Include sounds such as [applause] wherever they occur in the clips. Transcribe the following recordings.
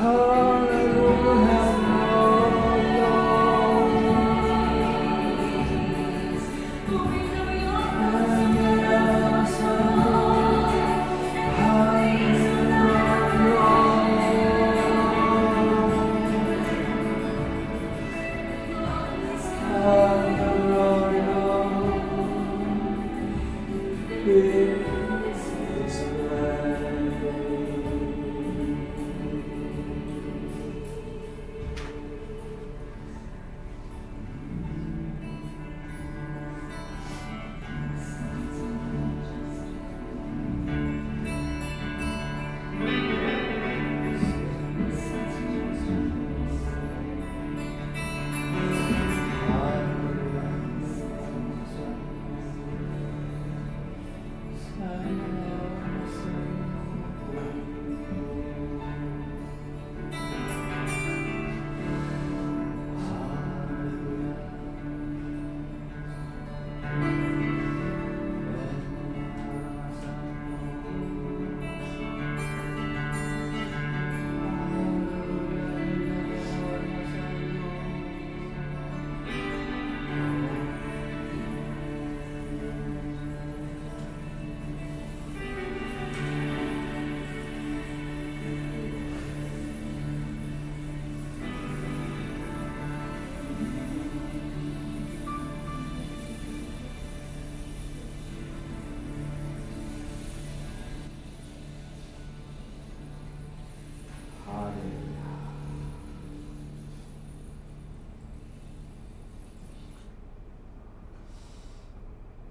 Oh.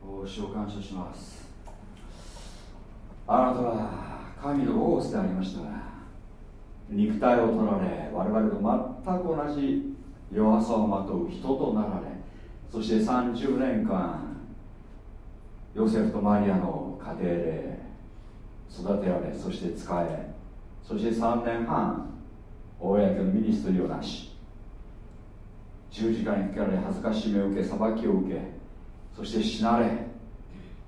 「主を感謝します。あなたは神のロースでありました。が肉体を取られ我々と全く同じ弱さをまとう人となられそして30年間ヨセフとマリアの家庭で育てられそして仕えそして3年半公のミニストリーをなし。十字架にかけられ恥ずかしめを受け裁きを受けそして死なれ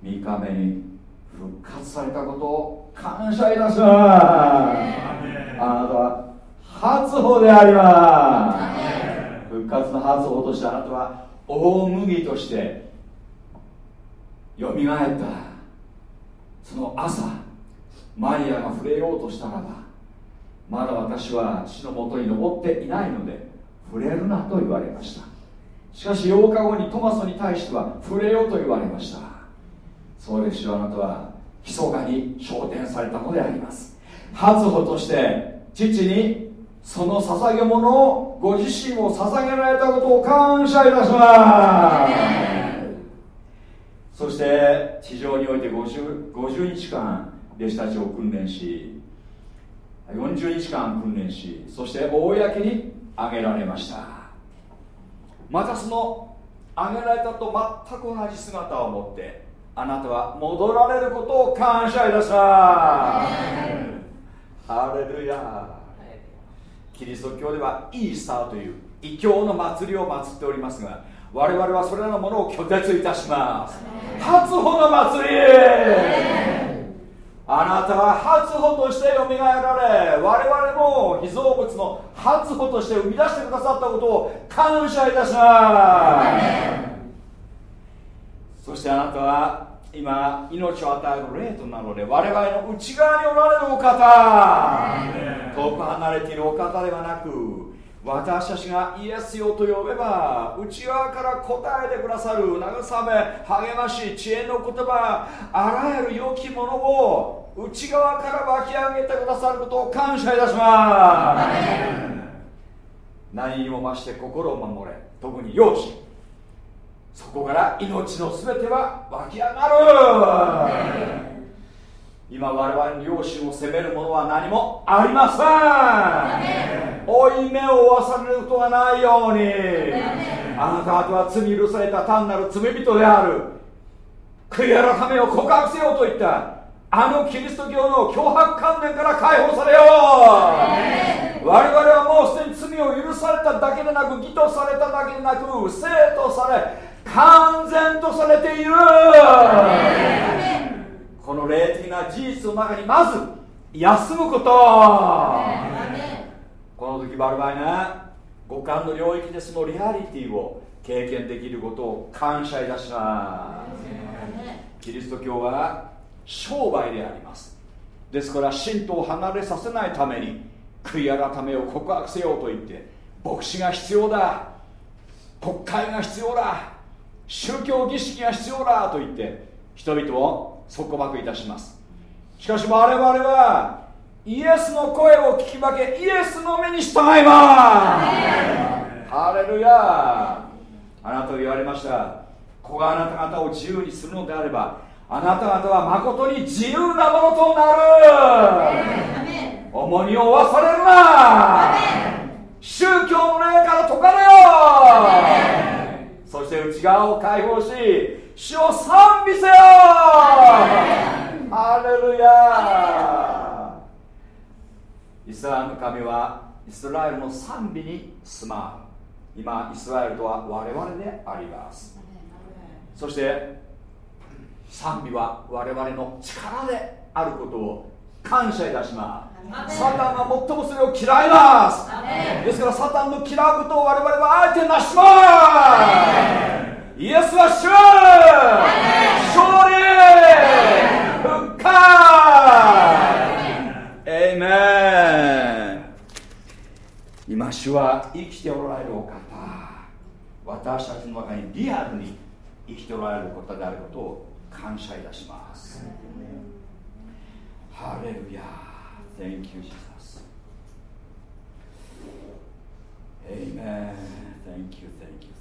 3日目に復活されたことを感謝いたします。あなたは初歩であります。復活の初歩としてあなたは大麦としてよみがえった。その朝マリアが触れようとしたならばまだ私は死のもとに登っていないので触れるなと言われましたしかし8日後にトマスに対しては触れよと言われました。そうですよあなたは密かに昇天されたのであります。初歩として父にその捧げ物をご自身を捧げられたことを感謝いたします。そして地上において 50, 50日間弟子たちを訓練し40日間訓練しそして公に挙げられました。またその挙げられたと全く同じ姿を持ってあなたは戻られることを感謝いたします。ハレルヤ。キリスト教ではイースターという異教の祭りを祀っておりますが我々はそれらのものを拒絶いたします。初歩の祭りあなたは初歩としてよみがえられ我々も被造物の初歩として生み出してくださったことを感謝いたします。そしてあなたは今命を与える霊となるので我々の内側におられるお方。遠く離れているお方ではなく私たちがイエスよと呼べば内側から答えてくださる慰め励まし知恵の言葉あらゆる良きものを内側から湧き上げてくださることを感謝いたします。何にも増して心を守れ特に容姿そこから命の全ては湧き上がる今我々の両親を責めるものは何もありません。負い目を負わされることがないようにあなた方は罪許された単なる罪人である。悔い改めを告白せよと言った。あのキリスト教の脅迫観念から解放されよう。我々はもうすでに罪を許されただけでなく義とされただけでなく生とされ完全とされている。この霊的な事実の中にまず休むこと。この時我々ね五感の領域でそのリアリティを経験できることを感謝いたします。キリスト教は商売であります。ですから信徒を離れさせないために悔い改めを告白せようと言って牧師が必要だ。国会が必要だ。宗教儀式が必要だと言って人々を束縛いたします。しかし我々はイエスの声を聞き分けイエスの目に従います。ハレルヤあなたと言われました。子があなた方を自由にするのであればあなた方は誠に自由なものとなる。重荷を負わされるな。宗教の霊から解かれよ。そして内側を解放し主を賛美せよ。ハレルヤ。イスラエルの神はイスラエルの賛美に住まう。今イスラエルとは我々であります。そして賛美は我々の力であることを感謝いたします。サタンが最もそれを嫌います。ですからサタンの嫌うことを我々はあえてなします。イエスは主勝利復活エイメン今主は生きておられるお方。私たちの中にリアルに生きておられる方であることを感謝いたしますハレルヤ Thank you Jesus Amen Thank you Thank you Thank you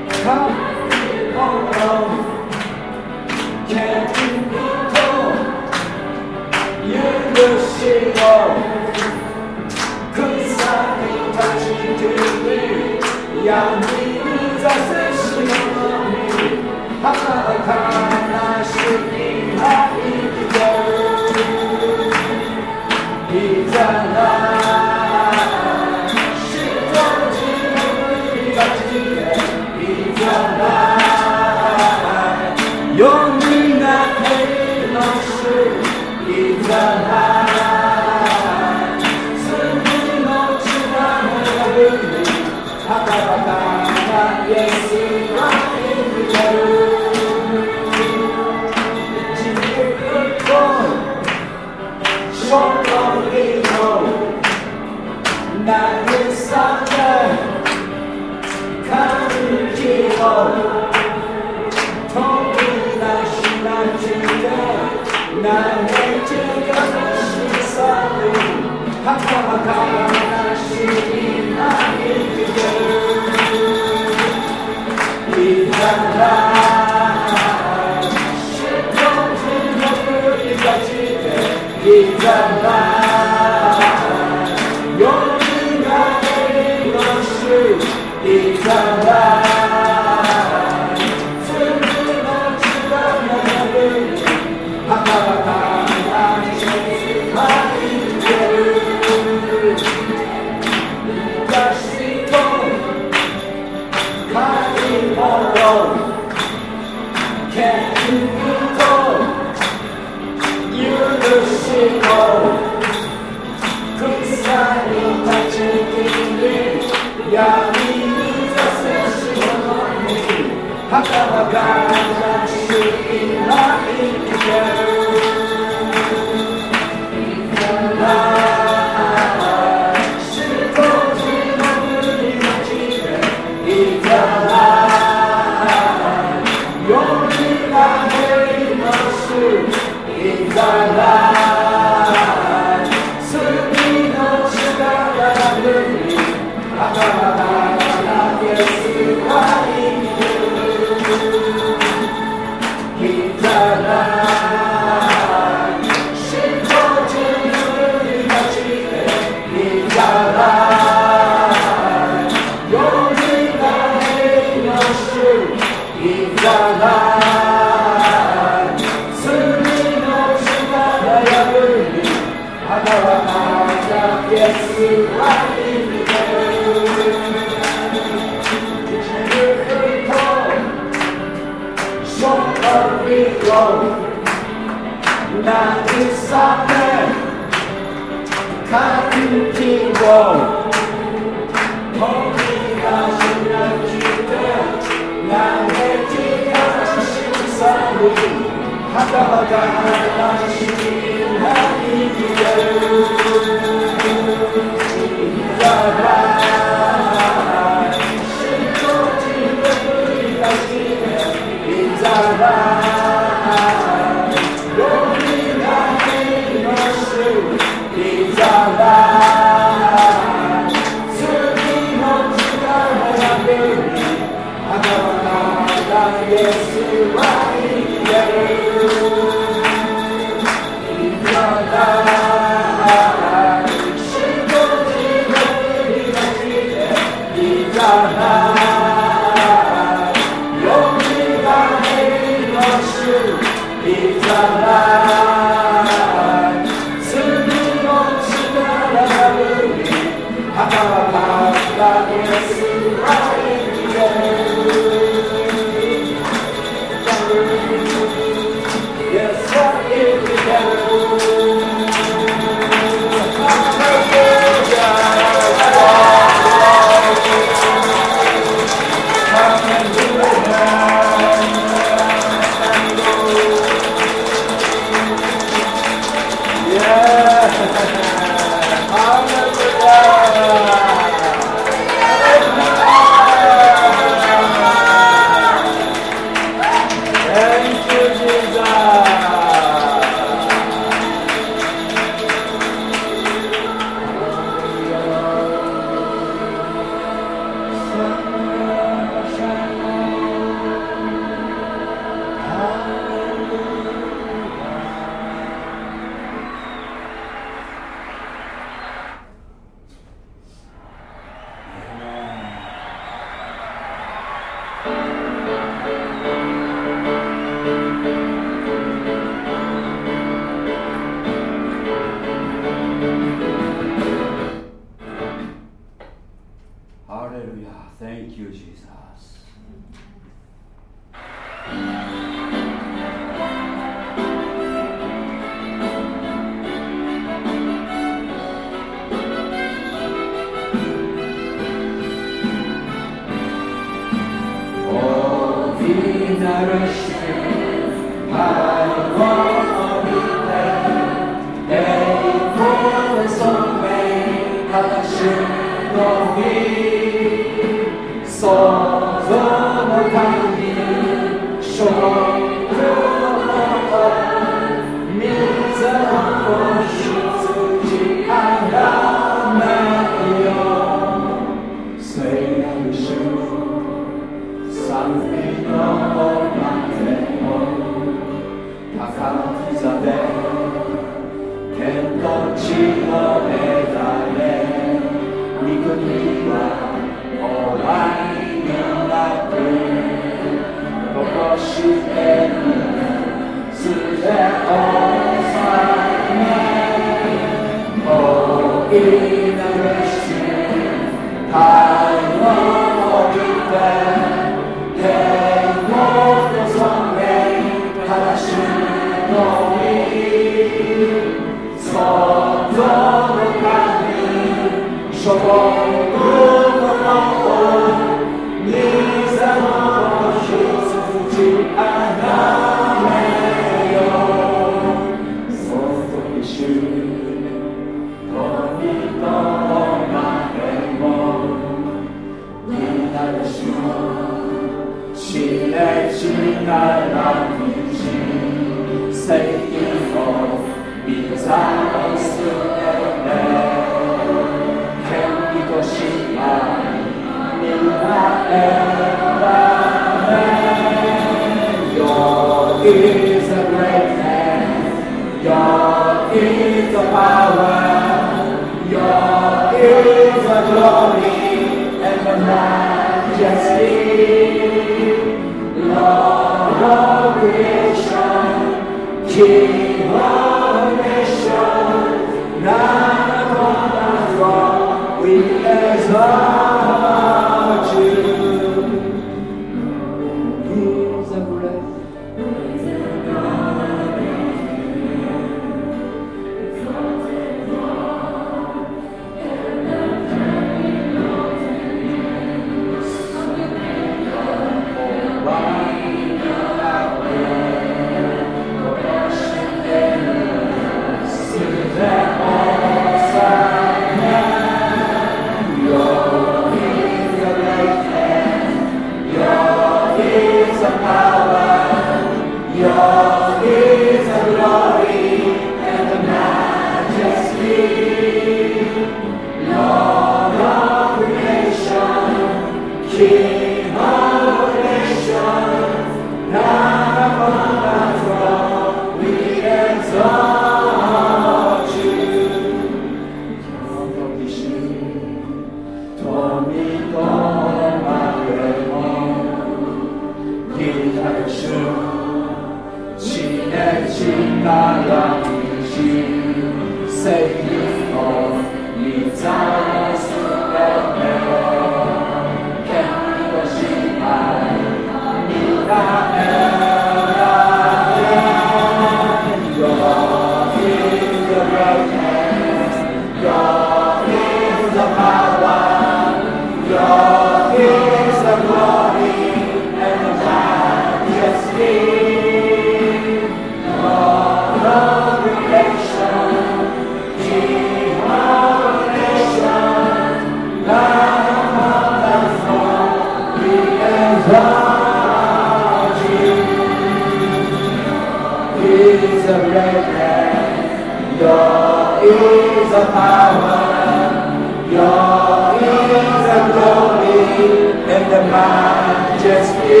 glory and the majesty.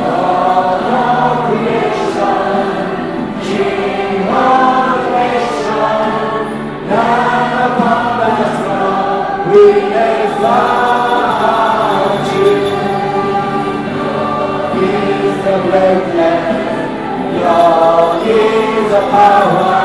Of creation, King of creation, us we you. The the power,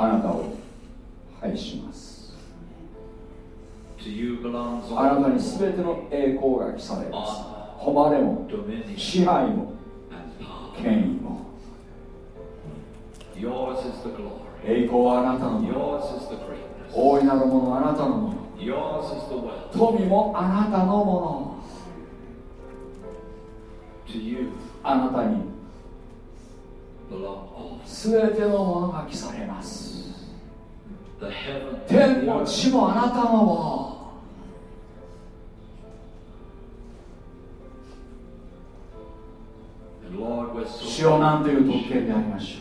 あなたを拝します。あなたに全ての栄光が来されます。誉れも支配も権威も。栄光はあなたのもの。大いなるものあなたのもの。富もあなたのもの。あなたに全てのものが来されます。天も地もあなたのもの。主よなんという特権でありまし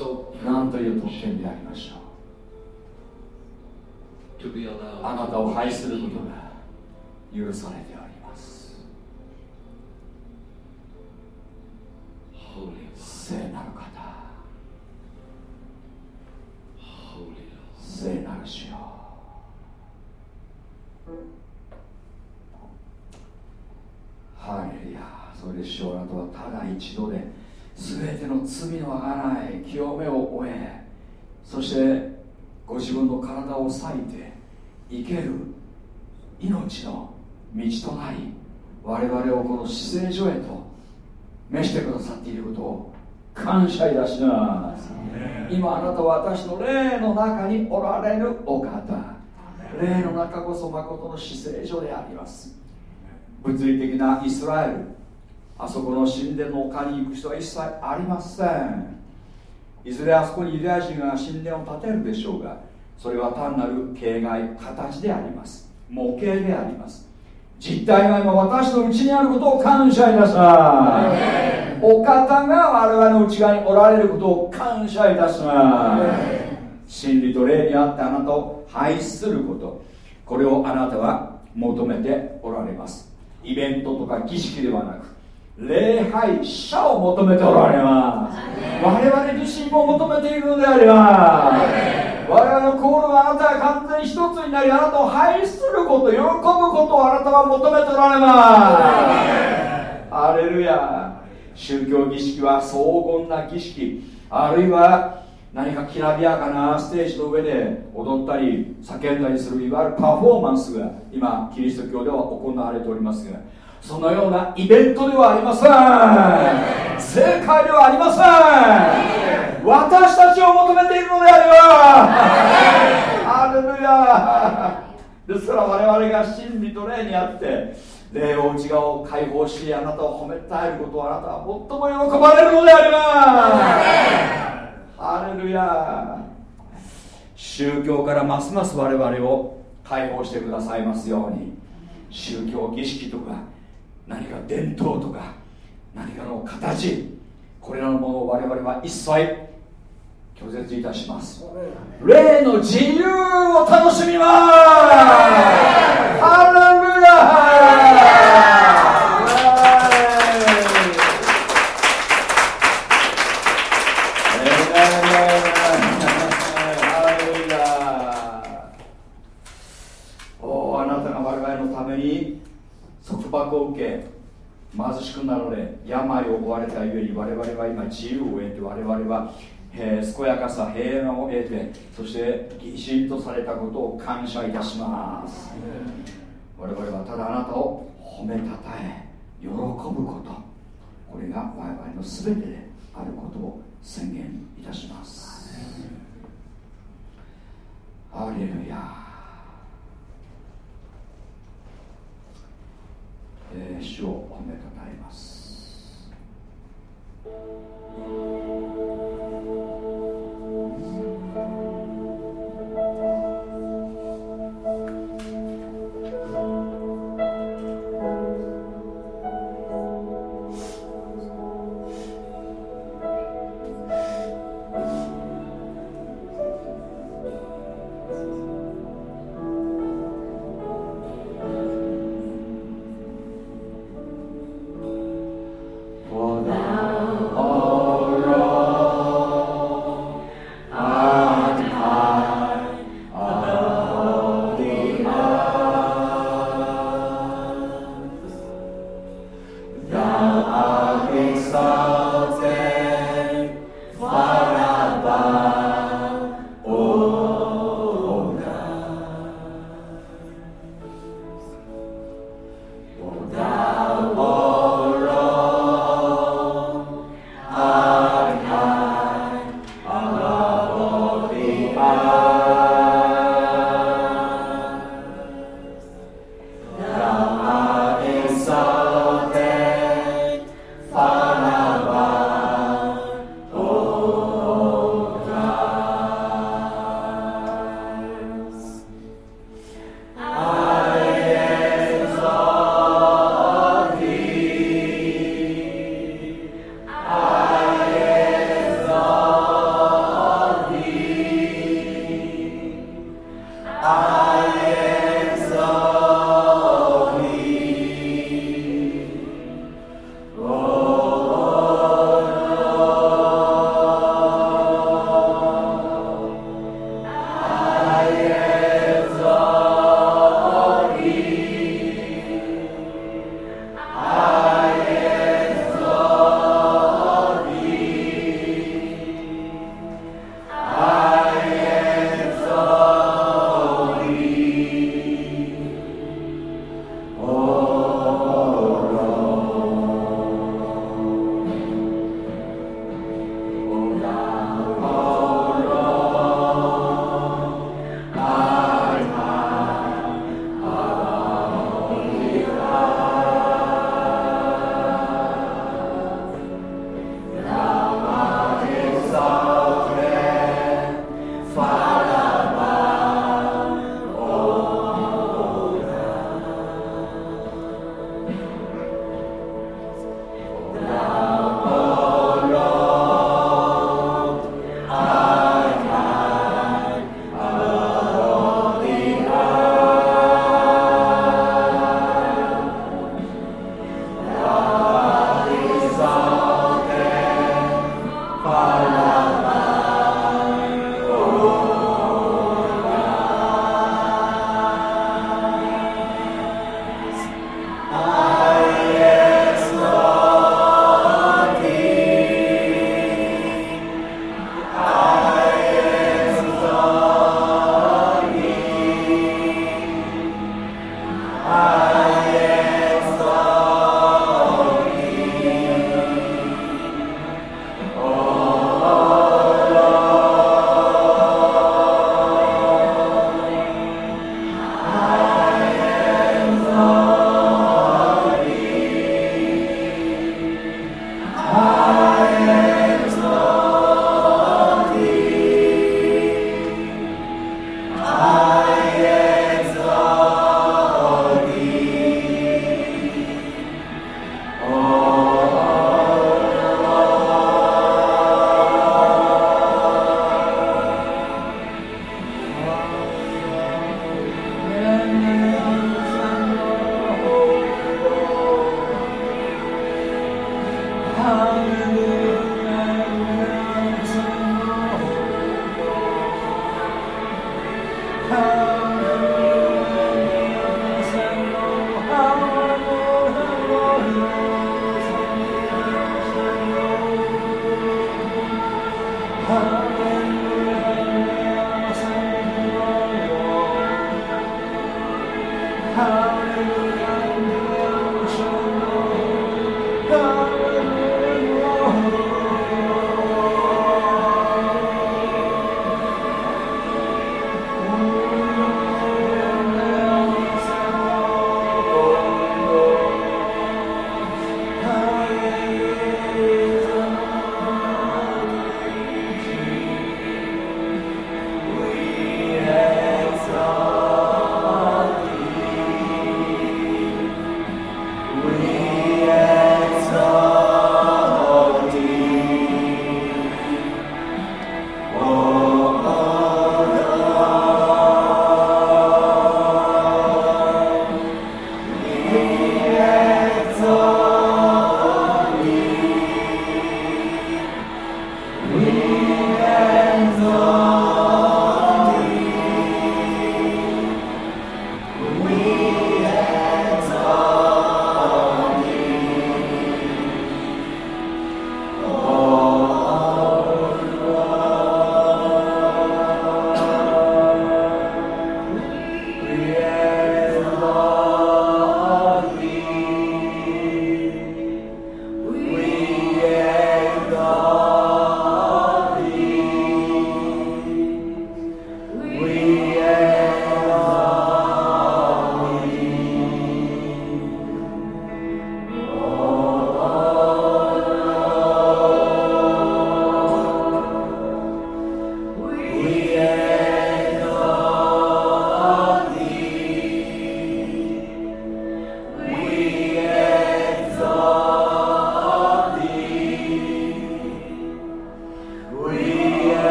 ょう。なんという特権でありましょう。あなたを愛することが許されてあります聖なる方。聖なる主よ。ハレルヤ。それで主よあなたはただ一度で全ての罪のあがない清めを終えそしてご自分の体を裂いて生ける命の道となり我々をこの死聖所へと召してくださっていることを感謝いたします。今あなたは私の霊の中におられるお方。霊の中こそ誠の死聖所であります。物理的なイスラエル。あそこの神殿の丘に行く人は一切ありません。いずれあそこにユダヤ人が神殿を建てるでしょうがそれは単なる形骸形であります。模型であります。実体が今私のうちにあることを感謝いたします。お方が我々の内側におられることを感謝いたします。真理と霊にあってあなたを拝すること。これをあなたは求めておられます。イベントとか儀式ではなく礼拝者を求めておられます。我々自身も求めているのであります我々の心はあなたが完全に一つになりあなたを拝すること喜ぶことをあなたは求めておられます。アレルヤ。宗教儀式は荘厳な儀式。あるいは何かきらびやかなステージの上で踊ったり叫んだりするいわゆるパフォーマンスが今キリスト教では行われておりますがそのようなイベントではありません。正解ではありません。私たちを求めているのでありますアレルヤ。ですから我々が真理と霊にあって霊を内側を解放しあなたを褒めたえることをあなたは最も喜ばれるのであります。ハレルヤ。宗教からますます我々を解放してくださいますように。宗教儀式とか何か伝統とか何かの形これらのものを我々は一切拒絶いたします。霊の自由を楽しみます貧しくなられ病を負われたゆえに我々は今自由を得て我々は、えー、健やかさ平和を得てそして義人とされたことを感謝いたします。我々はただあなたを褒めたたえ喜ぶこと。これが我々の全てであることを宣言いたします。アレルヤえー、主を褒めたたえます。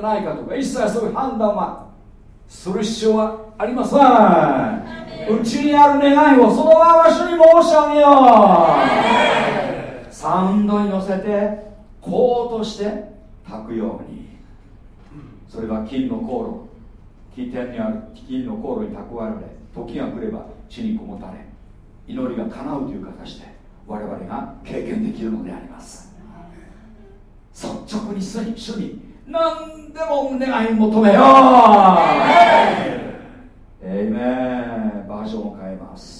ないかとか一切そういう判断はする必要はありません。うちにある願いをそのまま主に申し上げよう。サウンドに乗せてこうとして炊くように。それは金の航路起点にある金の航路に蓄えられ時が来れば地にこもたれ。祈りが叶うという形で我々が経験できるのであります。率直に主に何でも願い求めよう。えいめバージョンを変えます。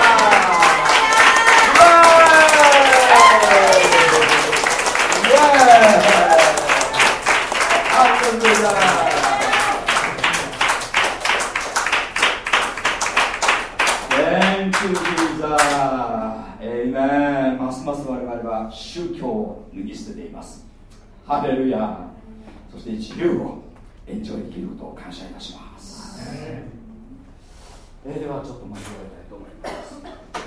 Thank you, Jesus. Amen. ますます我々は宗教を脱ぎ捨てています。ハレルヤ。そして自由を延長できることを感謝いたします。えー、ではちょっと間違えたいと思います？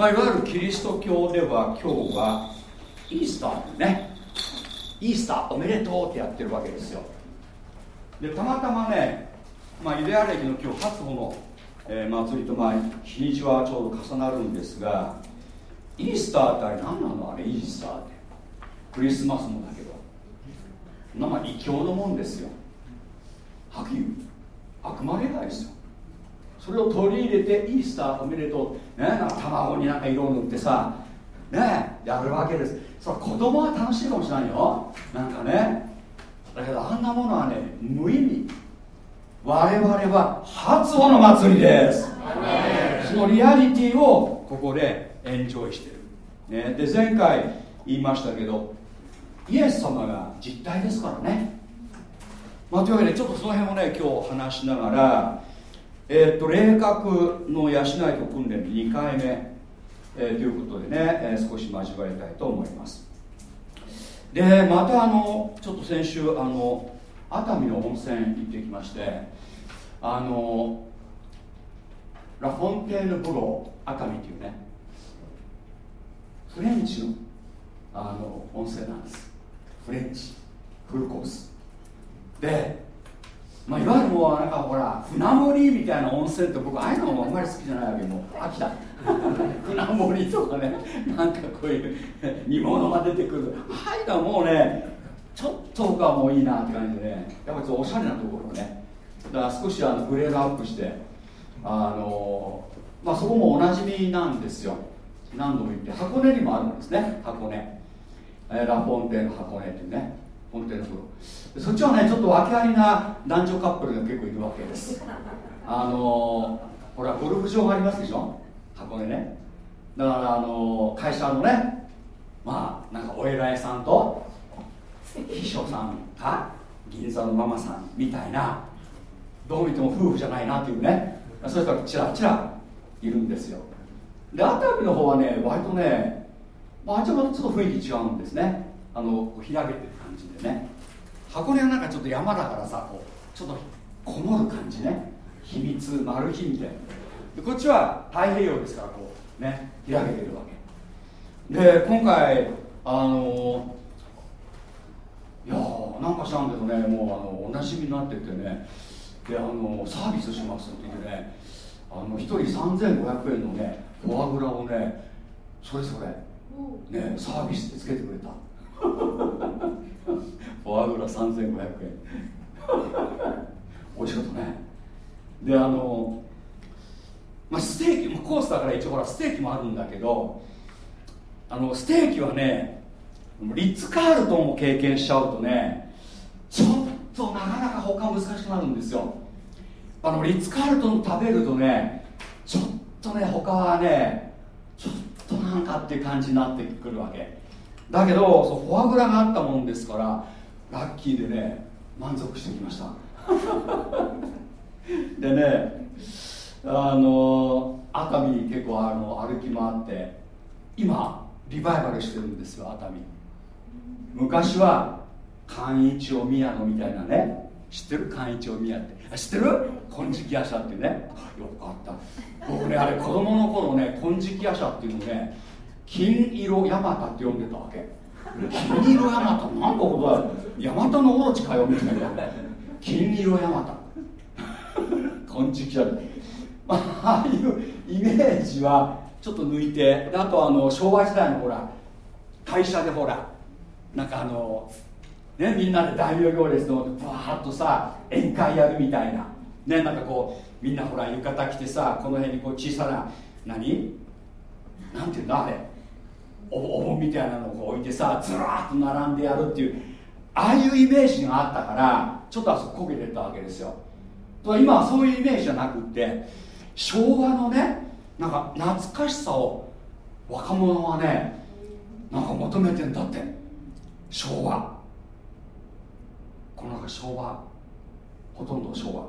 まいわゆるキリスト教では今日はイースターね。イースターおめでとうってやってるわけですよ。でたまたまね、まあ、ユダヤ歴の今日初歩の、えー、祭りとまあ日にちはちょうど重なるんですがイースターってあれ何なの？あれイースターって。クリスマスもだけど。まあ異教のもんですよ。はっきり悪魔礼拝ですよ。それを取り入れてイースターおめでとう、ね、なんか卵になんか色を塗ってさ。ねやるわけです。そ子供は楽しいかもしれないよ。なんかね。だけどあんなものはね無意味。我々は初歩の祭りです。そのリアリティをここでエンジョイしてる、ね、で前回言いましたけどイエス様が実体ですからね。まあ、というわけでちょっとその辺をね今日話しながらえー、っと霊覚の養いと訓練2回目、えー、ということでね、えー、少し交わりたいと思います。でまたあのちょっと先週あの熱海の温泉行ってきましてあのラフォンテーヌブロー熱海っていうねフレンチのあの温泉なんです。フレンチフルコース。で、まあ、いわゆるもうなんかほら船盛りみたいな温泉って僕ああいうのもあんまり好きじゃないわけもう飽きた船盛りとかねなんかこういう煮物が出てくる。ああいうのはもうねちょっと僕はもういいなって感じでねやっぱりおしゃれなところね。だから少しあのグレードアップしてあのまあそこもおなじみなんですよ。何度も言って箱根にもあるんですね。箱根、えラフォンテーヌ箱根っていうねフォンテーヌ風呂そっちはねちょっと訳ありな男女カップルが結構いるわけです。あのほらゴルフ場がありますでしょ？箱根ね。だからあの会社のねまあなんかお偉いさんと秘書さんか銀座のママさんみたいなどう見ても夫婦じゃないなっていうね。そういう人がちらちらいるんですよ。で熱海の方はね割とね、まあ、あっちはちょっと雰囲気違うんですね。あの開けて。ね。箱根はなんかちょっと山だからさこうちょっとこもる感じね。秘密マル秘みたいな。でこっちは太平洋ですからこうね開けてるわけ。で今回あのいやなんかしたんけどねもうあのおなじみになっててね。であのサービスしますって言ってねあの1人3500円のねフォアグラをねそれぞれねサービスでつけてくれた [laughs] フォアグラ3500円。[laughs] おいしかったね。であのまあ、ステーキコースだから一応ほらステーキもあるんだけどあのステーキはねリッツ・カールトンを経験しちゃうとねちょっとなかなか他難しくなるんですよ。あのリッツ・カールトン食べるとねちょっとね他はねちょっとなんかっていう感じになってくるわけ。だけどそフォアグラがあったもんですからラッキーでね満足してきました。[laughs] でねあの熱海結構あの歩き回って今リバイバルしてるんですよ熱海。昔は寛一お宮のみたいなね知ってる？寛一お宮って。知ってる？金色夜叉ってね。よかった。僕ねあれ子供の頃ね金色夜叉っていうのね金色ヤマタって呼んでたわけ。金色ヤマタなんかことはヤマタのオロチかよみたいな。金色ヤマタ金色夜叉まああいうイメージはちょっと抜いて。あとあの昭和時代のほら会社でほらなんかあのねみんなで大名行列のバーッとさ宴会やるみたいな。ねなんかこうみんなほら浴衣着てさこの辺にこう小さな何？なんていうんだあれお盆みたいなのを置いてさずらっと並んでやるっていうああいうイメージがあったからちょっとあそこ焦げてたわけですよ。今はそういうイメージじゃなくって昭和のねなんか懐かしさを若者はねなんか求めてんだって。昭和。この中昭和。ほとんど昭和。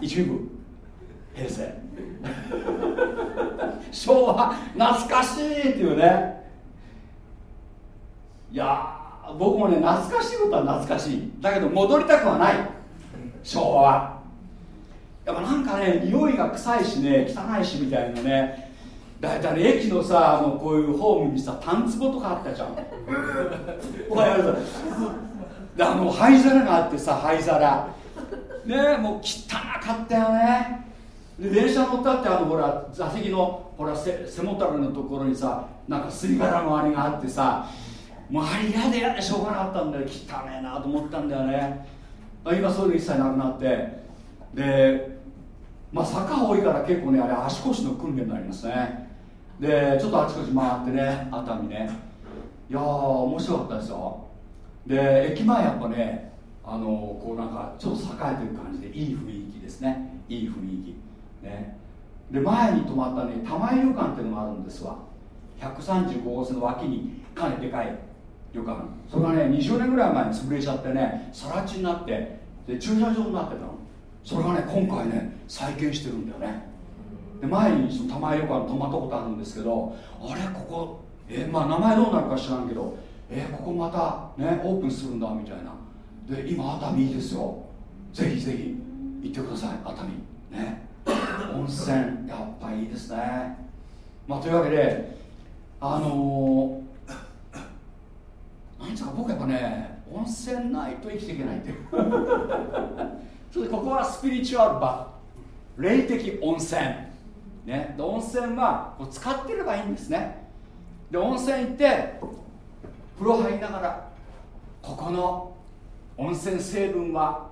一部。平成。昭和懐かしいっていうね。いや僕もね懐かしいことは懐かしい。だけど戻りたくはない。昭和。やっぱなんかね匂いが臭いしね汚いしみたいなね。だいたい駅のさあのこういうホームにさタンツボとかあったじゃん。[laughs] おはようございますあの灰皿があってさ灰皿。ねもう汚かったよね。で電車乗ったってあのほら座席のほら背もたれのところにさなんか吸い殻のあれがあってさもうあれ嫌で嫌でしょうがなかったんだよ。汚ねえなと思ったんだよね。今そういうの一切なくなって。でまあ坂多いから結構ねあれ足腰の訓練になりますね。でちょっとあちこち回ってね熱海ね。いやー面白かったですよ。で駅前やっぱねあのこうなんかちょっと栄えてる感じでいい雰囲気ですね。いい雰囲気。ね。で前に泊まったね玉井旅館っていうのがあるんですわ。135号線の脇にかなりでかい旅館。それがね20年ぐらい前に潰れちゃってね更地になってで駐車場になってたの。それがね今回ね再建してるんだよね。で前にその玉井旅館泊まったことあるんですけどあれここえ、まあ名前どうなるか知らんけどえ、ここまたねオープンするんだみたいな。で今熱海いいですよ。ぜひぜひ行ってください熱海。ね。温泉やっぱいいですね。まあというわけであのー、なんですか僕やっぱね温泉ないと生きていけないってそれでここはスピリチュアルバ霊的温泉。ね。で温泉はこう使ってればいいんですね。で温泉行って風呂入りながらここの温泉成分は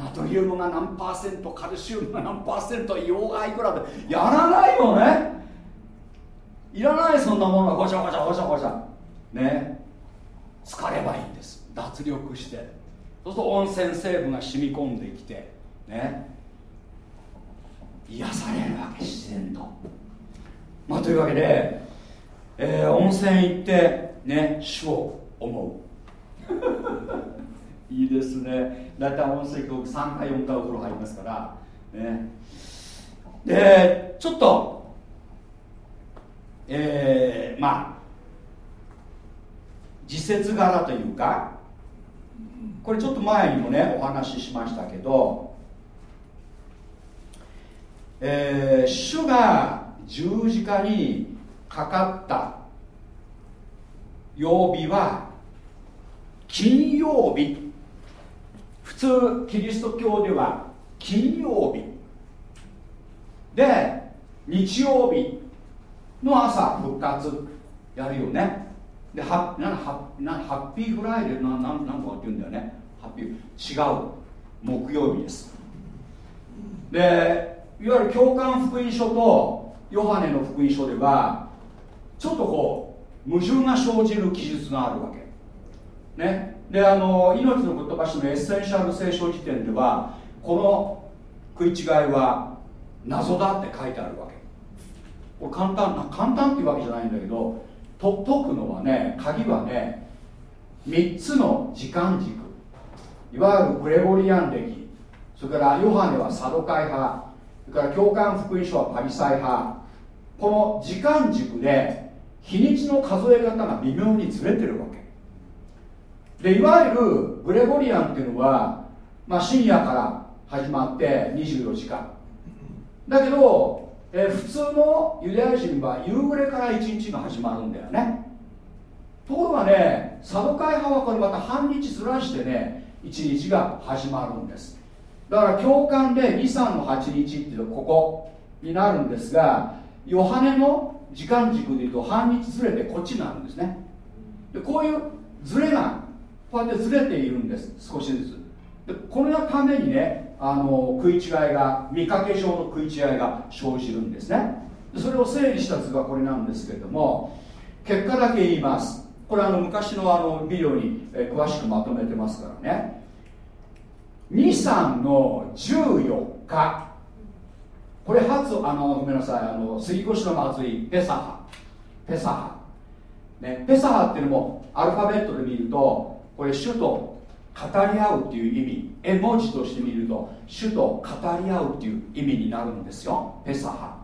ナトリウムが何パーセントカルシウムが何パーセント硫黄がいくらでやらないよね。いらないそんなものがごちゃごちゃごちゃごちゃね。疲ればいいんです。脱力して。そうすると温泉成分が染み込んできてね。癒されるわけ自然と。まあというわけで、えー、温泉行ってね主を思う。[laughs] いいですね。大体温泉僕3回4回お風呂入りますからね。でちょっとえー、まあ時節柄というかこれちょっと前にもねお話ししましたけど、えー、主が十字架にかかった曜日は金曜日普通キリスト教では金曜日。で日曜日の朝復活やるよね。ではなはな Happy Friday ななんなんとかって言うんだよね。ハッピー違う。木曜日です。でいわゆる共観福音書とヨハネの福音書ではちょっとこう矛盾が生じる記述があるわけ。ね。であの命の言葉書のエッセンシャル聖書辞典ではこの食い違いは謎だって書いてあるわけ。これ簡単な簡単っていうわけじゃないんだけどと解くのはね鍵はね3つの時間軸。いわゆるグレゴリアン歴。それからヨハネはサドカイ派。それから教官福音書はパリサイ派。この時間軸で日にちの数え方が微妙にずれてるわけ。でいわゆるグレゴリアンっていうのは、まあ、深夜から始まって24時間。だけど、え、普通のユダヤ人は夕暮れから1日が始まるんだよね。ところがねサドカイ派はこれまた半日ずらしてね1日が始まるんです。だから共感で23の8日っていうとここになるんですがヨハネの時間軸でいうと半日ずれてこっちになるんですね。でこういうずれがこうやってずれているんです少しずつ。でこのためにねあの食い違いが見かけ上の食い違いが生じるんですね。それを整理した図がこれなんですけれども結果だけ言います。これあの昔のあのビデオに、詳しくまとめてますからね。23の14日。これ初あのごめんなさいあの杉越の祭りペサハ。ペサハ。ねペサハっていうのもアルファベットで見るとこれ主と語り合うっていう意味絵文字として見ると主と語り合うっていう意味になるんですよ。ペサハ。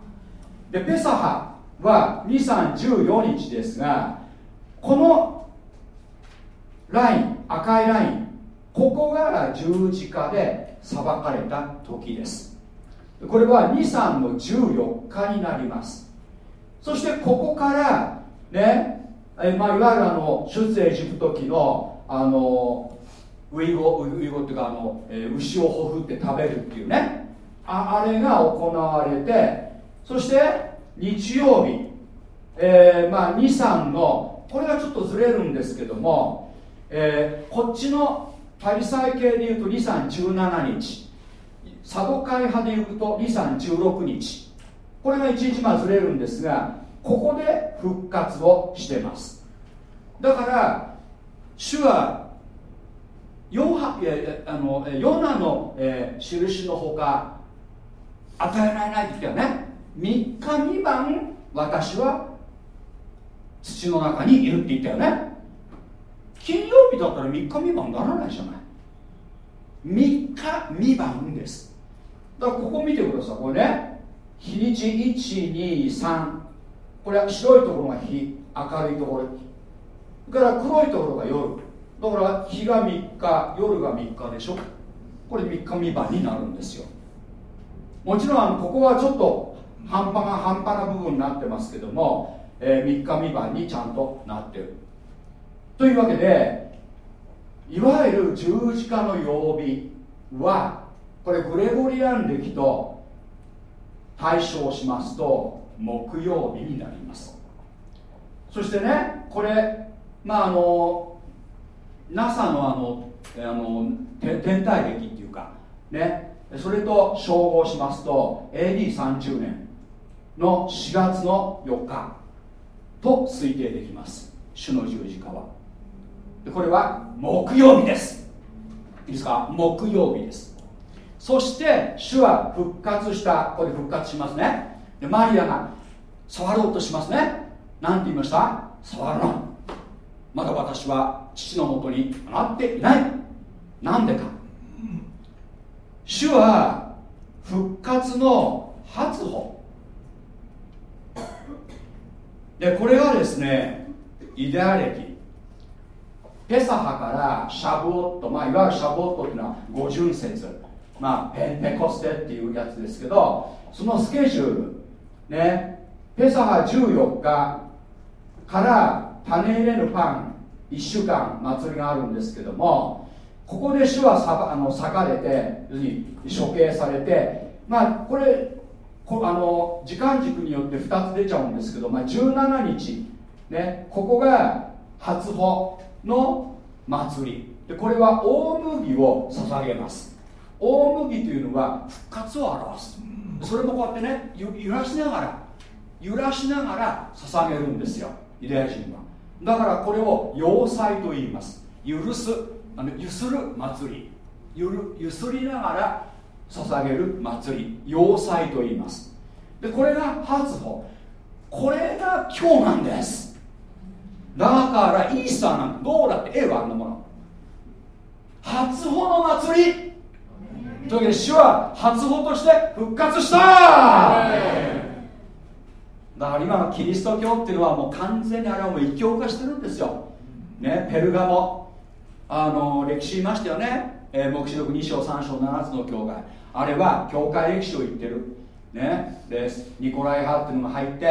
でペサハは2314日ですがこのライン赤いラインここが十字架で裁かれた時です。これは23の14日になります。そしてここからねえ、まあ、いわゆるあの出エジプト記のあのウイゴウイゴっていうかあの、えー、牛をほふって食べるっていうね。ああれが行われてそして日曜日、えー、まあ23のこれがちょっとずれるんですけども、えー、こっちのパリサイ系でいうと2317日サドカイ派でいうと2316日これが1日まずれるんですがここで復活をしてます。だから主はヨハあのヨナの、えー、印のほか与えられないって言ったよね3日2晩私は土の中にいるって言ったよね。金曜日だったら3日未満ならないじゃない。3日未満です。だからここ見てください。これね日にち123これは白いところが日明るいところ。から黒いところが夜。だから日が3日夜が3日でしょ。これ3日未満になるんですよ。もちろんあのここはちょっと半端が半端な部分になってますけども、えー、3日未満にちゃんとなってる。というわけでいわゆる十字架の曜日はこれグレゴリアン歴と対象しますと木曜日になります。そしてねこれまああの NASA のあのあの天体歴っていうかね。それと照合しますと AD30 年の4月の4日と推定できます。主の十字架は。でこれは木曜日です。いいですか？木曜日です。そして主は復活したここで復活しますね。でマリアが触ろうとしますね。何て言いました？触らな。まだ私は父のもとになっていない。なんでか。主は復活の初歩。でこれがですねイデア歴。ペサハからシャブオット、まあ、いわゆるシャブオットっていうのは五巡節、まあ、ペンテコステっていうやつですけどそのスケジュール。ね。ペサハ14日から種入れぬパン1週間祭りがあるんですけどもここで主はさあの裂かれて要するに処刑されてまあこれこあの時間軸によって2つ出ちゃうんですけど、まあ、17日、ね、ここが初歩の祭り。でこれは大麦を捧げます。大麦というのは復活を表す。それもこうやってね揺らしながら揺らしながら捧げるんですよ。ユダヤ人は。だからこれを要塞と言います。許すあのゆする祭り。ゆるゆすりながら捧げる祭り。要塞と言います。でこれが初歩。これが今日なんです。だからイースターなんてどうだって A はあんなもの。初歩の祭り。というわけで主は初歩として復活しただから今のキリスト教っていうのはもう完全にあれはもう異教化してるんですよ。ねペルガモ。あの歴史いましたよね、えー、黙示録2章3章7つの教会。あれは教会歴史を言ってる。ねでニコライ派っていうのが入って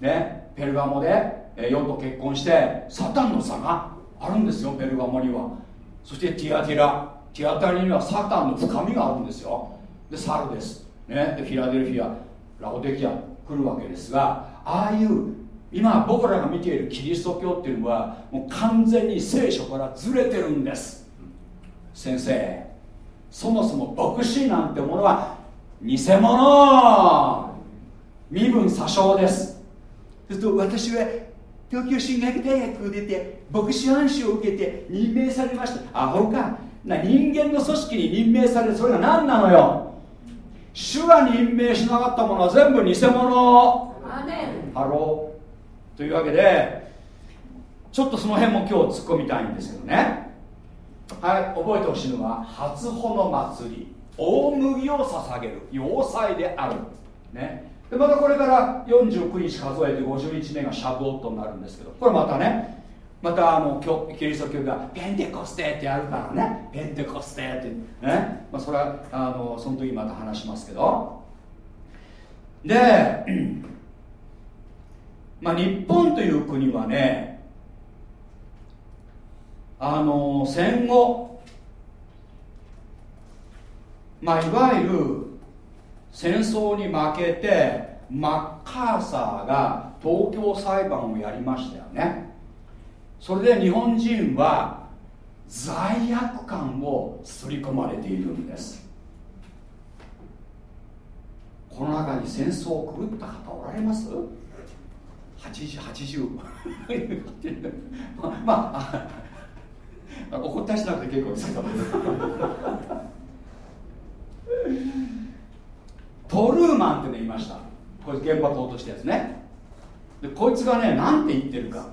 ねペルガモで、えー、ヨと結婚してサタンの差があるんですよペルガモには。そしてティアティラ。ティアタリにはサタンの深みがあるんですよ。でサルです、ね、でフィラデルフィア。ラオデキア。来るわけですがああいう今僕らが見ているキリスト教っていうのはもう完全に聖書からずれてるんです。先生そもそも牧師なんてものは偽物。身分詐称です。すると私は東京神学大学を出て牧師按手を受けて任命されました。アホか。な人間の組織に任命されるそれが何なのよ。主が任命しなかったものは全部偽物。ハローというわけでちょっとその辺も今日突っ込みたいんですけどね。はい覚えてほしいのは初穂の祭り。大麦を捧げる。要塞である。ね。でまたこれから49日数えて50日目がシャブオットになるんですけどこれまたねまたあのキリスト教がペンテコステってやるからね。ペンテコステって。ね、まあ、それはあのその時また話しますけど。で、[clears throat] まあ、日本という国はねあの戦後まあいわゆる戦争に負けてマッカーサーが東京裁判をやりましたよね。それで日本人は罪悪感を刷り込まれているんです。この中に戦争を狂った方おられます？8080 [laughs] まあ怒ったりしなくて結構ですけどトルーマンっての言いました。これ現場落としたやつね。でこいつがね何て言ってるか。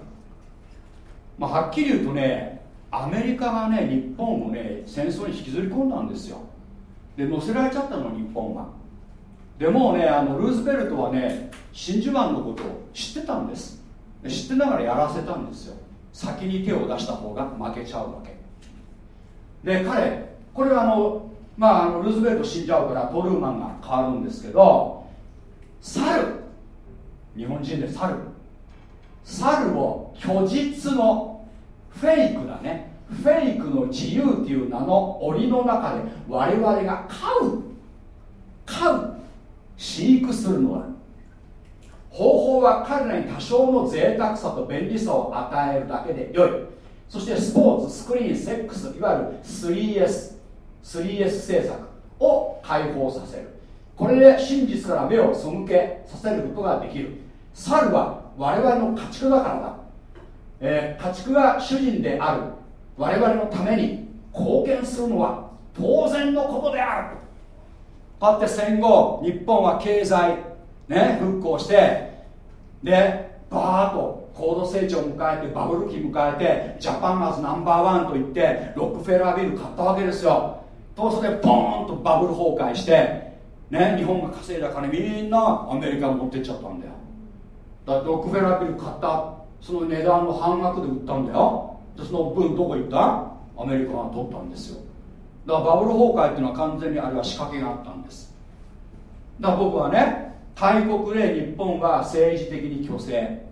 まあ、はっきり言うとねアメリカがね日本をね戦争に引きずり込んだんですよ。で乗せられちゃったの日本は。でもうねあのルーズベルトはね真珠湾のことを知ってたんです。知ってながらやらせたんですよ。先に手を出した方が負けちゃうわけ。で彼これはあのまああのルーズベルト死んじゃうからトルーマンが変わるんですけど猿。日本人で猿。猿を虚実のフェイクだね。フェイクの自由っていう名の檻の中で我々が飼う。飼う。飼育するのは。方法は彼らに多少の贅沢さと便利さを与えるだけでよい。そしてスポーツスクリーンセックスいわゆる 3S 3S 政策を解放させる。これで真実から目を背けさせることができる。猿は我々の家畜だからだ、えー、家畜が主人である。我々のために貢献するのは当然のことである。こうやって戦後日本は経済、ね、復興してでバーッと高度成長を迎えてバブル期迎えてジャパンアズナンバーワンと言ってロックフェラービル買ったわけですよ。とそれでボーンとバブル崩壊して、ね、日本が稼いだ金みんなアメリカに持ってっちゃったんだよ。だってロックフェラービル買った。その値段の半額で売ったんだよ。でその分どこ行った？アメリカが取ったんですよ。だからバブル崩壊っていうのは完全にあれは仕掛けがあったんです。だから僕はね大国で日本は政治的に虚勢。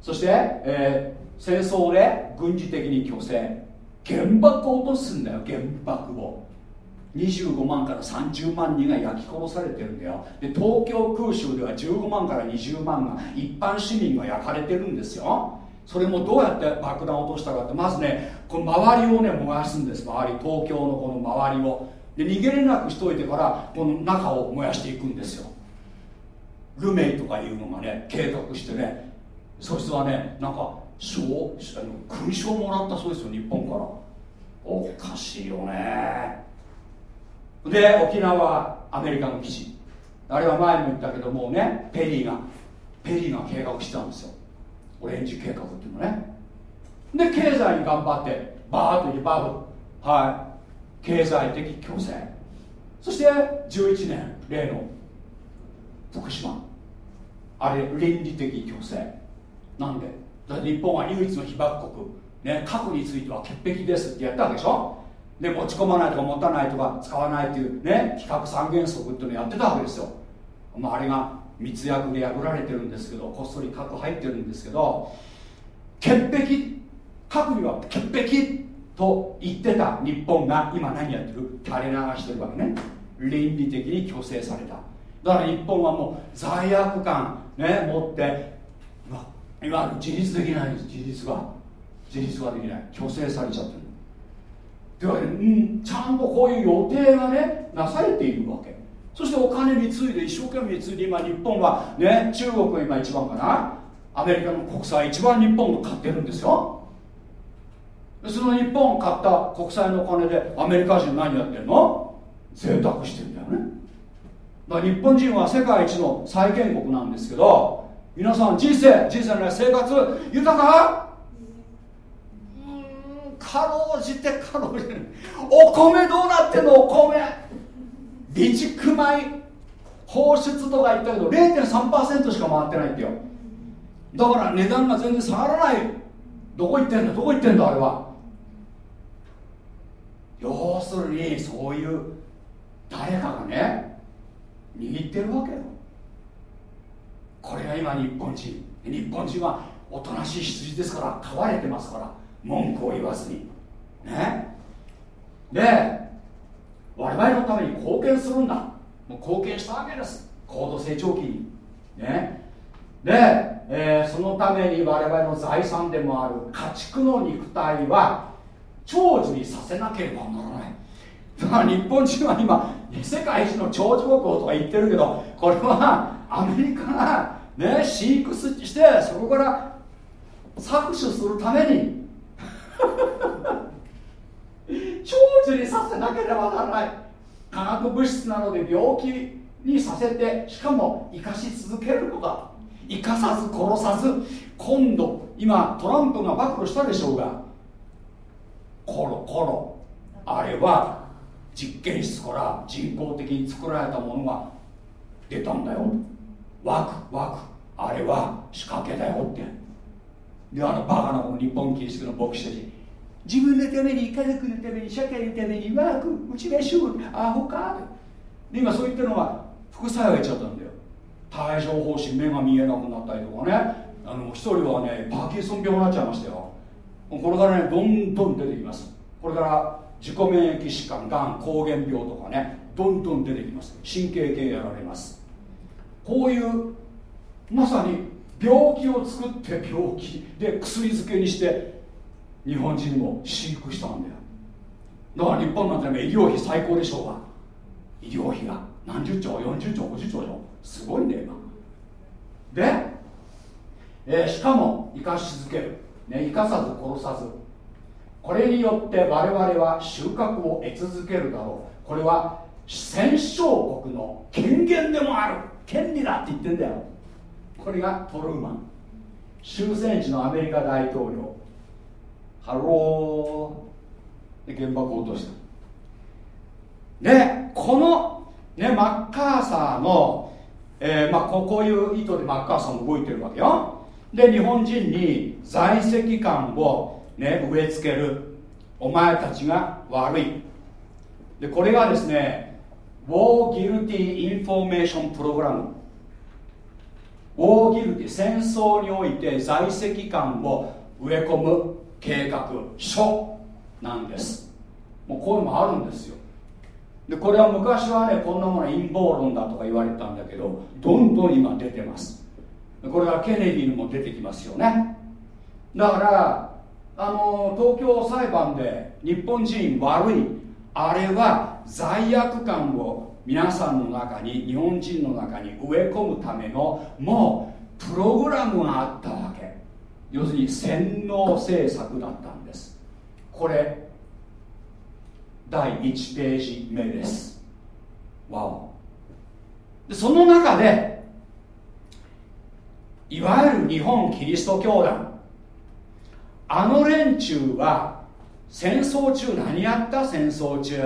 そして、えー、戦争で軍事的に虚勢。原爆を落とすんだよ原爆を。25万から30万人が焼き殺されてるんだよ。で東京空襲では15万から20万が一般市民が焼かれてるんですよ。それもどうやって爆弾を落としたかってまずねこの周りをね燃やすんです。周り東京のこの周りを。で逃げれなくしといてからこの中を燃やしていくんですよ。ルメイとかいうのがね計画してね。そいつはねなんか賞勲章もらったそうですよ日本から。おかしいよね。で沖縄アメリカの基地あれは前も言ったけどもねペリーがペリーが計画してたんですよ。オレンジ計画っていうのね。で経済に頑張ってバーッとリバブはい。経済的共生そして11年例の福島。あれ倫理的共生なんでだって日本は唯一の被爆国、ね、核については潔癖ですってやったわけでしょ。で持ち込まないとか持たないとか使わないっていうね比較三原則っていうのをやってたわけですよ、まあ、あれが密約で破られてるんですけどこっそり核入ってるんですけど潔癖核には潔癖と言ってた日本が今何やってる？垂れ流してるわけね。倫理的に虚勢された。だから日本はもう罪悪感ね持っていわゆる自立できないんです自立が自立ができない。虚勢されちゃってる。という、ん、ちゃんとこういう予定がねなされているわけ。そしてお金について一生懸命について今日本はね中国が今一番かな。アメリカの国債一番日本が買ってるんですよ。その日本を買った国債のお金でアメリカ人何やってんの？贅沢してるんだよね。だから日本人は世界一の債権国なんですけど皆さん人生人生の、ね、生活豊か？かろうじてかろうじてお米どうなってんのお米。備蓄米放出とか言ったけど0.3%しか回ってないってよ。だから値段が全然下がらない。どこ行ってんだどこ行ってんだあれは。要するにそういう誰かがね握ってるわけよ。これが今日本人。日本人はおとなしい羊ですから飼われてますから。文句を言わずに。ね。で我々のために貢献するんだ。もう貢献したわけです。高度成長期に。ね。で、えー、そのために我々の財産でもある家畜の肉体は長寿にさせなければならない。だから日本人は今世界一の長寿国とか言ってるけどこれはアメリカがね飼育してそこから搾取するために長寿にさせなければならない。化学物質なので病気にさせてしかも生かし続けるのだ生かさず殺さず今度今トランプが暴露したでしょうがコロコロ。あれは実験室から人工的に作られたものが出たんだよ。ワクワク。あれは仕掛けだよって。であのバカなこの日本キリストの牧師たち。自分のために家族のために社会のためにワーク打ちましょアホか。で今そう言ってるのは副作用がいっちゃったんだよ。帯状疱疹目が見えなくなったりとかね。あの一人はねパーキンソン病になっちゃいましたよ。これからねどんどん出てきます。これから自己免疫疾患がん膠原病とかねどんどん出てきます。神経系やられます。こういうまさに病気を作って病気。で薬漬けにして日本人を飼育したんだよ。だから日本なんて、ね、医療費最高でしょうが。医療費が。何十兆40兆50兆でしょすごいね今。で、えー、しかも生かし続ける、ね、生かさず殺さず。これによって我々は収穫を得続けるだろう。これは戦勝国の権限でもある。権利だって言ってんだよ。これがトルーマン。終戦時のアメリカ大統領。 Hello。で原爆を落とした。でこの、ね、マッカーサーの、えーまあ、ここういう意図でマッカーサーも動いてるわけよ。で日本人に罪責感を、ね、植え付ける。お前たちが悪い。でこれがですね War Guilty Information Program ウォーギルティ戦争において在籍感を植え込む計画書なんです。もうこういうのもあるんですよ。でこれは昔はねこんなもの陰謀論だとか言われたんだけどどんどん今出てます。これはケネディにも出てきますよね。だからあの東京裁判で日本人悪い。あれは罪悪感を皆さんの中に日本人の中に植え込むためのもうプログラムがあったわけ。要するに洗脳政策だったんです。これ第1ページ目です。わお。でその中でいわゆる日本キリスト教団あの連中は戦争中何やった戦争中？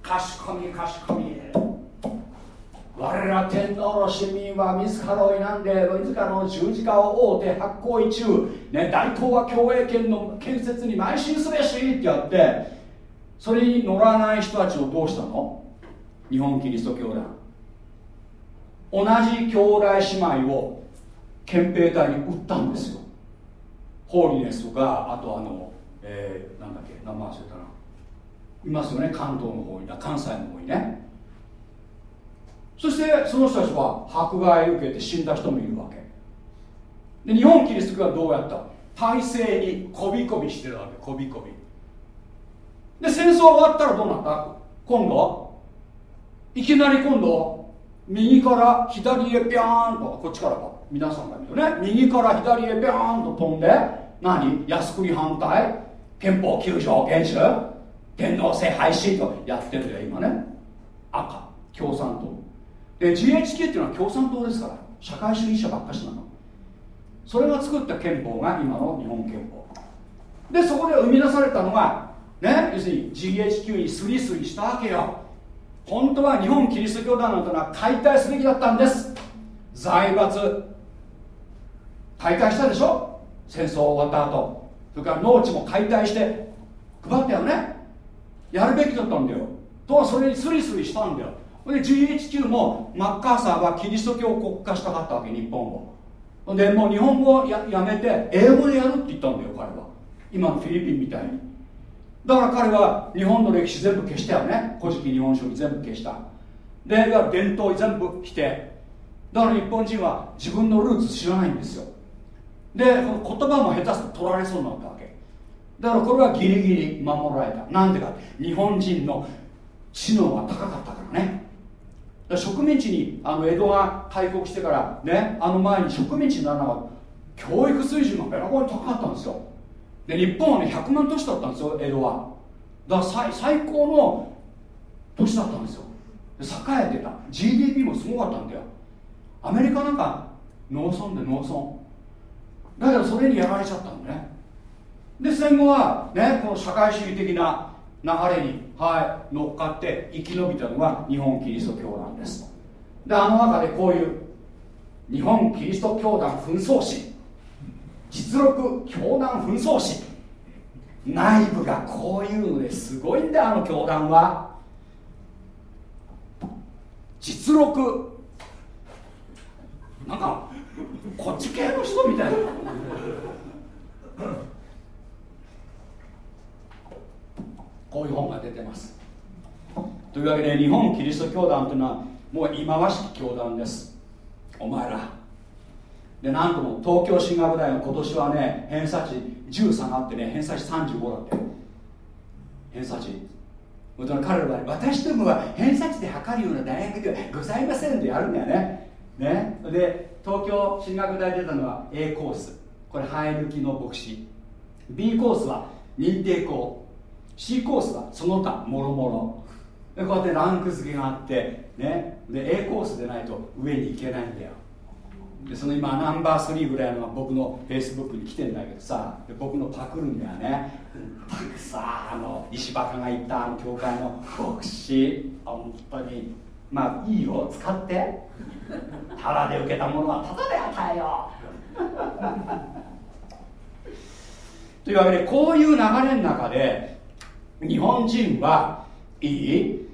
かしこみかしこみ我ら天皇の市民は自らを選んで自らの十字架を追うて発行一中、ね、大東亜共栄圏の建設に邁進すべしってやってそれに乗らない人たちをどうしたの？日本キリスト教団。同じ兄弟姉妹を憲兵隊に撃ったんですよ。ホーリネスとかあとあの、えー、なんだっけ名前忘れたな。いますよね関東の方に関西の方にね。そしてその人たちは迫害を受けて死んだ人もいるわけ。で日本キリスト教はどうやった？体制にこびこびしてるわけ。こびこび。で戦争終わったらどうなった？今度？いきなり今度？右から左へピャーンとこっちからか。皆さんが見るね。右から左へピャーンと飛んで何？靖国反対？憲法9条厳守？天皇制廃止とやってるよ今ね。赤共産党。で GHQ っていうのは共産党ですから社会主義者ばっかしなの。それが作った憲法が今の日本憲法。でそこで生み出されたのがね要するに GHQ にスリスリしたわけよ。本当は日本キリスト教団なんてのは解体すべきだったんです。財閥解体したでしょ？戦争終わった後。それから農地も解体して配ったよね？やるべきだったんだよ。とはそれにスリスリしたんだよ。で GHQ もマッカーサーはキリスト教を国家したかったわけ日本を。でもう日本語をややめて英語でやるって言ったんだよ彼は。今のフィリピンみたいに。だから彼は日本の歴史全部消したよね。古事記日本書紀全部消した。で伝統全部否定。だから日本人は自分のルーツ知らないんですよ。でこの言葉も下手すと取られそうになったわけ。だからこれはギリギリ守られた。なんでか日本人の知能が高かったからね。植民地にあの江戸が開国してからねあの前に植民地にならなかった。教育水準がべらぼうに高かったんですよ。で日本はね100万都市だったんですよ江戸は。だから最高の都市だったんですよ。栄えてた。GDP もすごかったんだよ。アメリカなんか農村で農村。だけどそれにやられちゃったのね。で戦後はねこの社会主義的な流れに、はい、乗っかって生き延びたのが日本キリスト教団です。であの中でこういう日本キリスト教団紛争史実録教団紛争史内部がこういうのですごいんだあの教団は。実録なんかこっち系の人みたいな。こういう本が出てます。というわけで日本キリスト教団というのはもう忌まわしき教団です。お前ら。でなんとも東京進学大の今年はね偏差値10下がってね偏差値35だって。偏差値。彼らは私どもは偏差値で測るような大学ではございませんってやるんだよね。ね。で東京進学大出たのは A コース。これ生え抜きの牧師。B コースは認定校。C コースはその他もろもろ。でこうやってランク付けがあってね。で A コースでないと上に行けないんだよ。でその今ナンバー3ぐらいのが僕のフェイスブックに来てんだけどさで僕のパクるんだよね。たくさんあの石破が言ったあの教会の牧師。本当に。まあいいよ。使って。タダで受けたものはタダで与えよう。[laughs] というわけでこういう流れの中で日本人はいい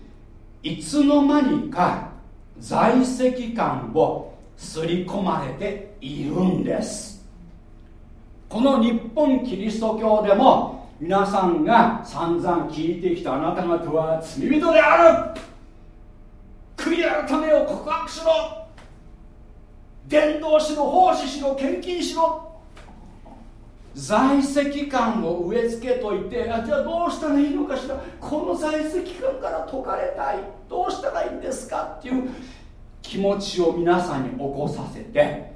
いつの間にか在籍感を刷り込まれているんです。この日本キリスト教でも皆さんが散々聞いてきたあなた方は罪人である。悔い改めを告白しろ。伝道しろ奉仕しろ献金しろ。在籍感を植え付けといてあじゃあどうしたらいいのかしら。この在籍感から解かれたい。どうしたらいいんですかっていう気持ちを皆さんに起こさせて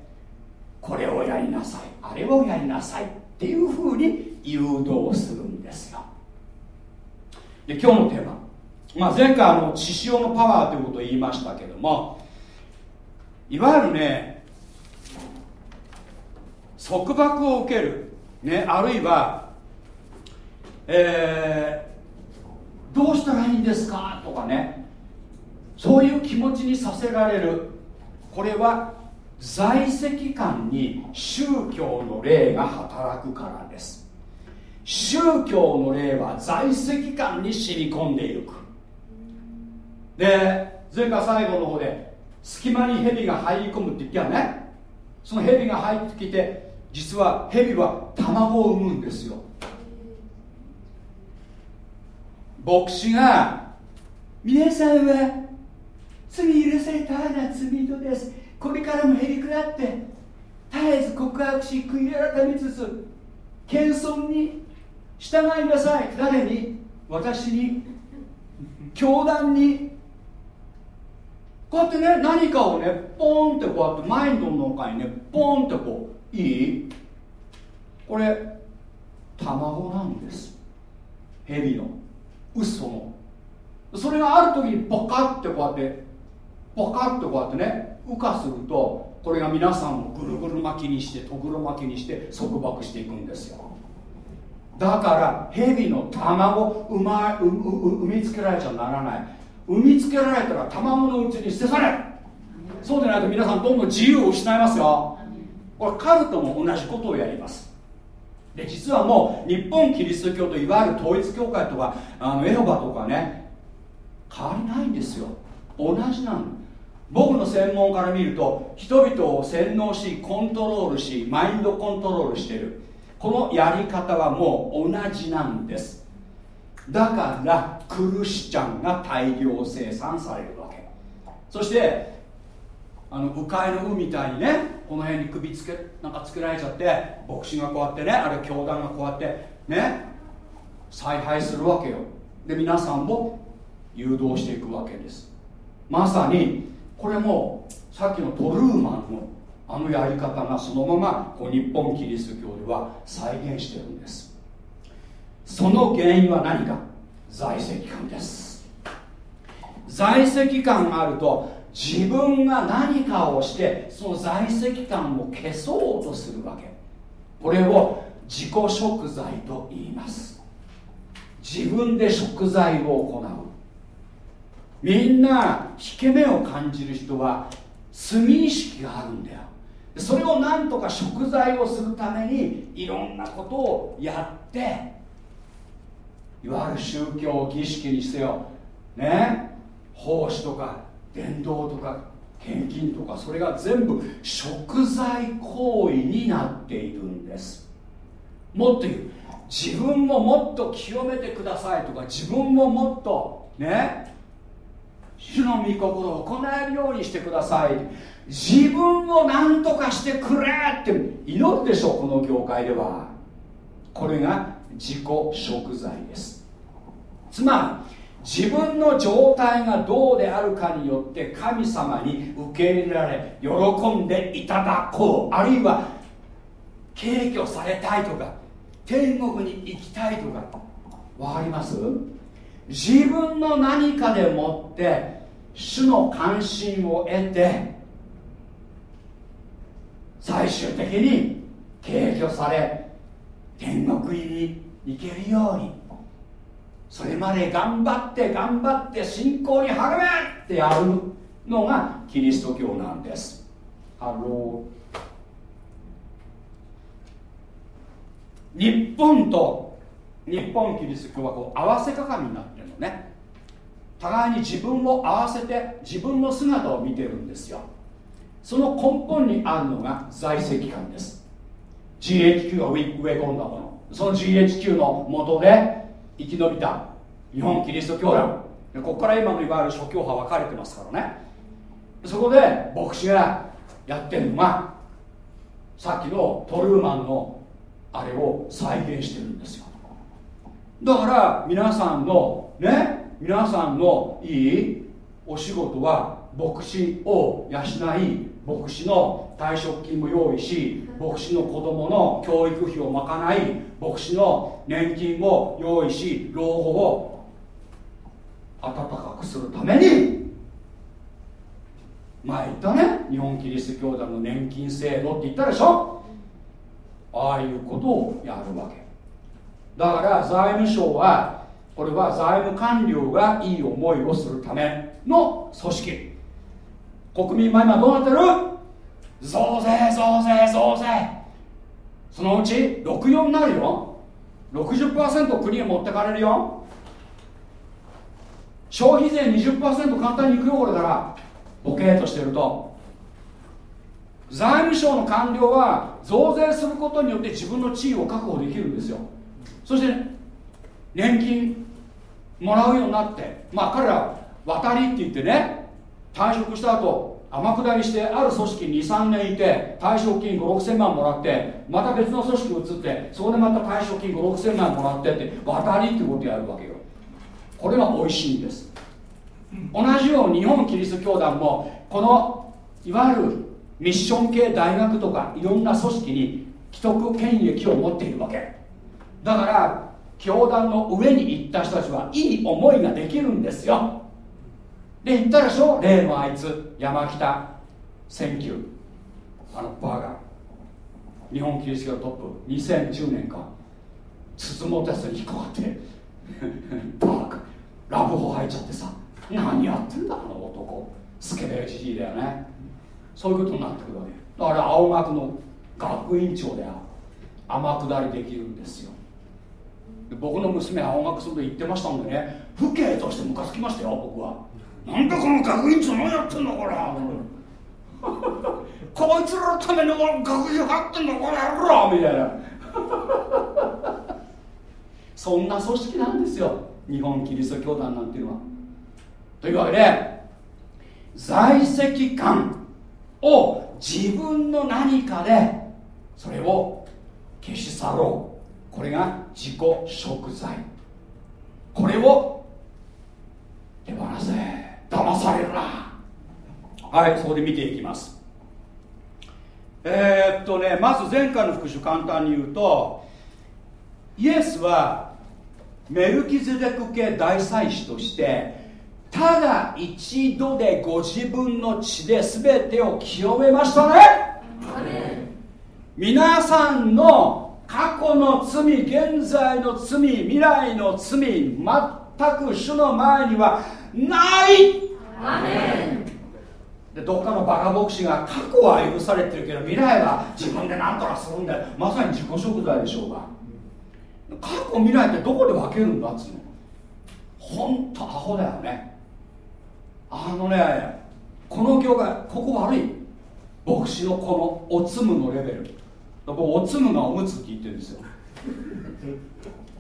これをやりなさい。あれをやりなさいっていうふうに誘導するんですよ。で今日のテーマ、まあ、前回あの血潮のパワーということを言いましたけどもいわゆるね束縛を受けるね、あるいは、えー、どうしたらいいんですかとかねそういう気持ちにさせられる。これは在籍感に宗教の霊が働くからです。宗教の霊は在籍感に染み込んでいく。で前回最後の方で隙間に蛇が入り込むって言ったよね？その蛇が入ってきて実は蛇は卵を産むんですよ。牧師が皆さんは罪許されたな罪人です。これからもへりくだって絶えず告白し悔い改めつつ謙遜に従いなさい。誰に？私に。教団に。こうやってね何かをねポーンってこうやってマインドの中にねポーンってこういい？これ卵なんです。蛇の。嘘の。それがある時にポカってこうやってポカってこうやってね羽化するとこれが皆さんをぐるぐる巻きにしてとぐる巻きにして束縛していくんですよ。だから蛇の卵産ま産みつけられちゃならない。産みつけられたら卵のうちに捨て去れ。そうでないと皆さんどんどん自由を失いますよ。これカルトも同じことをやります。で実はもう日本キリスト教といわゆる統一教会とかあのエホバとかね変わりないんですよ。同じなの。僕の専門から見ると人々を洗脳しコントロールしマインドコントロールしてる。このやり方はもう同じなんです。だからクルシチャンが大量生産されるわけ。そしてあの鵜飼の海みたいにねこの辺に首つけなんかつけられちゃって牧師がこうやってねあれ教団がこうやってね采配するわけよ。で皆さんも誘導していくわけです。まさにこれもさっきのトルーマンのあのやり方がそのままこう日本キリスト教では再現してるんです。その原因は何か？在籍感です。在籍感があると自分が何かをしてその在籍感を消そうとするわけ。これを自己食材と言います。自分で食材を行う。みんな引け目を感じる人は罪意識があるんだよ。それをなんとか食材をするためにいろんなことをやっていわゆる宗教儀式にせよね奉仕とか伝道とか献金とかそれが全部食材行為になっているんです。もっと言う自分ももっと清めてくださいとか自分ももっとね主の御心を行えるようにしてください。自分を何とかしてくれって祈るでしょこの業界では。これが自己食材です。つまり自分の状態がどうであるかによって神様に受け入れられ喜んでいただこう。あるいは敬虚されたいとか天国に行きたいとか。分かります？自分の何かでもって主の関心を得て最終的に敬虚され天国に行けるように。それまで頑張って頑張って信仰に励めってやるのがキリスト教なんです。ハロー日本と日本キリスト教はこう合わせ鏡になってるのね。互いに自分を合わせて自分の姿を見てるんですよ。その根本にあるのが罪責感です。GHQ が植え込んだもの。その GHQ のもとで生き延びた日本キリスト教団。ここから今のいわゆる諸教派分かれてますからね。そこで牧師がやってるのがさっきのトルーマンのあれを再現してるんですよ。だから皆さんのね皆さんのいいお仕事は牧師を養い牧師の退職金も用意し牧師の子供の教育費を賄い牧師の年金を用意し老後を温かくするために。前言ったね日本キリスト教団の年金制度って言ったでしょ？ああいうことをやるわけ。だから財務省はこれは財務官僚がいい思いをするための組織。国民は今どうなってる？増税増税増税そのうち64になるよ。60%国へ持ってかれるよ。消費税20%簡単にいくよこれから。ボケーとしてると。財務省の官僚は増税することによって自分の地位を確保できるんですよ。そして、年金もらうようになってまあ彼ら渡りって言ってね退職した後天下りしてある組織23年いて退職金56000万もらってまた別の組織移ってそこでまた退職金56000万もらってって渡りってことやるわけよ。これが美味しいんです。同じように日本キリスト教団もこのいわゆるミッション系大学とかいろんな組織に既得権益を持っているわけ。だから教団の上に行った人たちはいい思いができるんですよ。で言ったでしょ例のあいつ山北千九あのバーガー。日本キリスト教トップ。2010年か。筒本やつに引っかかって。[laughs] バーカラブホ入っちゃってさ。何やってんだあの男。スケベじじいだよね。そういうことになってくるわけ。だから青学の学院長である天下りできるんですよ。僕の娘青学すると言ってましたんでね。父兄としてムカつきましたよ僕は。なんでこの学院長何やってんのこれ [laughs] こいつらのための学費入ってんのこれやろ。みたいな。[laughs] そんな組織なんですよ。日本キリスト教団なんていうのは。というわけで在籍感を自分の何かでそれを消し去ろう。これが自己食材これを手放せ。騙されるな。はいそこで見ていきます。えー、っとねまず前回の復習簡単に言うとイエスはメルキゼデク系大祭司としてただ一度でご自分の血で全てを清めましたね。皆さんの過去の罪現在の罪未来の罪全く主の前にはない。でどっかのバカ牧師が過去は許されてるけど未来は自分で何とかするんだよ。まさに自己贖罪でしょうが。過去未来ってどこで分けるんだっつうの。ほんとアホだよね。あのねこの業界ここ悪い。牧師のこのおつむのレベル。僕おつむがおむつって言ってるんですよ。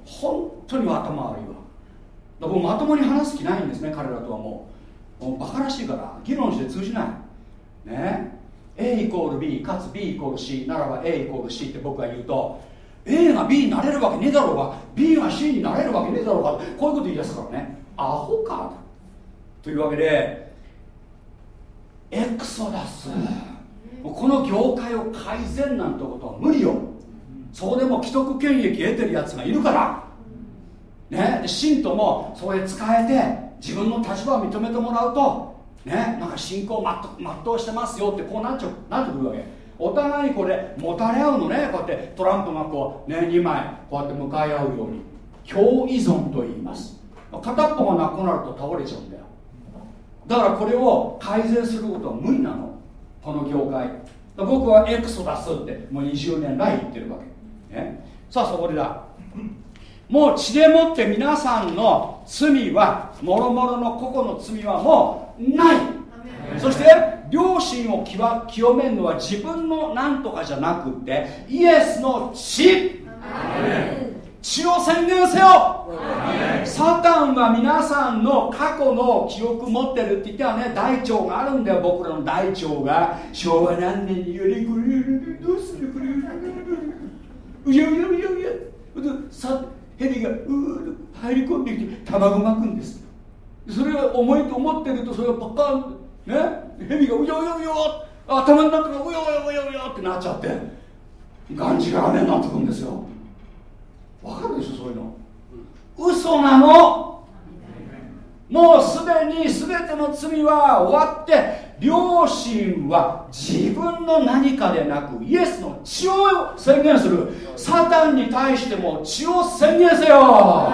本当に頭悪いわ僕まともに話す気ないんですね彼らとはもう。もうバカらしいから議論して通じない。ね。A イコール B かつ B イコール C ならば A イコール C って僕が言うと A が B になれるわけねえだろうが B が C になれるわけねえだろうかこういうこと言い出すからね。アホか。というわけでエクソダス。この業界を改善なんてことは無理よ。そこでも既得権益得てるやつがいるからね信徒もそれ使えて自分の立場を認めてもらうとねなんか信仰を全うしてますよってこうなっちゃうなってくるわけ。お互いにこれもたれ合うのねこうやってトランプがこうね2枚こうやって向かい合うように。共依存と言います。片っぽがなくなると倒れちゃうんだよ。だからこれを改善することは無理なの。この業界。僕はエクソダスってもう20年来言ってるわけ、ね、さあそこでだ。もう血でもって皆さんの罪はもろもろの個々の罪はもうない。そして良心を清めるのは自分の何とかじゃなくてイエスの血。血を宣言せよ。サタンは皆さんの過去の記憶持ってるって言ってはね大腸があるんだよ。僕らの大腸が。昭和何年によりこれどうするこれうやうやうやうやさ蛇がう入り込んできて卵まくんです。それが重いと思ってるとそれがパカンね？蛇がうようようよ頭の中がうようようようよってなっちゃってがんじがらめになってくるんですよ。わかるでしょそういうの。嘘なの。もうすでに全ての罪は終わって両親は自分の何かでなくイエスの血を宣言する。サタンに対しても血を宣言せよ。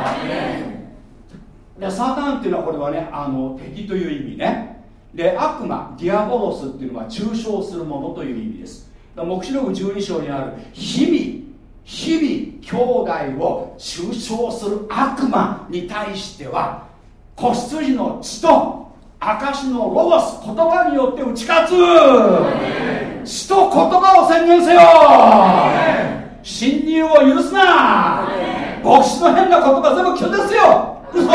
でサタンっていうのはこれはねあの敵という意味ね。で悪魔ディアボロスっていうのは中傷するものという意味です。黙示録12章にある日々日々兄弟を中傷する悪魔に対しては子羊の血と証のロゴス言葉によって打ち勝つ。血と言葉を宣言せよ。侵入を許すな。牧師の変な言葉全部拒絶よ。嘘。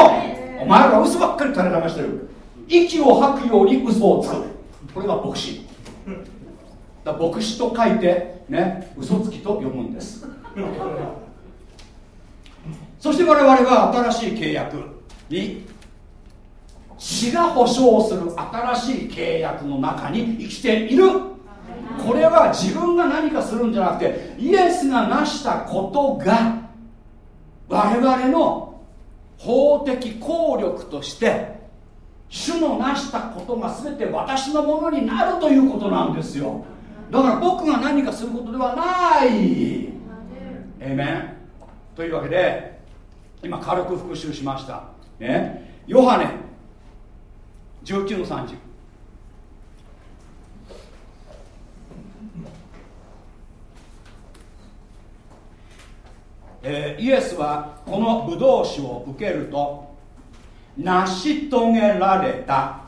お前ら嘘ばっかり垂れ流してる。息を吐くように嘘をつく。これが牧師。だ牧師と書いてね嘘つきと読むんです。そして我々は新しい契約に血が保証する新しい契約の中に生きている。これは自分が何かするんじゃなくてイエスが成したことが我々の法的効力として主の成したことが全て私のものになるということなんですよ。だから僕が何かすることではない。えめんというわけで今軽く復習しました。ね。ヨハネ。19の30えー、イエスはこのブドウ酒を受けると成し遂げられた。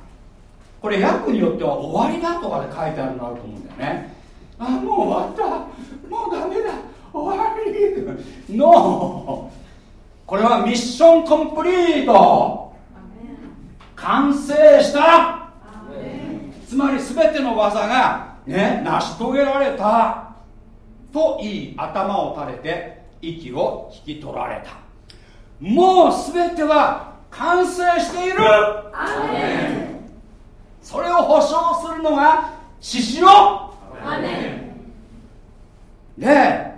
これ訳によっては終わりだとかで書いてあるのあると思うんだよね。あもう終わった。もうダメだ。終わり。ノーこれはミッションコンプリート。完成した。つまり全ての技がね成し遂げられた。といい頭を垂れて息を引き取られた。もう全ては完成している。それを保証するのが獅子ので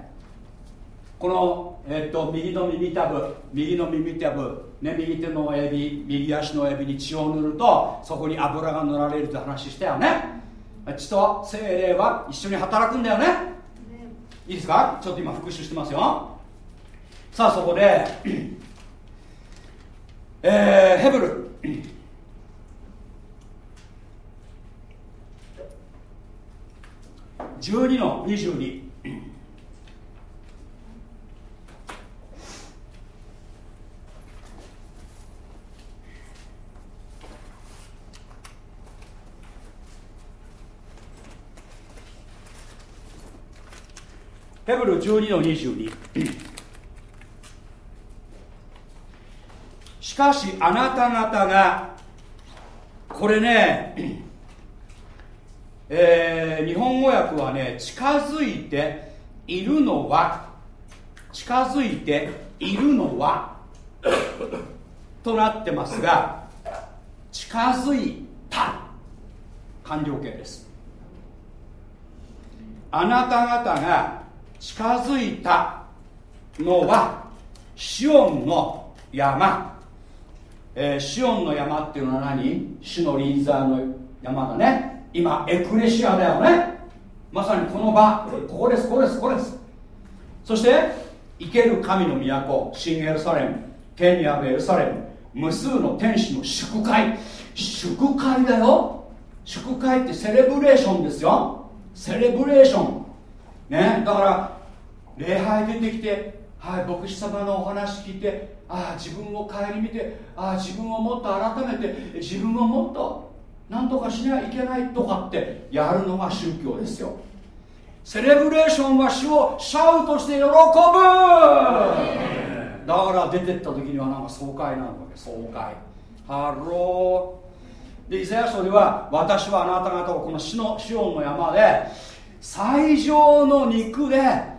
この、えっと、右の耳たぶ右の耳たぶ、ね、右手のエビ右足のエビに血を塗るとそこに油が塗られるって話したよね。血と精霊は一緒に働くんだよね。いいですか？ちょっと今復習してますよ。さあそこでえー、ヘブル。12の22ヘブル12の22しかしあなた方がこれねえー、日本語訳はね近づいているのは近づいているのはとなってますが近づいた。完了形です。あなた方が近づいたのはシオンの山、えー、シオンの山っていうのは何？主のリーザーの山だね。今エクレシアだよね。まさにこの場。ここですここですここです。そして生ける神の都新エルサレム。天にあるエルサレム。無数の天使の祝会。祝会だよ。祝会ってセレブレーションですよ。セレブレーション。ねだから礼拝出てきてはい牧師様のお話聞いてああ自分を顧みてああ自分をもっと改めて自分をもっと何とかしなきゃいけないとかってやるのが宗教ですよ。セレブレーションは主をシャウトして喜ぶ。だから出てった時にはなんか爽快なわけ爽快。 Hello。でイザヤ書では私はあなた方をこの死のシオンの山で最上の肉で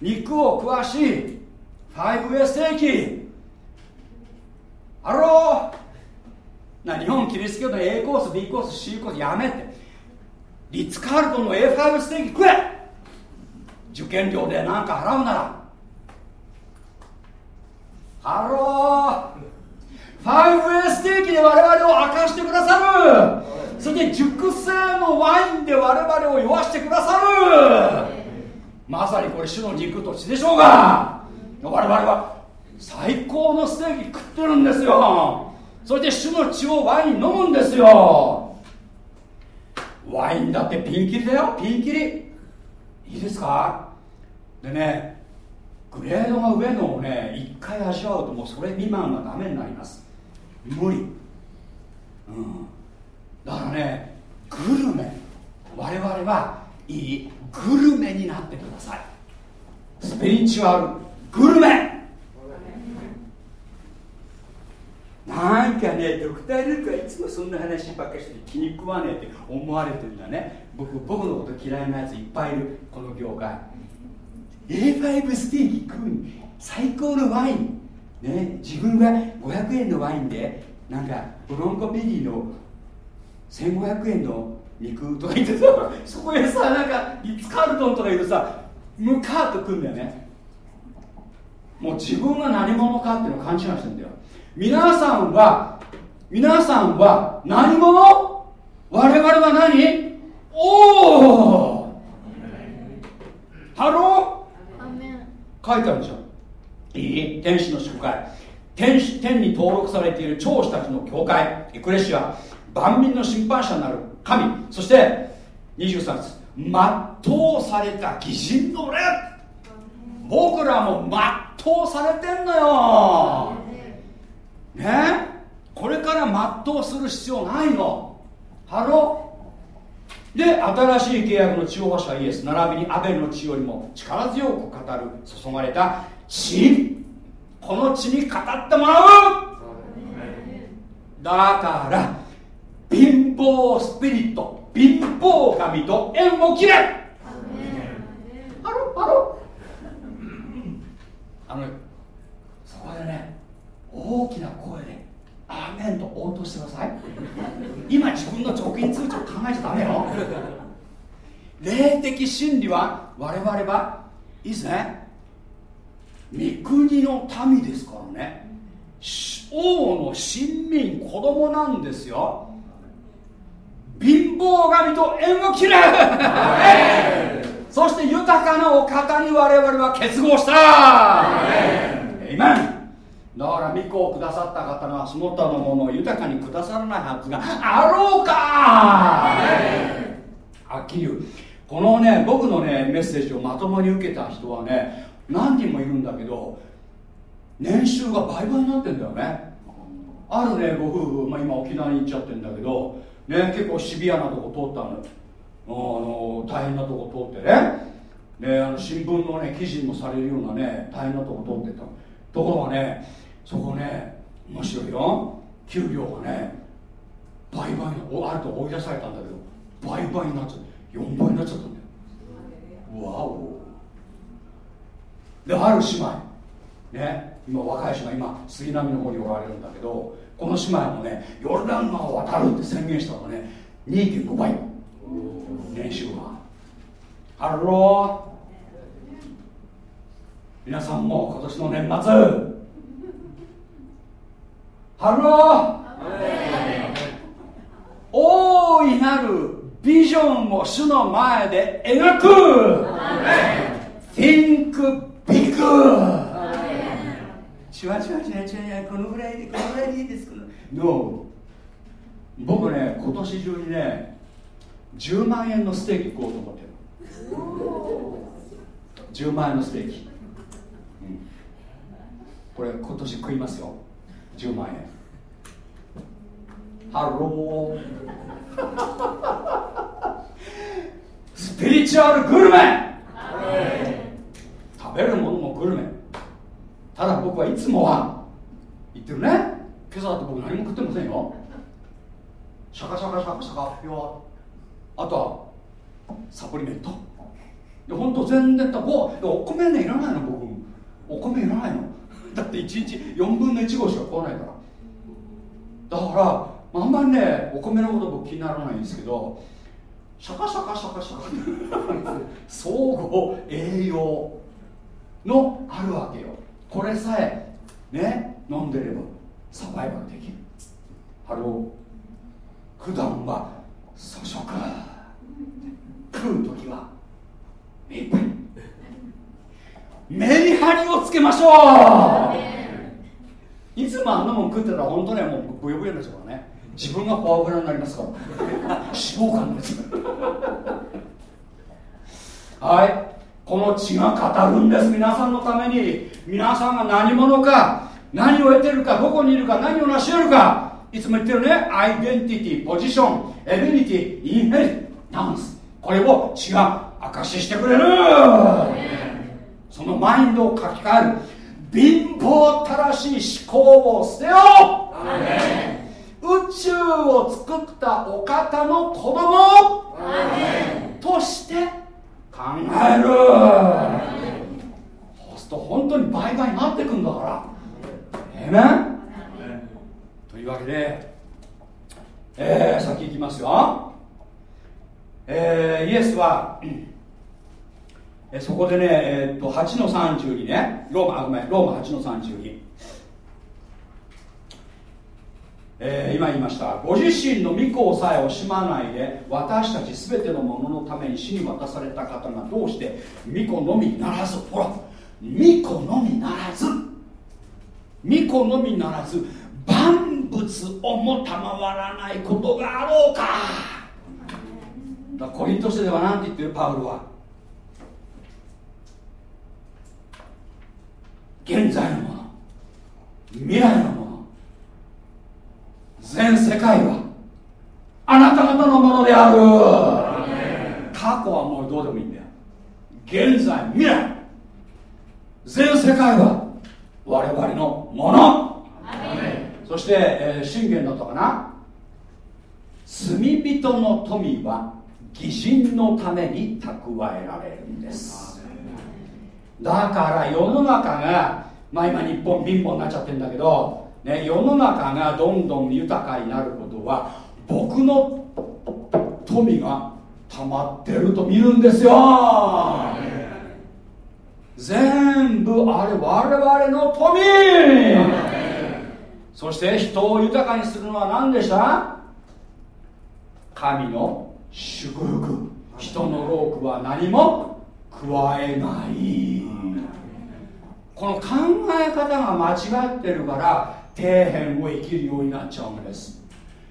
肉を食わし 5A ステーキ。ハローな日本キリスト教の A コース B コース C コースやめて。リッツ・カールトンの A5 ステーキ食え。受験料で何か払うなら。ハロー 5A ステーキで我々を飽かしてくださる。そして熟成のワインで我々を酔わしてくださるまさにこれ主の肉と血でしょうが我々は最高のステーキ食ってるんですよ。それで主の血をワイン飲むんですよ。ワインだってピンキリだよピンキリ。いいですか？でねグレードが上のをね一回味わうともうそれ未満がダメになります。無理。うん。だからねグルメ。我々はいいグルメになってください。スピリチュアル。グルメ。なんかねドクター・ルークはいつもそんな話ばっかりして気に食わねえって思われてるんだね。僕僕のこと嫌いなやついっぱいいるこの業界。A5 ステーキ食う最高のワイン。ね自分が500円のワインでなんかブロンコビリーの1500円の肉とか言ってさそこへさなんかリッツ・カールトンとか言うとさムカーッとくんだよね。もう自分が何者かっていうのを勘違いしてんだよ。皆さんは皆さんは何者？我々は何？おおハロー書いてあるじゃんいい。天使の祝会。天使天に登録されている長子たちの教会。エクレシア。万民の審判者になる神。そして23節。全うされた義人の霊。僕らも全うされてんのよ。ね？これから全うする必要ないの。ハロで新しい契約の血を者イエス。並びにアベルの血よりも力強く語る注がれた血。この血に語ってもらう。だから貧乏スピリット貧乏神と縁を切れ。ハロハロあのそこでね大きな声で「アーメン」と応答してください。今自分の貯金通帳考えちゃダメよ。霊的真理は我々はいいですね三国の民ですからね。王の親民子供なんですよ貧乏神と縁を切れ。そして豊かなお方に我々は結合した。エイメンだから御子をくださった方がその他のものを豊かにくださらないはずがあろうか。はっきり言うこのね僕のねメッセージをまともに受けた人はね何人もいるんだけど年収が倍々になってんだよね。あるねご夫婦、まあ、今沖縄に行っちゃってんだけど、ね、結構シビアなとこ通ったのあの大変なとこ通ってね。ねあの新聞のね記事にもされるようなね大変なとこ通ってたところがねそこね面白いよ。給料がね倍々のあると追い出されたんだけど倍々になっちゃって4倍になっちゃったんだよ。わお。である姉妹。ね今若い人が今杉並の方におられるんだけどこの姉妹もねヨルダン川を渡るって宣言したのがね2.5倍。年収は Hello。皆さんも今年の年末。 Hello。大いなるビジョンを主の前で描く。Think big チワチワチワチワこのぐらいでこのぐらいでいいです No 僕ね今年中にね10万円のステーキ食おうと思ってる10万円のステーキ、うん、これ今年食いますよ。10万円。 Hello。スピリチュアルグルメ。食べるものもグルメただ僕はいつもは言ってるね。今朝だって僕何も食ってませんよ。シャカシャカシャカシャカ。よあとはサプリメント。で本当全然だおお米ねいらないの僕お米いらないの。[laughs] だって1日4分の1号しか食わないから。だからあんまりねお米のこと僕気にならないんですけどシャカシャカシャカシャカ。[laughs] 総合栄養のあるわけよこれさえね飲んでればサバイバルできる。 Hello。普段は粗食食う時は目いっぱい。メリハリをつけましょう。いつもあんなもん食ってたら本当ねもうブヨブヨになっちゃうからね。自分がフォアグラになりますから。脂肪肝です。はい。この血が語るんです。皆さんのために皆さんが何者か何を得てるかどこにいるか何を成し得るかいつも言ってるねアイデンティティポジションエビリティインヘリタンスこれを血が証ししてくれる。そのマインドを書き換える。貧乏たらしい思考を捨てよう。宇宙を作ったお方の子供。として考えるそうすると本当に倍々になってくんだから。ええねというわけでえー、先行きますよ。えー、イエスは、えそこでね、えー、っと8の32ね。ローマあごめんローマ8の32えー、今言いました。ご自身の御子をさえ惜しまないで私たち全てのもののために死に渡された方がどうして御子のみならずほら御子のみならず。御子のみならず万物をも賜らないことがあろうか。だコリント書では何て言ってるパウロは。現在のもの未来のもの。全世界はあなた方のものである。過去はもうどうでもいいんだよ。現在未来全世界は我々のもの。そして、えー、信玄だったかな。罪人の富は偽人のために蓄えられるんです。だから世の中がまあ今日本貧乏になっちゃってるんだけどね、世の中がどんどん豊かになることは僕の富が溜まってると見るんですよ。全部あれ我々の富。そして人を豊かにするのは何でした？神の祝福。人の労苦は何も加えない。この考え方が間違ってるから底辺を生きるようになっちゃうんです。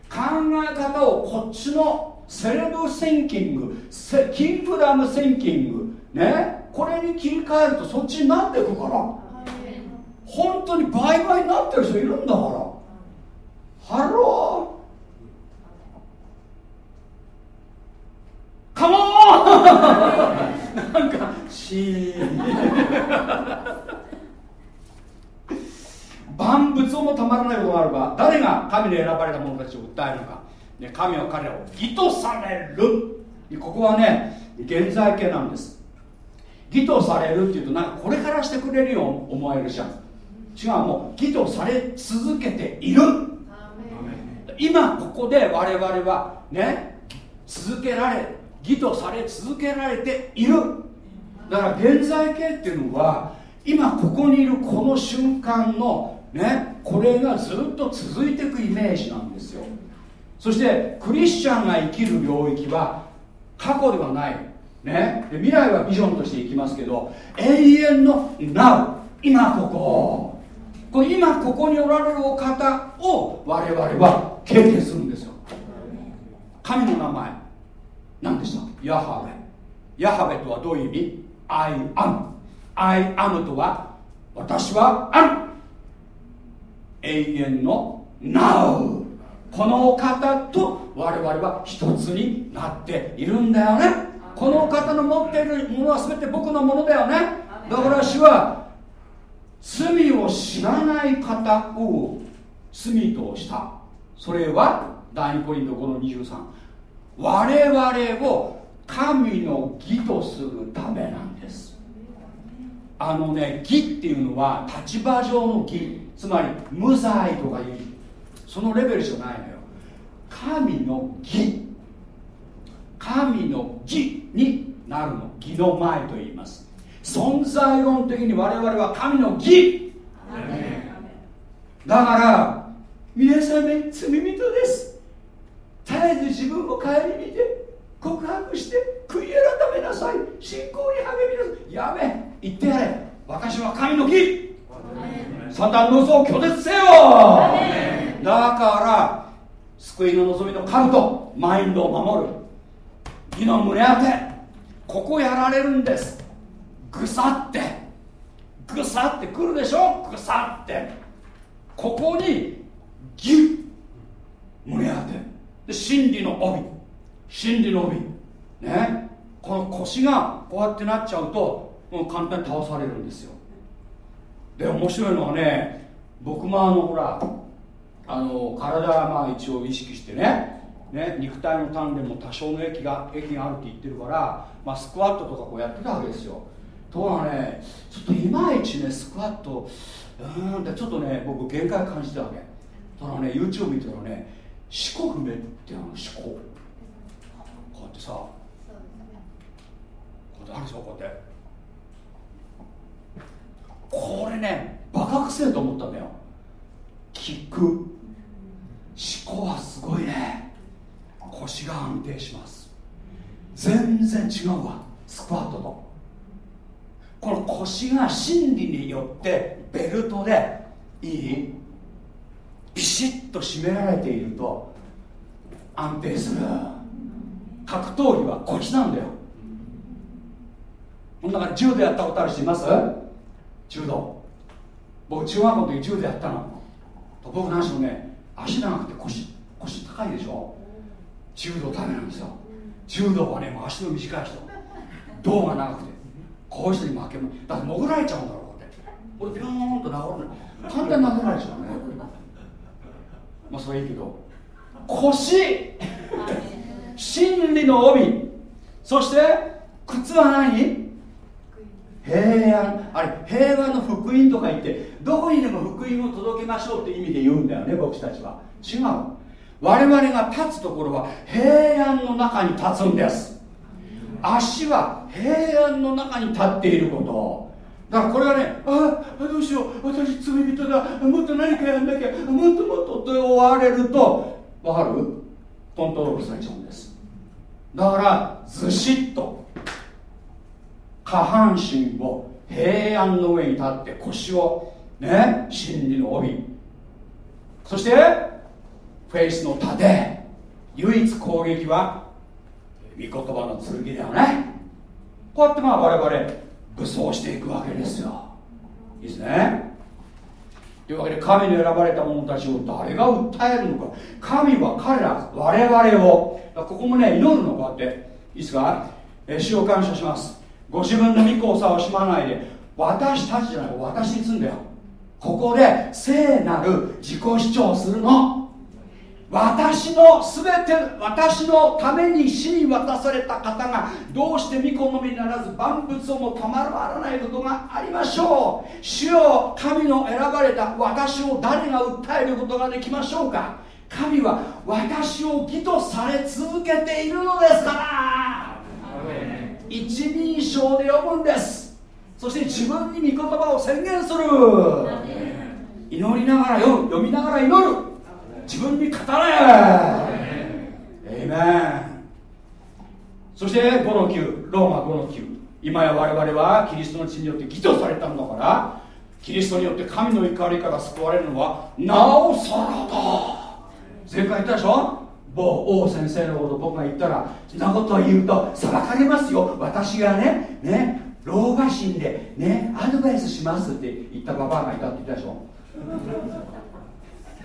考え方をこっちのセレブセンキングキングダムセンキングねこれに切り替えるとそっちになっていくから。本当に倍々になってる人いるんだから。ハロー。カモン。[laughs] なんかシーン。万物をもたまらないことがあるが誰が神の選ばれた者たちを訴えるのか、ね、神は彼らを義とされる。ここはね現在形なんです。義とされるっていうとなんかこれからしてくれるよう思えるじゃん。違うもう義とされ続けている。今ここで我々はね続けられ義とされ続けられている。だから現在形っていうのは今ここにいるこの瞬間のねこれがずっと続いていくイメージなんですよ。そしてクリスチャンが生きる領域は過去ではない。ね。で未来はビジョンとしていきますけど永遠の Now 今ここ。こ今ここにおられるお方を我々は経験するんですよ。神の名前。何でした？ヤハウェ。ヤハウェとはどういう意味？I am I am とは私はある。永遠の Now このお方と我々は一つになっているんだよね。このお方の持っているものは全て僕のものだよね。だから主は罪を知らない方を罪とした。それは第2コリント5の23我々を神の義とするためなんです。あのね義っていうのは立場上の義つまり無罪とかいうそのレベルじゃないのよ神の義神の義になるの義の前と言います。存在論的に我々は神の義。だから皆様罪人です。絶えず自分を顧みて告白して悔い改めなさい。信仰に励みなさい。やめ。言ってやれ。私は神の義サタンの嘘を拒絶せよ。だから救いの望みの兜マインドを守る。義の胸当てここやられるんです。ぐさって。ぐさってくるでしょ？ぐさって。ここにギュッ胸当て。で真理の帯。真理の帯。ね。この腰がこうやってなっちゃうともう簡単に倒されるんですよ。で面白いのはね僕もあのほらあの体はまあ一応意識してねね肉体の鍛錬も多少の益が益があるって言ってるから、まあ、スクワットとかこうやってたわけですよ。ところがねちょっといまいちねスクワットうんってちょっとね僕限界感じたわけ。ただね YouTube 見てたらね四股踏めってあの四股こうやってさこうやってあるでしょこうやってこれねバカくせえと思ったんだよ。聞く。思考はすごいね。腰が安定します。全然違うわ。スクワットと。この腰が真理によってベルトでいい？ビシッと締められていると安定する。格闘技は腰なんだよ。こんなから柔道やったことある人います？柔道。僕中学校の時柔道やったの。僕何しろね足長くて腰腰高いでしょ。柔道ダメなんですよ。柔道はねもう足の短い人。胴が長くてこういう人に負けもだって潜られちゃうんだろうって。これピョーンと殴るの。簡単に殴られちゃうね。まあそれいいけど。腰。真理の帯。そして靴は何？平安。あれ平和の福音とか言ってどこにでも福音を届けましょうって意味で言うんだよね僕たちは。違う。我々が立つところは平安の中に立つんです。足は平安の中に立っていること。だからこれがねああどうしよう。私罪人だ。もっと何かやんなきゃ。もっともっとって追われると。わかる？コントロールされちゃうんです。だからずしっと。下半身を平安の上に立って腰をね真理の帯。そしてフェイスの盾。唯一攻撃は御言葉の剣だよねこうやってまあ我々武装していくわけですよ。いいですね。というわけで神の選ばれた者たちを誰が訴えるのか。神は彼ら我々を。ここもね祈るのこうやって。いいですか、え主を感謝します。ご自分の御子をさ惜しまないで私たちじゃない私に住んだよ。ここで聖なる自己主張するの。私の全て私のために死に渡された方がどうして御子のみならず万物をもたまらないことがありましょう。主よ神の選ばれた私を誰が訴えることができましょうか。神は私を義とされ続けているのですから。一人称で呼ぶんです。そして自分に御言葉を宣言する。祈りながら読む読みながら祈る。自分に語れ。エイメンそして5の9ローマ5の9今や我々はキリストの血によって義とされたんだからキリストによって神の怒りから救われるのはなおさらだ。前回言ったでしょ？某王先生のこと僕が言ったらそんなことを言うと裁かれますよ。私がねね老婆心でねアドバイスしますって言ったババアがいたって言ったでしょ。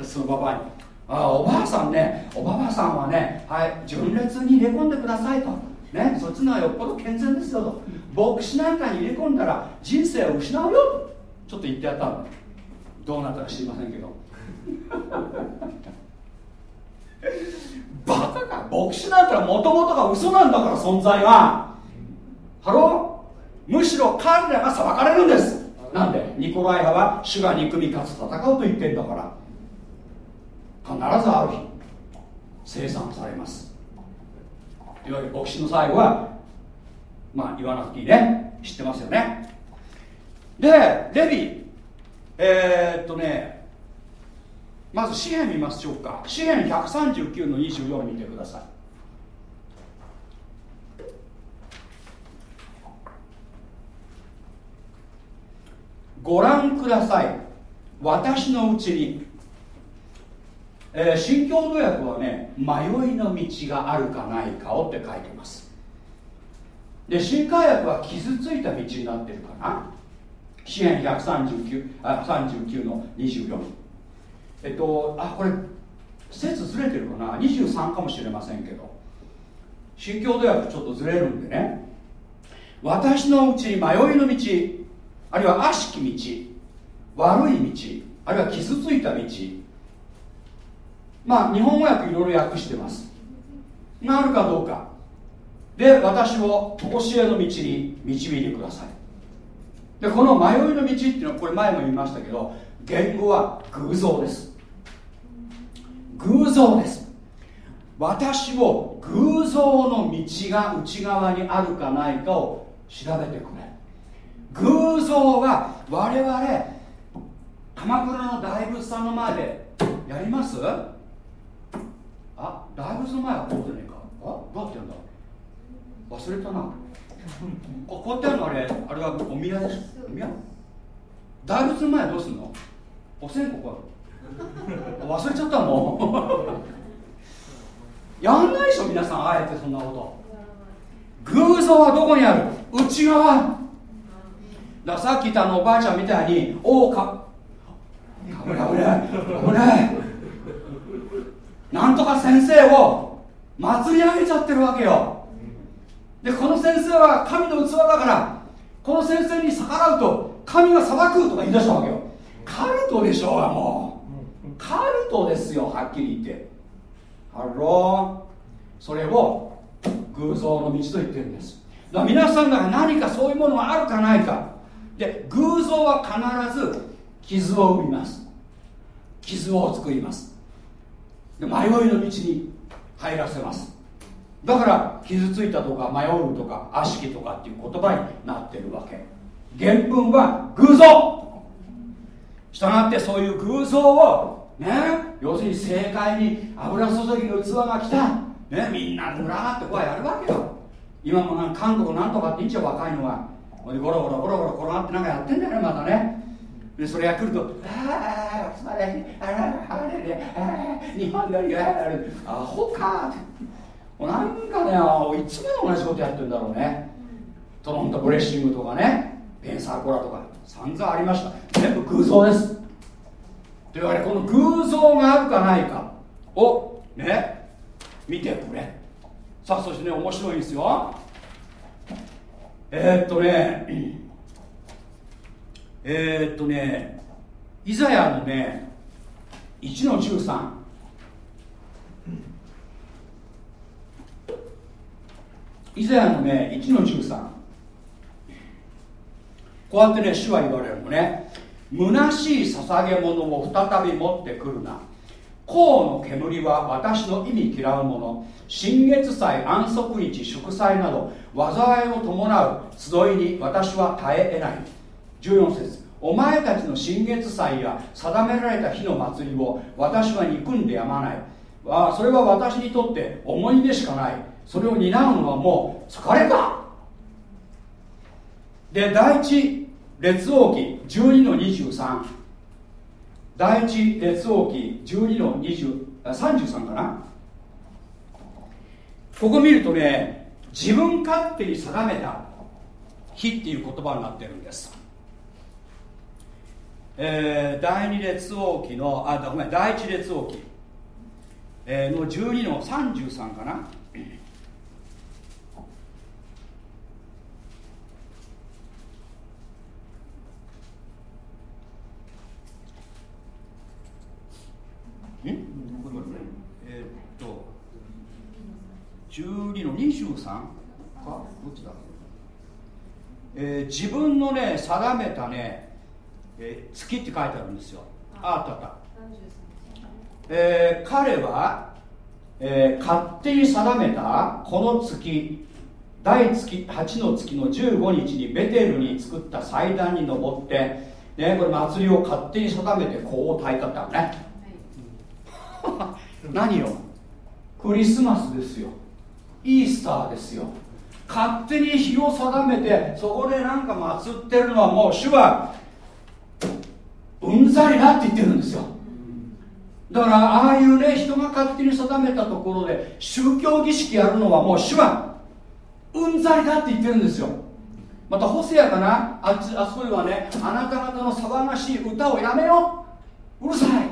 そのババアに。あおばあさんねおばばさんはねはい純烈に入れ込んでくださいと。ねそっちのはよっぽど健全ですよと。牧師なんかに入れ込んだら人生を失うよちょっと言ってやったの。どうなったか知りませんけど。[laughs] バカか牧師なんてもともとが嘘なんだから存在は。 Hello？むしろ彼らが裁かれるんです。なんで？ニコライ派は主が憎みかつ戦うと言ってんだから。必ずある日清算されます。いわゆる牧師の最後はまあ言わなくていいね。知ってますよね。でレビえー、っとねまず詩篇見ましょうか。詩篇139の24見てください。ご覧ください。私のうちに。えー、新共同訳はね迷いの道があるかないかをって書いてます。で新海訳は傷ついた道になってるかな。支援139あ39の24えっとあこれ説ずれてるかな？23かもしれませんけど。新共同訳ちょっとずれるんでね。私のうちに迷いの道あるいは悪しき道悪い道あるいは傷ついた道。まあ日本語訳いろいろ訳してます。があるかどうか。で私を常しえの道に導いてください。でこの迷いの道っていうのはこれ前も言いましたけど言語は偶像です。偶像です。私を偶像の道が内側にあるかないかを調べてくれ。偶像は我々鎌倉の大仏さんの前でやります？あ大仏の前はこうじゃねえか。あどうやってやんだ？忘れたな。こうやってやるのあれあれはお宮でしょ？お宮？大仏の前はどうすんの？お線香こ忘れちゃったのやんないでしょ皆さん。あえてそんなこと。偶像はどこにある？内側。だからさっき言ったあのおばあちゃんみたいに「おおか。危ない危ない危ない。なんとか先生を祭り上げちゃってるわけよ。でこの先生は神の器だからこの先生に逆らうと神が裁くとか言い出したわけよ。カルトでしょうがもう。カルトですよはっきり言って。Hello。それを偶像の道と言ってるんです。だから皆さんなら何かそういうものがあるかないか。で偶像は必ず傷を生みます。傷を作ります。で迷いの道に入らせます。だから傷ついたとか迷うとか悪しきとかっていう言葉になってるわけ。原文は偶像したがってそういう偶像をね要するに正解に油注ぎの器が来た、ね、みんな群がってこうやるわけよ。今も韓国なんとかって言っちゃ若いのはゴロゴロゴロゴロ転がってなんかやってんだよねまたね。でそれが来ると「ああつまりあらあれであ日本よりあれアホか」ってもうなんかねいつも同じことやってるんだろうね。トロントブレッシングとかね。ペンサーコラとか散々ありました。全部偶像です。というわけでこの偶像があるかないかをね見てくれ。さあそしてね面白いんですよ。えー、っとねえー、っとねイザヤのね1の13イザヤのね1の13こうやってね主は言われるのね。虚しい捧げ物を再び持ってくるな。甲の煙は私の意味嫌うもの。新月祭安息日祝祭など災いを伴う集いに私は耐え得ない。14節。お前たちの新月祭や定められた日の祭りを私は憎んでやまない。あそれは私にとって思い出しかない。それを担うのはもう疲れた。で第一列王記12の23第一列王記12の20 33かな。ここ見るとね自分勝手に定めた日っていう言葉になってるんです。えー、第二列王記のあごめん第一列王記、えー、の12の33かなんえー、っと12の 23? か？どっちだ、えー、自分のね定めたね、えー、月って書いてあるんですよ。あ。あったあった、えー、彼は、えー、勝手に定めたこの月第月8の月の15日にベテルに作った祭壇に登って、ね、これ祭りを勝手に定めてこう炊いたったのね。[laughs] 何よ？クリスマスですよイースターですよ。勝手に日を定めてそこでなんか祀ってるのはもう主はうんざりだって言ってるんですよ。だからああいうね人が勝手に定めたところで宗教儀式やるのはもう主はうんざりだって言ってるんですよ。またホセアかな？あっちあそこではねあなた方の騒がしい歌をやめよ。うるさい。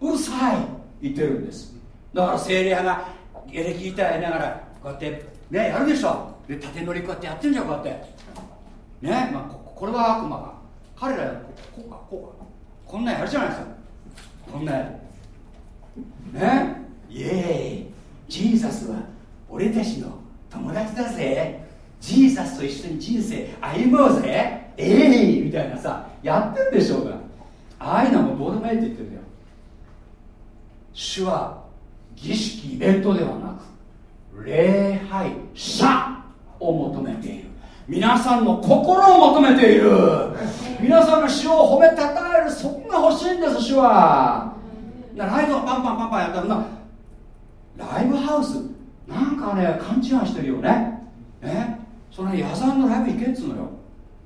うるさい。言ってるんです。だから精霊派がエレキギターやりながらこうやってねやるでしょ。で縦乗りこうやってやってんじゃんこうやって。ねまあここれは悪魔が彼らこうかこうかこんなんやるじゃないですか。こんなんやる。ね？イエーイ。ジーザスは俺たちの友達だぜ。ジーザスと一緒に人生歩もうぜ。ええー、みたいなさやってるでしょうが。ああいうのもどうでもいいって言ってるんだよ。主は儀式イベントではなく礼拝者を求めている。皆さんの心を求めている。皆さんの主を褒めたたえるそこが欲しいんです主は。ライブがパンパンパンパンやったらライブハウスなんかね勘違いしてるよね。ねその矢沢のライブ行けっつうのよ。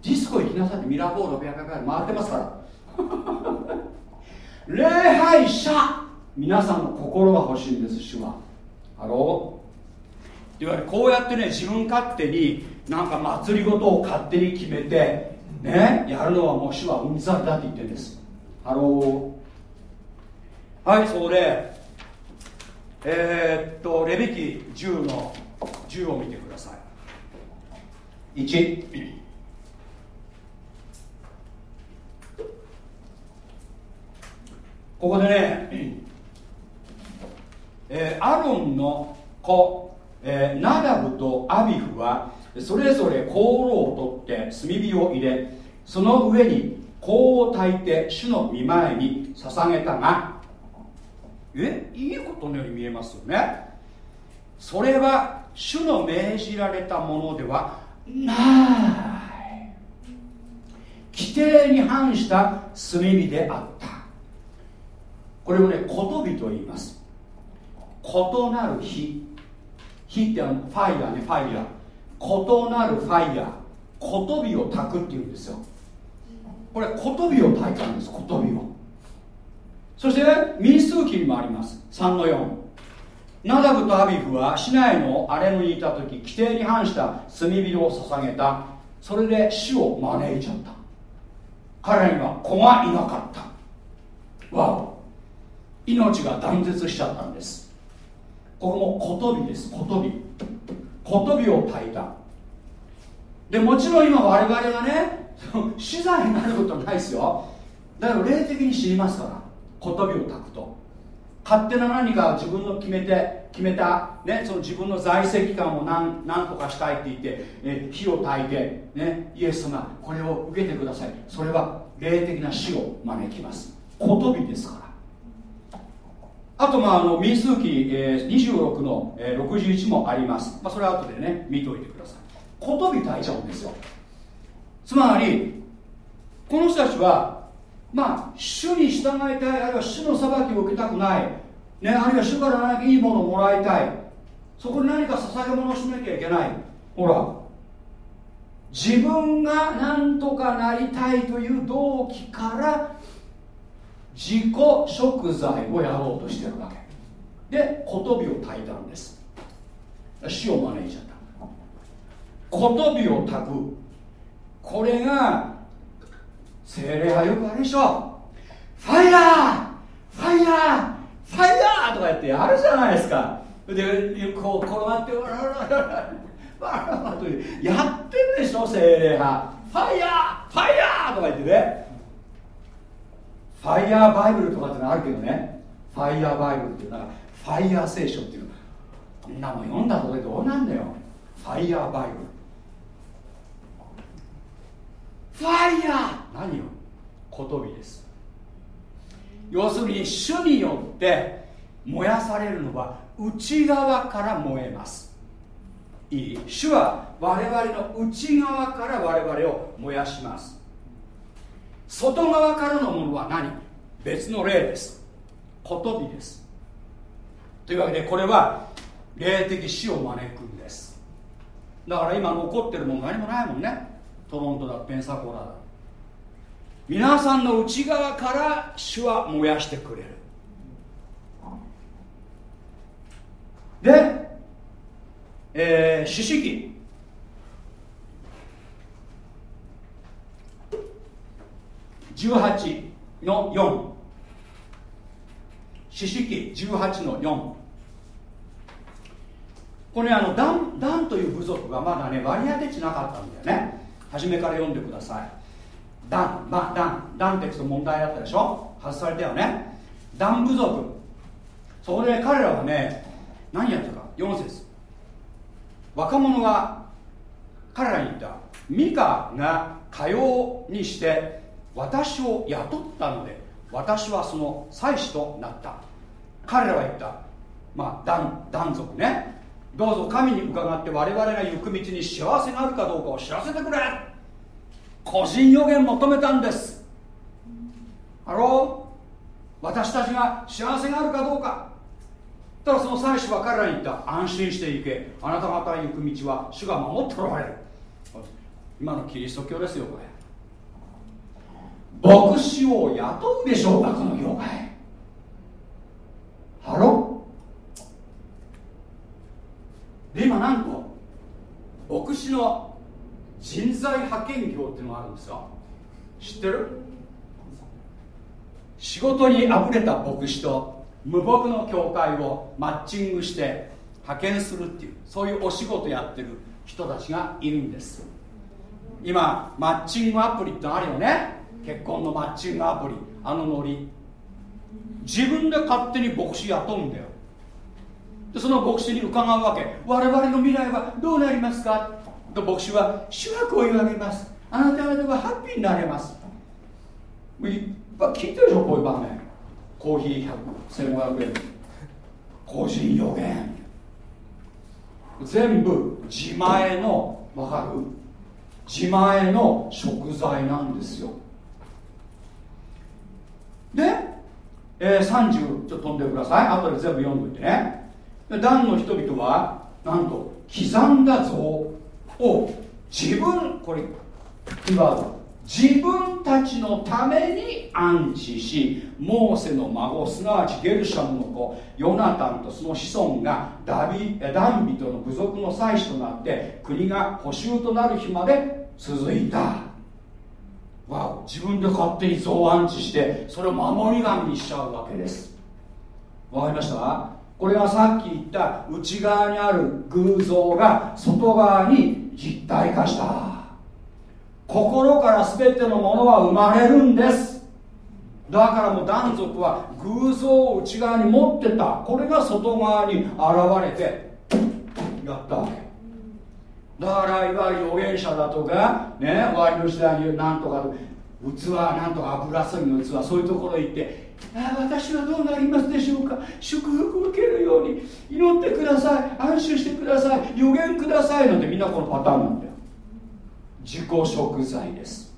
ディスコ行きなさいってミラーボールをピャピャピャ回ってますから。[laughs] 礼拝者皆さんの心が欲しいんです主は。 Hello。いわゆるこうやってね自分勝手になんか祭りごとを勝手に決めてねやるのはもう主はうんざりだって言ってるんです。 Hello。はいそこでえー、っとレビ記10の10を見てください。1ここでねえー、アロンの子、えー、ナダブとアビフはそれぞれ香炉を取って炭火を入れその上に香を焚いて主の見前に捧げたがえいいことのように見えますよね。それは主の命じられたものではない。規定に反した炭火であった。これをねことびと言います。異なる火。火ってあのファイヤーねファイヤー。異なるファイヤー。小飛びを炊くっていうんですよ。これ小飛びを炊いたんです小飛びを。そして民数記にもあります。3の4ナダブとアビフは市内の荒れ野にいた時規定に反した炭火を捧げた。それで死を招いちゃった。彼には子がいなかった。わお。命が断絶しちゃったんです。ここも小飛びです。小飛び小飛びを炊いた。でもちろん今我々がね [laughs] 死罪になることはないですよ。だけど霊的に知りますから。小飛びを炊くと。勝手な何か自分の決めて決めた、ね、その自分の在籍感を何何とかしたいって言って、え火を焚いて、ね、イエス様これを受けてください。それは霊的な死を招きます。小飛びですから。あとまああの民数記、えー、26の、えー、61もあります、まあ、それは後でね見といてください。小飛び焚いちゃうんですよ。つまりこの人たちはまあ主に従いたいあるいは主の裁きを受けたくない、ね、あるいは主から何かいいものをもらいたい。そこに何か捧げ物をしなきゃいけない。ほら自分が何とかなりたいという動機から自己食材をやろうとしてるわけ。で小飛びを炊いたんです。死を招いちゃった。異火を焚く。これが聖霊派よくあれでしょ。ファイヤー!ファイヤー!ファイヤー!とか言ってやるじゃないですか。でこう転がってわらわらわらわらとやってるでしょ聖霊派 Fire! Fire! とか言ってね。 Fire Bible とかってのあるけどね。ファイヤーバイブルっていうのはファイヤー聖書っていうこんなもん読んだとこでどうなんだよ。ファイヤーバイブル。ファイヤー。何よ。小飛びです。要するに主によって燃やされるのは内側から燃えます。いい。主は我々の内側から我々を燃やします外側からのものは何？別の霊です。小飛びです。というわけでこれは霊的死を招くんです。だから今残ってるもの何もないもんね。トロントだペンサコラだ。皆さんの内側から主は燃やしてくれる。で、えー、四式。18の4四式18の4これあのダンダンという部族がまだね割り当て地なかったんだよね。初めから読んでください。ダン、まあ、ダンダンって問題だったでしょ？外されたよね。ダン部族。そこで彼らはね何やったか？4節。若者が彼らに言った。ミカがかようにして私を雇ったので私はその祭司となった。彼らは言った。まあダン、ダン族ね。どうぞ神に伺って我々が行く道に幸せがあるかどうかを知らせてくれ。個人予言求めたんです。 Hello。私たちが幸せがあるかどうか。ただその祭司は彼らに言った。安心していけ。あなた方に行く道は主が守っておられる。今のキリスト教ですよこれ。牧師を雇うでしょうかこの業界。 Hello。で今なんと牧師の人材派遣業っていうのがあるんですよ。知ってる？仕事にあふれた牧師と無牧の教会をマッチングして派遣するっていうそういうお仕事やってる人たちがいるんです。今マッチングアプリってあるよね。結婚のマッチングアプリあのノリ。自分で勝手に牧師雇うんだよ。でその牧師に伺うわけ。我々の未来はどうなりますか？と。牧師は主はこう言われます。あなた方はハッピーになれます。いっぱい聞いてるでしょこういう場面。コーヒー1500円。個人予言。全部自前のわかる？自前の食材なんですよ。で、えー、30ちょっと飛んでください。後で全部読んどいてね。ダンの人々はなんと刻んだ像を自分これキーワード自分たちのために安置しモーセの孫すなわちゲルシャムの子ヨナタンとその子孫がダビダンビトの部族の祭司となって国が補修となる日まで続いた。わ自分で勝手に増安置してそれを守り神にしちゃうわけです。わかりました？これがさっき言った内側にある偶像が外側に実体化した。心から全てのものは生まれるんです。だからもう男族は偶像を内側に持ってた。これが外側に現れてやったわけ。だからいわゆる預言者だとかね終わりの時代になんとか器なんとか油注ぎの器そういうところへ行ってあ私はどうなりますでしょうか？祝福を受けるように祈ってください安心してください予言くださいなんてみんなこのパターンなんだよ。自己贖罪です。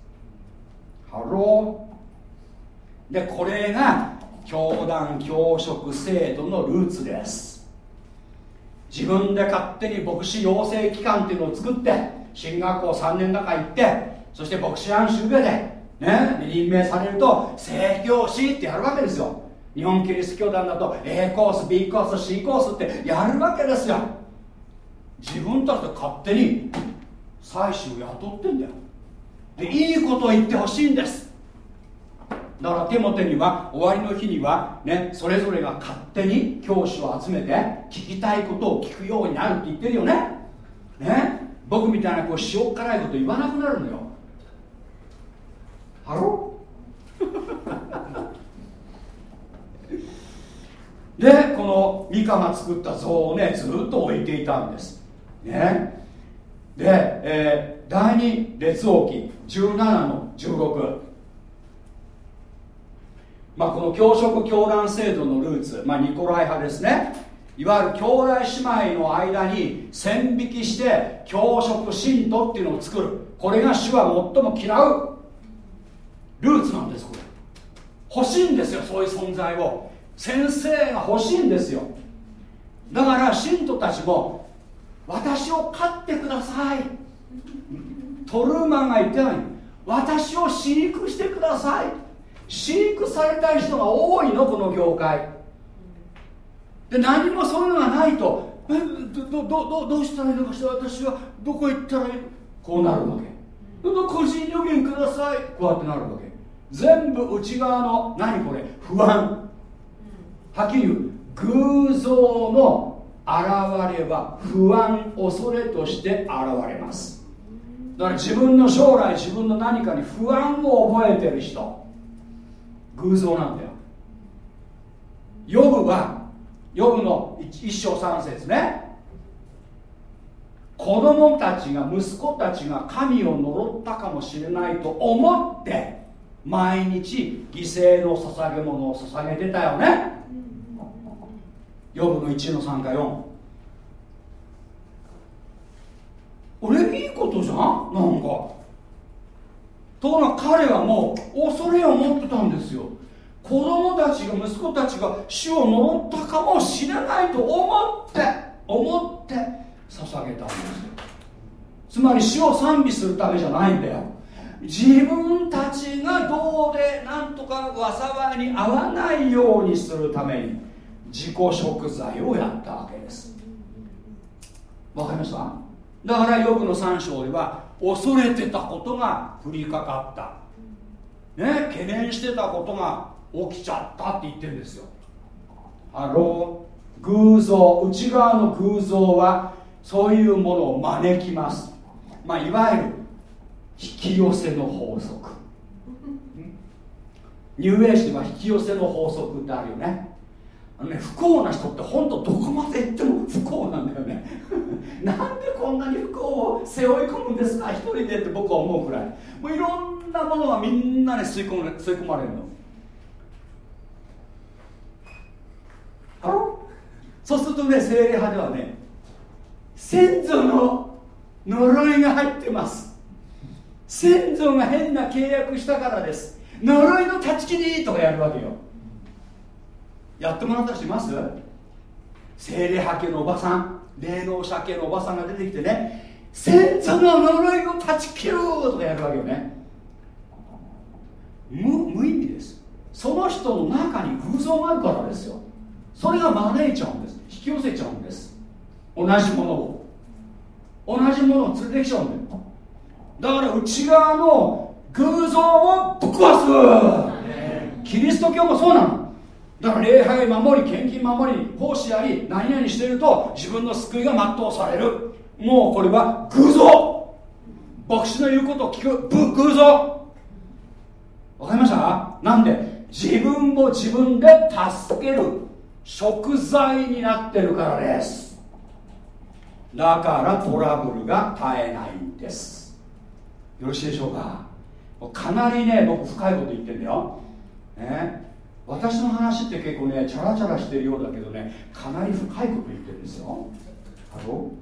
Hello。でこれが教団教職制度のルーツです。自分で勝手に牧師養成機関っていうのを作って神学校3年中行ってそして牧師按手受けてね任命されると正教師ってやるわけですよ。日本キリスト教団だと A コース B コース C コースってやるわけですよ。自分たちで勝手に祭司を雇ってんだよ。でいいことを言ってほしいんです。だからテモテには終わりの日にはねそれぞれが勝手に教師を集めて聞きたいことを聞くようになるって言ってるよね。ね。僕みたいなこう塩辛いこと言わなくなるのよ。ハロ [laughs] でこの三河作った像をねずっと置いていたんです。ね。で、えー、第二列王記17の16まあこの教職教団制度のルーツ、まあ、ニコライ派ですね。いわゆる兄弟姉妹の間に線引きして教職信徒っていうのを作る。これが主は最も嫌うルーツなんですこれ。欲しいんですよそういう存在を。先生が欲しいんですよ。だから信徒たちも私を飼ってください。トルーマンが言ったように私を飼育してください。飼育されたい人が多いのこの業界。で何もそういうのがないとえどどどどうしたらいいのかしら私はどこ行ったらいい？こうなるわけ。個人予言ください。こうやってなるわけ。全部内側の何これ？不安。はっきり言う。偶像の現れは不安恐れとして現れます。だから自分の将来自分の何かに不安を覚えてる人。偶像なんだよ。ヨブはヨブの一章三節ね。子供たちが息子たちが神を呪ったかもしれないと思って毎日犠牲の捧げ物を捧げてたよね。ヨブの1の3か4俺いいことじゃん？なんか。ところが彼はもう恐れを持ってたんですよ。子供たちが息子たちが死を呪ったかもしれないと思って思って捧げたんですよ。つまり死を賛美するためじゃないんだよ。自分たちがどうでなんとか災いに合わないようにするために自己食材をやったわけです。わかりました？だからヨブの3章では恐れてたことが降りかかった。ね懸念してたことが起きちゃったって言ってるんですよ。あの偶像内側の偶像はそういうものを招きます。まあいわゆる引き寄せの法則。ニューエイジでは引き寄せの法則ってあるよね。あのね不幸な人って本当どこまで行っても不幸なんだよね。[laughs] なんでこんなに不幸を背負い込むんですか？一人でって僕は思うくらい。もういろんなものがみんなに吸い込まれ吸い込まれるの。あろそうするとね精霊派ではね先祖の呪いが入ってます。先祖が変な契約したからです。呪いの断ち切りとかやるわけよ。やってもらった人います？精霊派系のおばさん霊能者系のおばさんが出てきてね先祖の呪いを断ち切るとかやるわけよね。無無意味です。その人の中に偶像があるからですよ。それが招いちゃうんです。引き寄せちゃうんです。同じものを。同じものを連れてきちゃうんだよ。だから内側の偶像をぶっ壊す。キリスト教もそうなのだから礼拝守り献金守り奉仕やり何々していると自分の救いが全うされる。もうこれは偶像。牧師の言うことを聞く。偶像。わかりました？なんで？自分を自分で助ける。食材になってるからです。だからトラブルが絶えないんです。よろしいでしょうか？かなりね僕深いこと言ってんだよ、ね、私の話って結構ねチャラチャラしてるようだけどねかなり深いこと言ってるんですよ。ハロ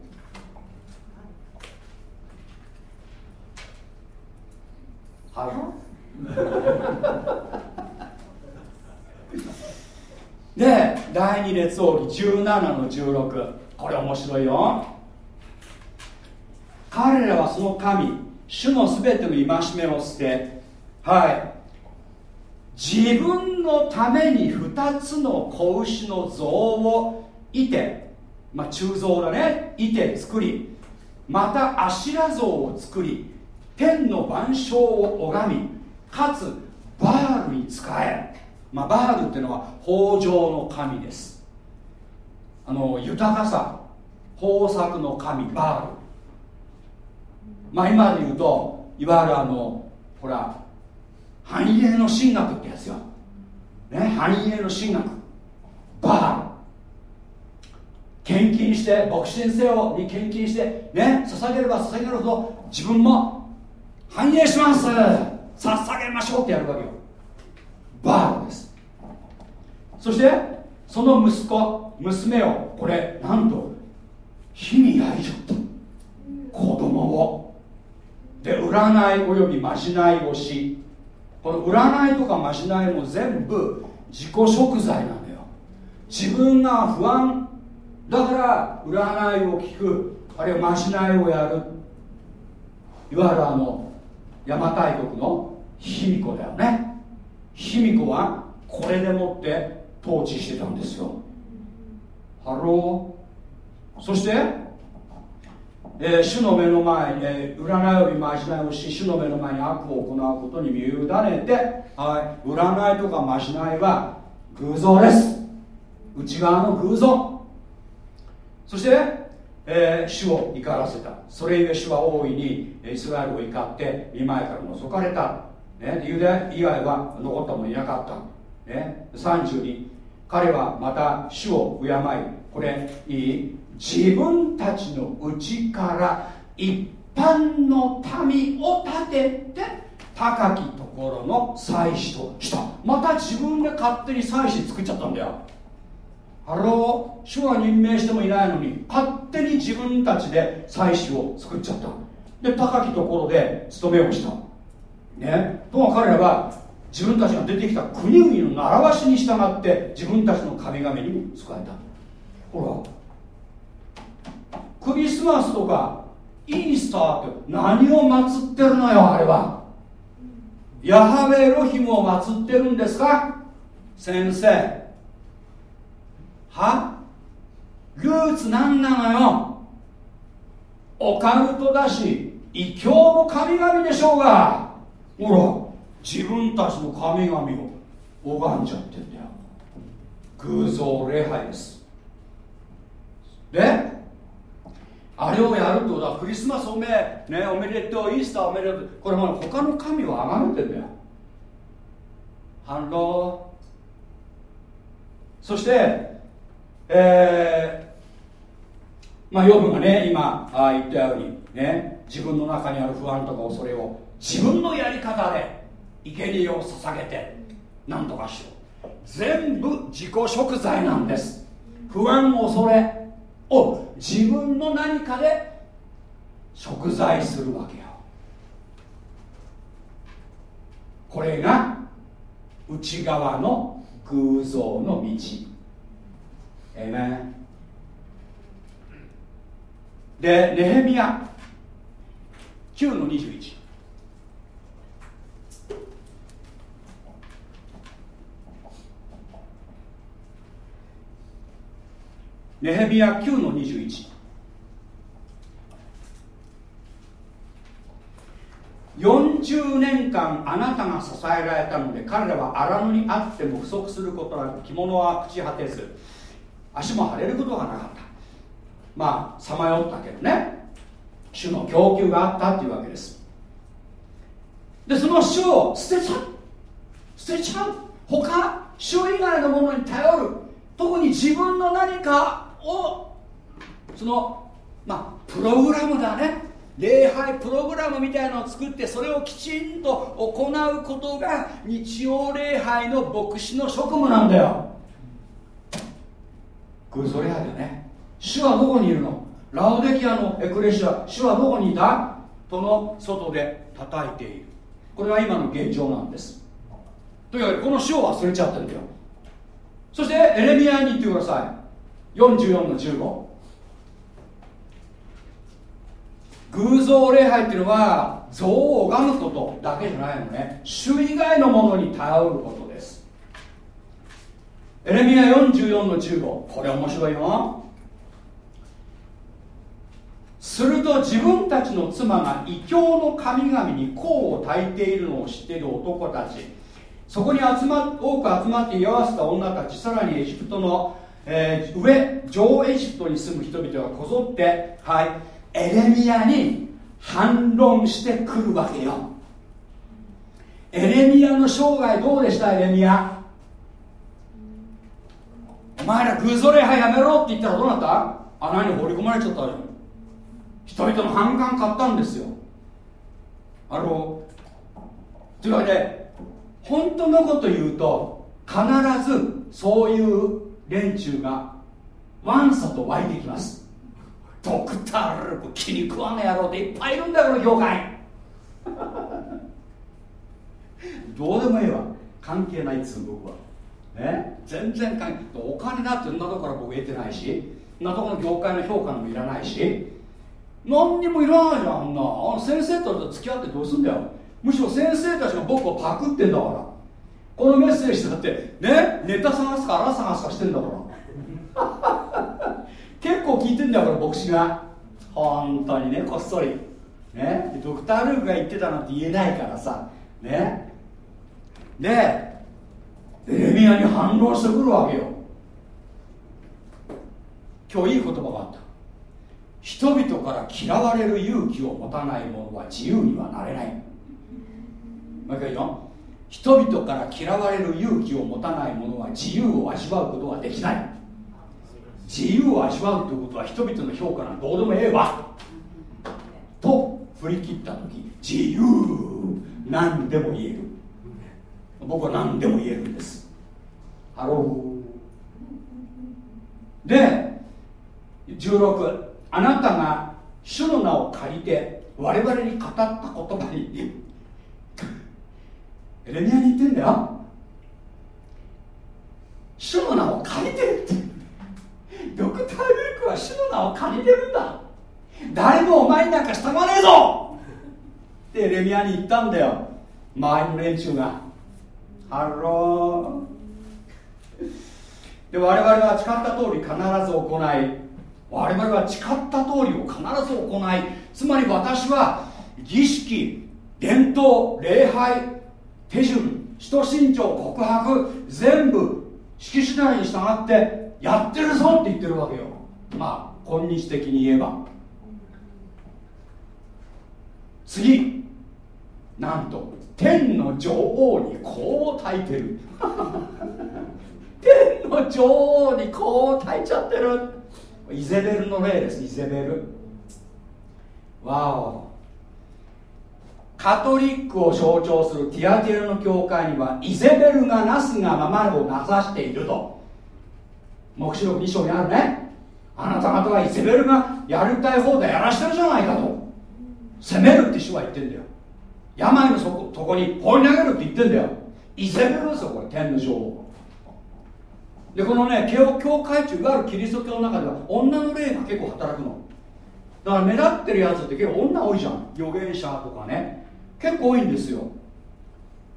ハロで第二列王記17の16これ面白いよ。彼らはその神主のすべての戒めを捨てはい。自分のために2つの子牛の像をいてまあ鋳造だねいて作りまたアシラ像を作り天の万象を拝みかつバールに仕え、まあ、バールっていうのは豊穣の神です。あの豊かさ豊作の神バール。まあ今で言うといわゆるあのほら繁栄の神学ってやつよ、ね、繁栄の神学。バール献金して牧師先生に献金してね捧げれば捧げるほど自分も繁栄します。捧げましょうってやるわけよ。バールです。そしてその息子娘をこれなんと火に焼いちゃった。子供を。で占いおよびまじないをしこの占いとかまじないも全部自己贖罪なんだよ。自分が不安だから占いを聞くあるいはまじないをやる。いわゆるあの邪馬台国の卑弥呼だよね。卑弥呼はこれでもって統治してたんですよ。 Hello。そして、えー、主の目の前に、えー、占いよりまじないをし主の目の前に悪を行うことに身を委ねて、はい、占いとかまじないは偶像です。内側の偶像。そして、えー、主を怒らせた。それゆえ主は大いにイスラエルを怒って見前から除かれた、ね、ユダ以外は残った者いなかった、ね、32彼はまた主を敬いこれいい？自分たちの内から一般の民を立てて高きところの祭司とした。また自分で勝手に祭司作っちゃったんだよ。ハロー主は任命してもいないのに勝手に自分たちで祭司を作っちゃった。で高きところで務めをした。ね。とも彼らは自分たちが出てきた国々の習わしに従って自分たちの神々に仕えた。ほらクリスマスとかイースターって何を祀ってるのよあれは。ヤハベエロヒムを祀ってるんですか？先生。は？ルーツ何なのよ。オカルトだし異教の神々でしょうが。ほら自分たちの神々を拝んじゃってんだよ。偶像礼拝です。であれをやるってことはクリスマスおめねおめでとうイースターおめでとう。これも他の神を崇めてんだよ。反論。そしてえー、まあヨブがね今あ言ったようにね自分の中にある不安とか恐れを自分のやり方で生贄を捧げて何とかしよう。全部自己食材なんです。不安恐れを自分の何かで食材するわけよ。これが内側の偶像の道。えめでネヘミヤ。9の21ネヘミヤ9の21 40年間あなたが支えられたので彼らは荒野にあっても不足することなく着物は朽ち果てず足も腫れることがなかった。まあさまよったけどね。主の供給があったっていうわけです。でその主を捨てちゃう。捨てちゃう。他主以外のものに頼る。特に自分の何かをそのまあプログラムだね。礼拝プログラムみたいなのを作ってそれをきちんと行うことが日曜礼拝の牧師の職務なんだよ。偶像礼拝だよね。主はどこにいるの？ラオデキアのエクレシア主はどこにいた？との外で叩いている。これは今の現状なんです。というわけでこの主を忘れちゃってるんだよ。そしてエレミアに言ってください44の15偶像礼拝っていうのは像を拝むことだけじゃないのね。主以外のものに頼ることです。エレミア44の15これ面白いよ。すると自分たちの妻が異教の神々に香を焚いているのを知っている男たち。そこに集ま多く集まって居合わせた女たち。さらにエジプトの、えー、上上エジプトに住む人々がこぞってはいエレミアに反論してくるわけよ。エレミアの生涯どうでした？エレミア。お前ら偶像礼拝やめろって言ったらどうなった？穴に放り込まれちゃったよ。人々の反感買ったんですよ。あのというわけで本当のこと言うと必ずそういう連中がワンサと湧いてきます。ドクタール気に食わねえ野郎っていっぱいいるんだよ業界。[laughs] どうでもいいわ。関係ないっつう僕は。ね？全然関係お金だってんなとこから僕得てないしんなとこの業界の評価もいらないし。何にもいらないじゃんあんな。先生と付き合ってどうすんだよ。むしろ先生たちが僕をパクってんだから。このメッセージだってねネタ探すかあら探すかしてんだから。[laughs] 結構聞いてんだよこれ牧師が。本当にねこっそり。ね。ドクター・ルークが言ってたなんて言えないからさ。ね。でエレミアに反論してくるわけよ。今日いい言葉があった。人々から嫌われる勇気を持たない者は自由にはなれない。もう一回言うよ人々から嫌われる勇気を持たない者は自由を味わうことができない。自由を味わうということは人々の評価なんどうでもええわ。と振り切った時自由何でも言える。僕は何でも言えるんです。 Hello。で16あなたが主の名を借りて我々に語った言葉に、エレミヤに言ってんだよ。主の名を借りてるって。ドクター・ルークは主の名を借りてるんだ。誰もお前になんか従わねえぞ。ってエレミヤに言ったんだよ。周りの連中が。 Hello。で我々は誓った通り必ず行い。我々は誓った通りを必ず行い。つまり私は儀式伝統礼拝手順使徒信条告白全部式次第に従ってやってるぞって言ってるわけよ。まあ今日的に言えば。次。なんと天の女王にこう炊いてる。天の女王にこう炊い [laughs] ちゃってる。イゼベルの例ですイゼベル。わお。カトリックを象徴するティアティルの教会にはイゼベルがなすがままをなさしていると。黙示録2章にあるね。あなた方はイゼベルがやりたい放題やらしてるじゃないかと。責めるって主は言ってんだよ。病の底とこに放り投げるって言ってんだよ。イゼベルですよこれ天の女王でこのね教会中いわゆるキリスト教の中では女の霊が結構働くの。だから目立ってるやつって結構女多いじゃん。預言者とかね。結構多いんですよ。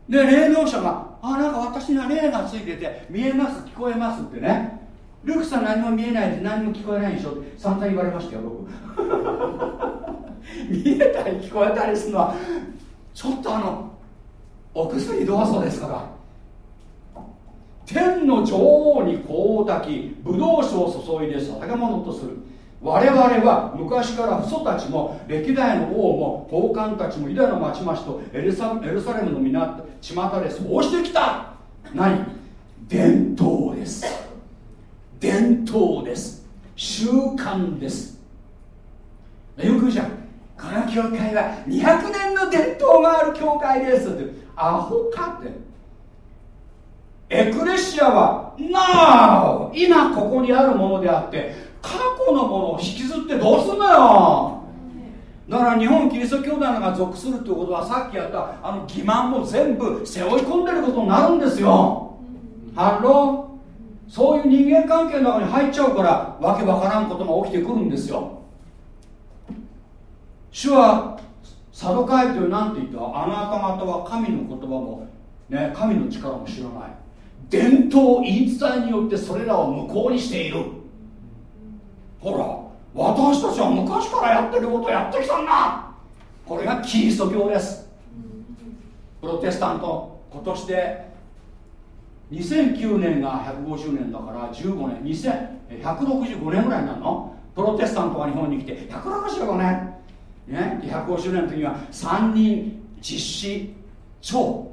で霊能者があなんか私には霊がついてて見えます聞こえますってね。ルークさん何も見えないで何も聞こえないでしょって散々言われましたよ僕。[laughs] 見えたり聞こえたりするのはちょっとあのお薬どうぞですから。天の女王に香を焚きブドウ酒を注いで捧げ物とする。我々は昔から父祖たちも歴代の王も高官たちもユダの町々とエルサエルサレムの港巷でそうしてきた。何？伝統です。伝統です。習慣です。よく言うじゃん。この教会は200年の伝統がある教会です。ってアホかって。エクレシアはなあ今ここにあるものであって過去のものを引きずってどうすんのよ？だから日本キリスト教団が属するということはさっきやったあの欺瞞も全部背負い込んでることになるんですよ。 Hello。そういう人間関係の中に入っちゃうからわけわからんことが起きてくるんですよ。主はサドカイという何て言ったあなた方は神の言葉も、ね、神の力も知らない。伝統言い伝えによってそれらを無効にしている。ほら私たちは昔からやってることをやってきたんだ。これがキリスト教です。プロテスタント今年で2009年が150年だから15年。2165年ぐらいになるの？プロテスタントが日本に来て。165年。ね、150年の時には3人実施長。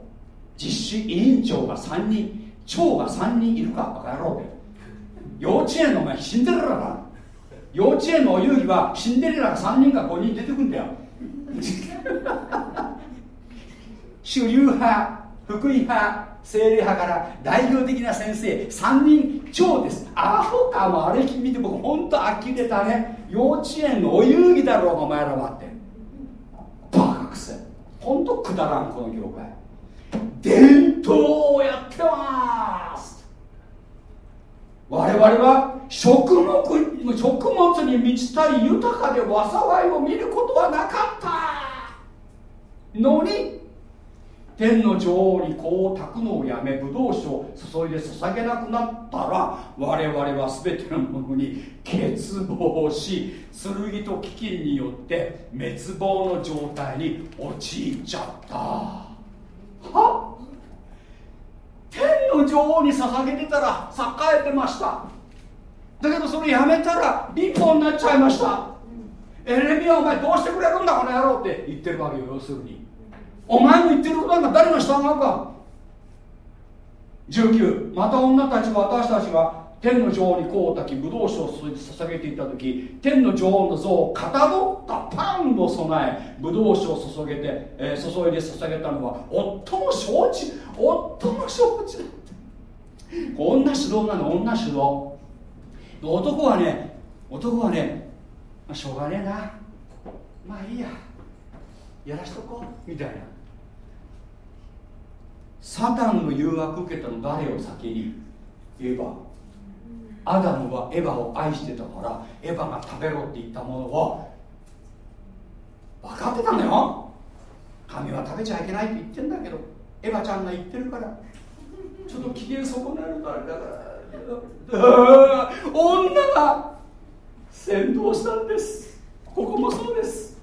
実施委員長が3人長が3人いるかバカ野郎。で幼稚園のお前シンデレラだ幼稚園のお遊戯はシンデレラが3人か5人出てくんだよ。[laughs] 主流派福音派精霊派から代表的な先生3人超です。アホかもあれ見て僕本当呆れたね。幼稚園のお遊戯だろうお前らはって。バカくせ本当くだらんこの業界。伝統をやってます我々は食物食物に満ちたり豊かで災いを見ることはなかった。のに天の女王に香を炊くのをやめブドウ酒を注いで捧げなくなったら我々は全てのものに欠乏し剣と飢饉によって滅亡の状態に陥っちゃった。はっ？天の女王に捧げてたら栄えてました。だけどそれやめたら貧乏になっちゃいました。エレミアお前どうしてくれるんだこの野郎って言ってるわけよ要するに。お前の言ってることなんか誰が従うか。19また女たちも私たちは天の女王に香を焚きブドウ酒を捧げていた時天の女王の像をかたどったパンを備えブドウ酒を注げて、えー、注いで捧げたのは夫の承知夫の承知だった。女主導なの女主導男はね男はね、まあ、しょうがねえな。まあいいや。やらしとこう。みたいな。サタンの誘惑受けたの誰を先にエヴァアダムはエヴァを愛してたからエヴァが食べろって言ったものを分かってたんだよ。神は食べちゃいけないって言ってんだけどエヴァちゃんが言ってるから。ちょっと機嫌損なるとあれだから女が先導したんです。ここもそうです。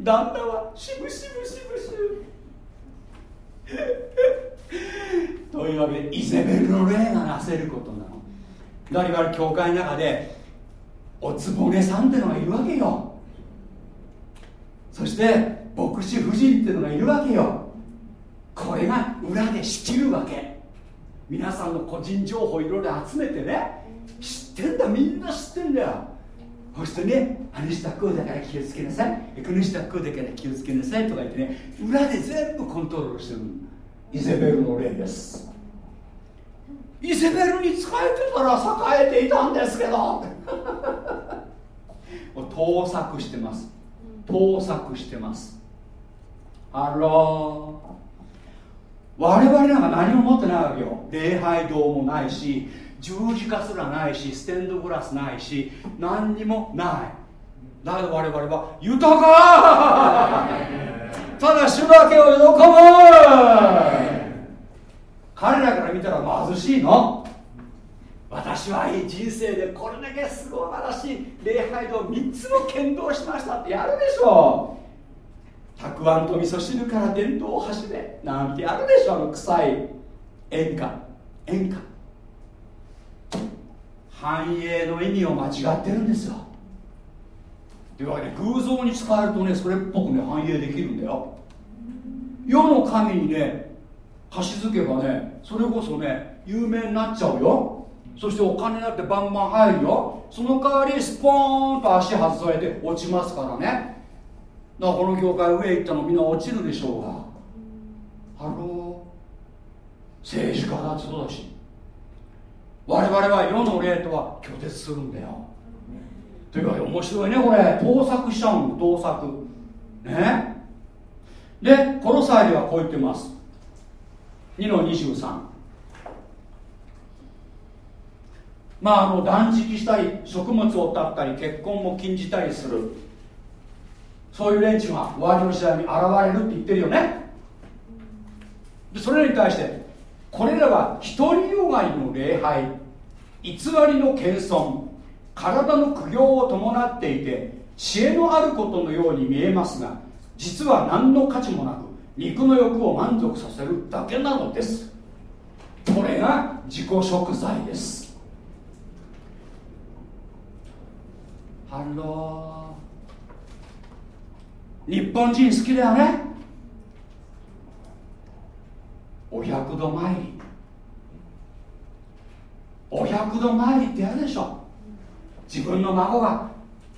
旦那はしぶしぶしぶしぶというわけでイゼベルの霊がなせることなの。だから教会の中でおつぼねさんってのがいるわけよ。そして牧師夫人っていうのがいるわけよ。これが裏で仕切るわけ。皆さんの個人情報いろいろ集めてね知ってんだ。みんな知ってんだよ。そしてね、あの人はこうだから気をつけなさい、この人はこうだから気をつけなさいとか言ってね、裏で全部コントロールしてるイゼベルの例です。イゼベルに仕えてたら栄えていたんですけど、[laughs] 盗作してます。盗作してます。あら我々なんか何も持ってないわけよ。礼拝堂もないし、十字架すらないしステンドグラスないし何にもないだけど我々は豊か [laughs] ただ主だけを喜ぶ彼らから見たら貧しいの。私はいい人生でこれだけすごらしい礼拝堂3つも剣道しましたってやるでしょたくあんと味噌汁から伝統を走れなんてやるでしょあの臭い。演歌。演歌。繁栄の意味を間違ってるんですよ。というわけで偶像に使えるとねそれっぽくね繁栄できるんだよ。世の神にねかしずけばねそれこそね有名になっちゃうよ。そしてお金だってバンバン入るよ。その代わりスポーンと足外されて落ちますからね。だからこの業界上行ったのみんな落ちるでしょうが。 Hello。政治家だってそうだし。我々は世の霊とは拒絶するんだよ。というわけで面白いねこれ。盗作しちゃうん盗作。ね。でこの際ではこう言ってます。2の23まああの断食したり食物を断ったり結婚も禁じたりする。そういう連中が終わりの時代に現れるって言ってるよね。でそれに対してこれらは独りよがりの礼拝偽りの謙遜体の苦行を伴っていて知恵のあることのように見えますが実は何の価値もなく肉の欲を満足させるだけなのです。これが自己贖罪です。 Hello。日本人好きだよね。お百度参り。お百度参りってやるでしょ。自分の孫が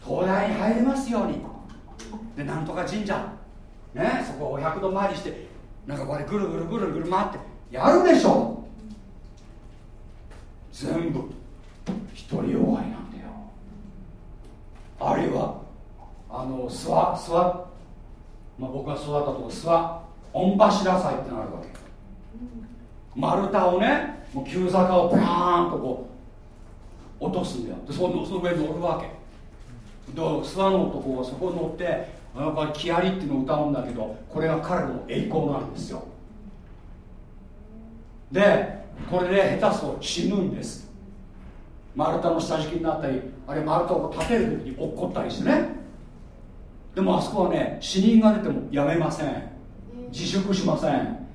東大に入れますように。でなんとか神社。ねそこお百度参りしてなんかこれぐるぐるぐるぐる回ってやるでしょ全部。独りよがいなんだよ。あるいはあの諏訪諏訪、まあ、僕が育ったとこ諏訪御柱祭ってのあるわけ。丸太をねもう急坂をバーンとこう落とすんだよ。でそのその上に乗るわけ。で諏訪の男はそこに乗ってやっぱり「木遣り」っていうのを歌うんだけどこれが彼の栄光なんですよ。でこれで下手すと死ぬんです。丸太の下敷きになったりあれ丸太を立てる時に落っこったりしてね。でもあそこはね死人が出てもやめません。自粛しません。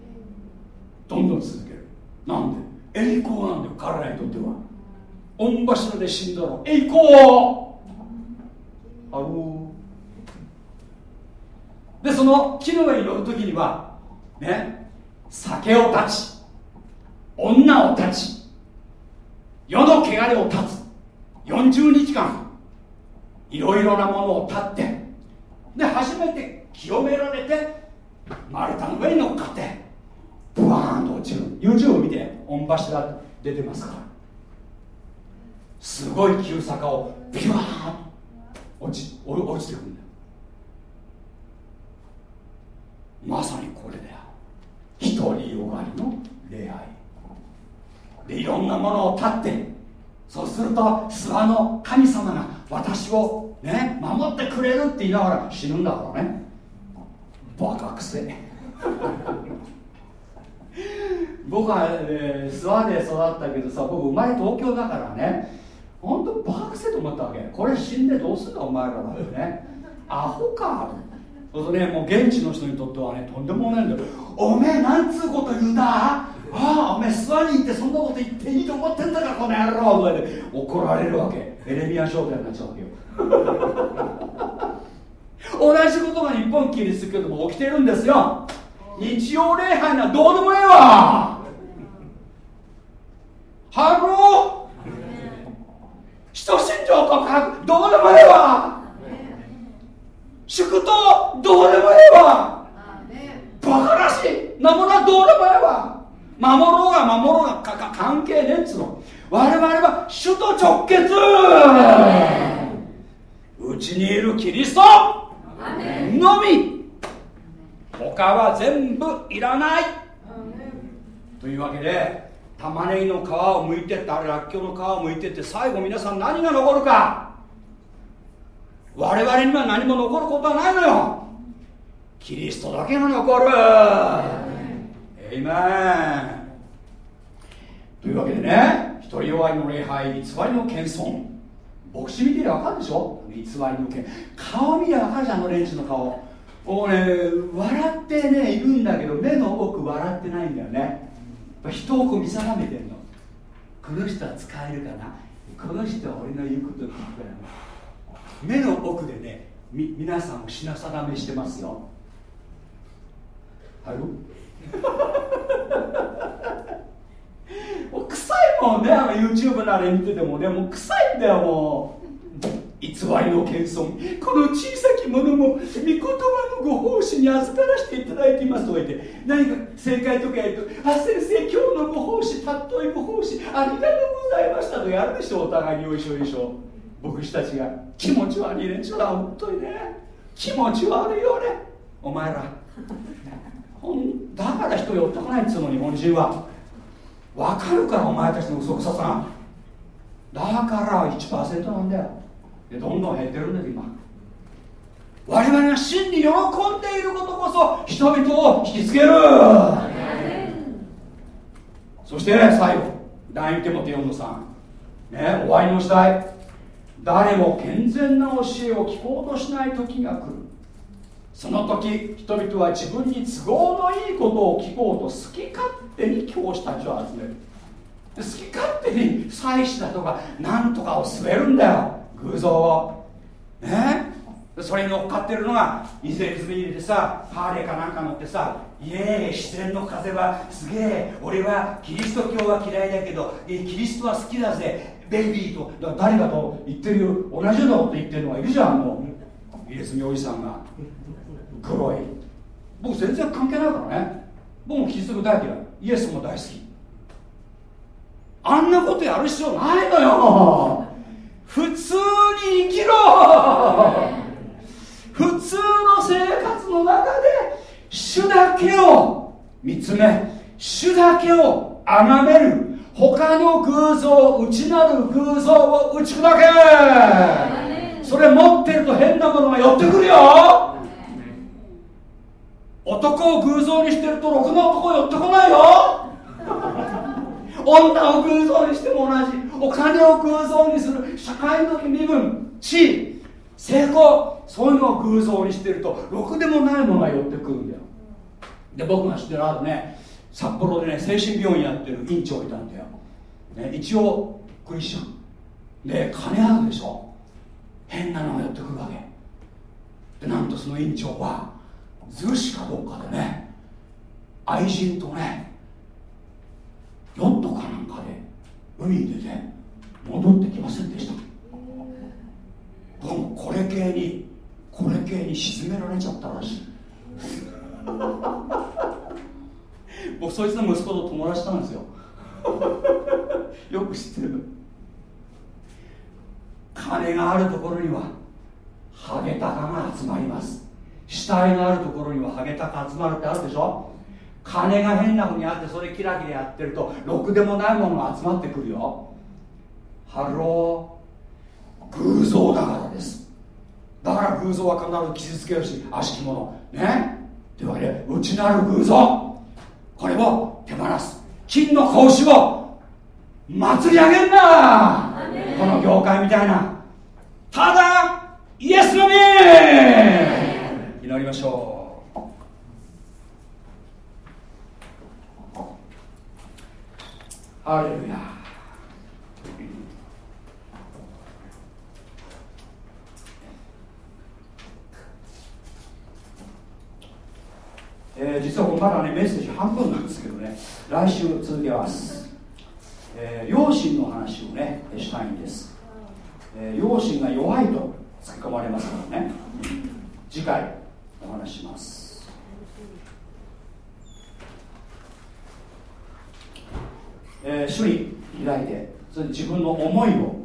どんどん続ける。なんで？栄光なんだよ彼らにとっては。御柱で死んだら栄光。あろうでその木の上に乗る時にはね酒を断ち女を断ち世の汚れを断つ40日間いろいろなものを断ってで初めて清められて丸太の上に乗っかってブワーンと落ちる。YouTube 見て御柱出てますから。すごい急坂をビワーン落ち落ちてくるんだよまさにこれだよ。一人よがりの恋愛でいろんなものを断ってそうすると諏訪の神様が私をね守ってくれるって言いながら死ぬんだからね。バカくせ [laughs] 僕は、ね、諏訪で育ったけどさ僕生まれ東京だからね本当バカくせと思ったわけ。これ死んでどうすんだお前らなんてね。アホかそうするとねもう現地の人にとってはねとんでもないんだよ。おめえなんつうこと言うんだ？ああおめえ諏訪に行ってそんなこと言っていいと思ってんだからこの野郎とかで怒られるわけ。エレミア商店になっちゃうわけよ。[laughs] 同じことが日本キリスト教でも起きてるんですよ。日曜礼拝などうでもええわ。 Hello。使徒信条告白。どうでもええわ。祝祷どうでもええわ。バカらしい。なものはどうでもええわ。守ろうが守ろうがかか関係ねえっつうの。我々は主と直結。うちにいるキリスト。のみ。他は全部いらない。というわけで玉ねぎの皮を剥いてってあれらっきょうの皮を剥いてって最後皆さん何が残るか我々には何も残ることはないのよ。キリストだけが残る。エイメンというわけでね独り弱いの礼拝偽りの謙遜。牧師見てりゃ分かるでしょ？偽りの謙。顔見りゃ分かるじゃんあの連中の顔。もうね笑ってねいるんだけど目の奥笑ってないんだよね。人をこう見定めてんの。この人は使えるかな？この人は俺の言うこと聞くから目の奥でねみ皆さんを品定めしてますよ。ハロ [laughs] もう臭いもんねあの YouTube のあれ見ててもねもう臭いんだよもう。偽りの謙遜。この小さき者も御言葉のご奉仕に預からせていただいていますと言って何か正解とかやると「あ先生今日のご奉仕たっといご奉仕ありがとうございました」とやるでしょお互いによいしょよいしょ。牧師たちが気持ち悪い連中だ本当にね。気持ち悪いよね。お前らだから人寄ってこないっつうの日本人は。分かるからお前たちの嘘くささ。だから1%なんだよ。でどんどん減ってるんです今。我々が真に喜んでいることこそ人々を引きつける。そして最後第2手もテ4の3ね終わりの時代誰も健全な教えを聞こうとしない時が来る。その時人々は自分に都合のいいことを聞こうと好き勝手に教師たちを集める。好き勝手に祭祀だとかなんとかを据えるんだよ。偶像を。ね？それに乗っかってるのがイゼリズム入れてさハーレかなんか乗ってさイエーイ自然の風はすげえ。俺はキリスト教は嫌いだけどキリストは好きだぜ。ベイビーとだ誰かと言ってる同じようなこと言ってるのがいるじゃんもう。イエスミおじさんが。黒い。僕全然関係ないからね。僕もキリスト教大嫌い。イエスも大好き。あんなことやる必要ないのよ。普通に生きろ。普通の生活の中で主だけを見つめ主だけを崇める。他の偶像内なる偶像を打ち砕け。それ持ってると変なものが寄ってくるよ。男を偶像にしてるとろくな男寄ってこないよ。女を偶像にしても同じ。お金を偶像にする社会の身分。地位成功。そういうのを偶像にしてるとろくでもないものが寄ってくるんだよ。で僕が知ってるあるね札幌でね精神病院やってる院長いたんだよ、ね、一応クリスチャン。で金あるでしょ。変なのが寄ってくるわけ。でなんとその院長は逗子かどうかでね愛人とねヨットかなんかで海に出て戻ってきませんでした。どうもこれ系にこれ系に沈められちゃったらしい。僕そいつの息子と友達したんですよ。[laughs] よく知ってる。金があるところにはハゲタカが集まります。死体があるところにはハゲタカ集まるってあるでしょ？金が変なふうにあってそれキラキラやってるとろくでもないものが集まってくるよ。ハロー偶像だからです。だから偶像は必ず傷つけるし悪しきものね？というわけで内なる偶像。これを手放す。金の格子を祭り上げんな。この業界みたいな。ただイエスのみ。祈りましょう。ハレルヤえー、実はこれまだねメッセージ半分なんですけどね来週続けます、えー、両親の話をねしたいんです、えー、両親が弱いと突き込まれますからね。次回お話します。えー、主に開いてそれ自分の思いを、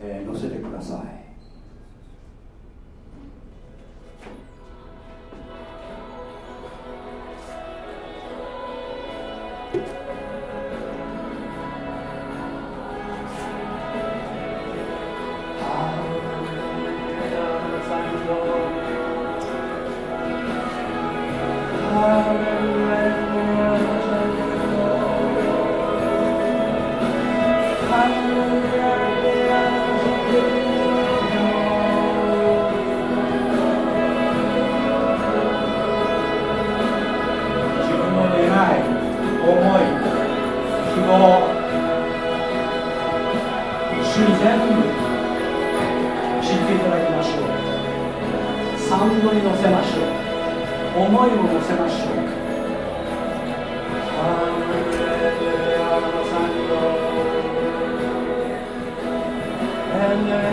えー、乗せてください。私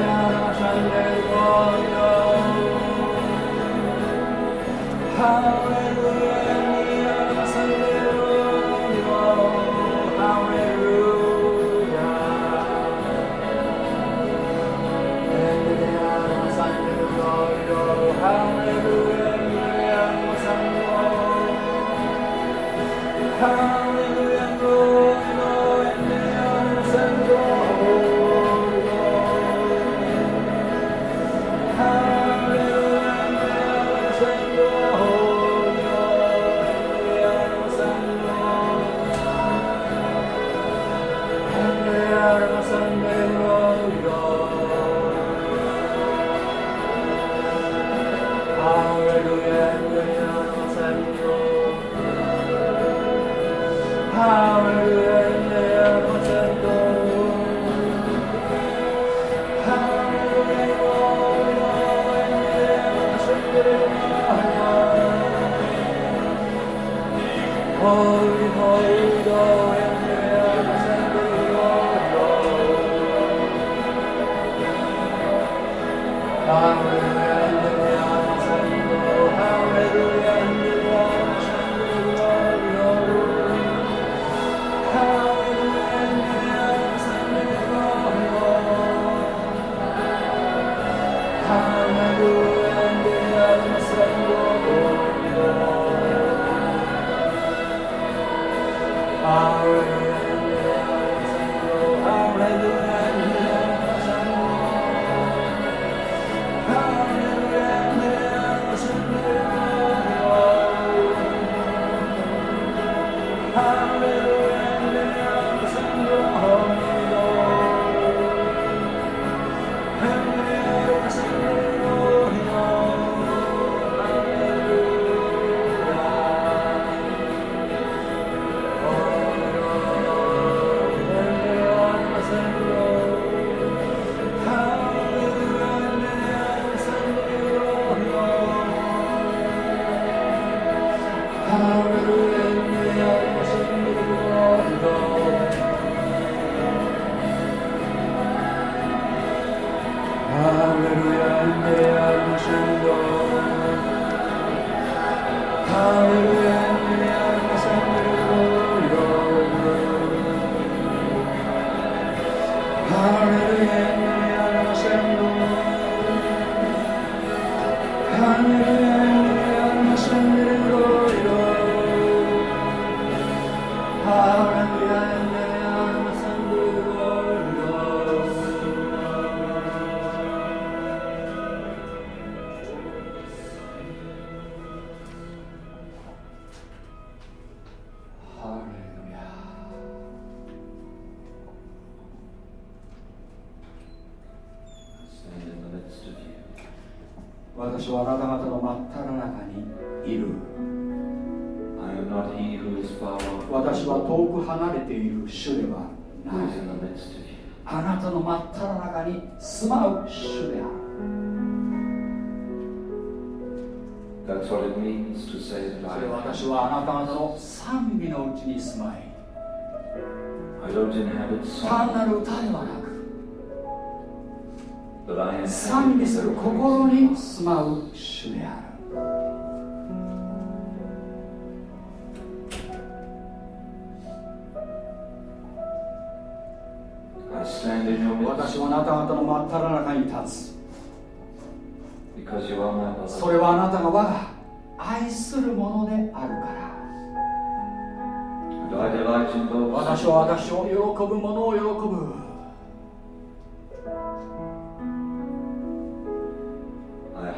心に住まう主である。私はあなた方の真っ只中に立つ。それはあなたの我が愛するものであるから。私は私を喜ぶものを喜ぶ。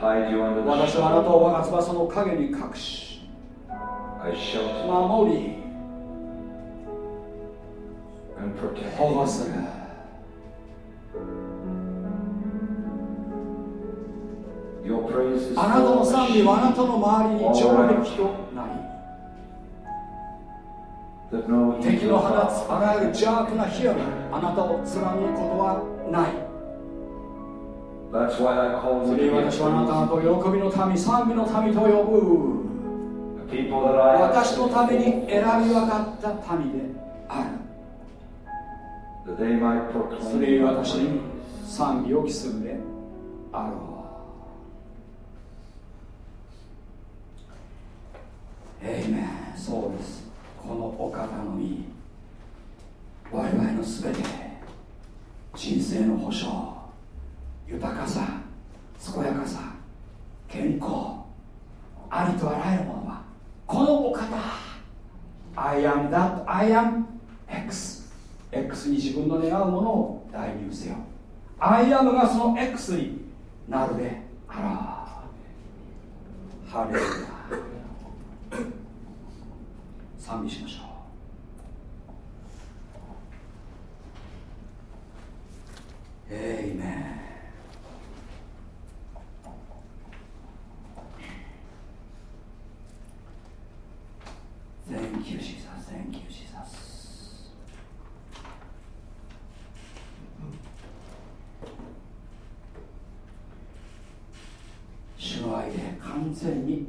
私はあなたを.我が翼の陰に隠し守り保護する。Your praise is あなたの賛美はあなたの周りに城壁となり敵の放つあらゆる邪悪な火があなたを貫くことはないそれ私はあなた方を喜びの民賛美の民と呼ぶ私のために選び分かった民であるそれ私に.賛美を期するであろうエイメンそうです。このお方のみ我々のすべて。人生の保障豊かさ健やかさ健康ありとあらゆるものはこのお方 I am that I am X X に自分の願うものを代入せよ。I am がその X になるであろう。ハレルヤ賛美しましょう。エイメン Thank you, Jesus. Thank you, Jesus. 主の愛で完全に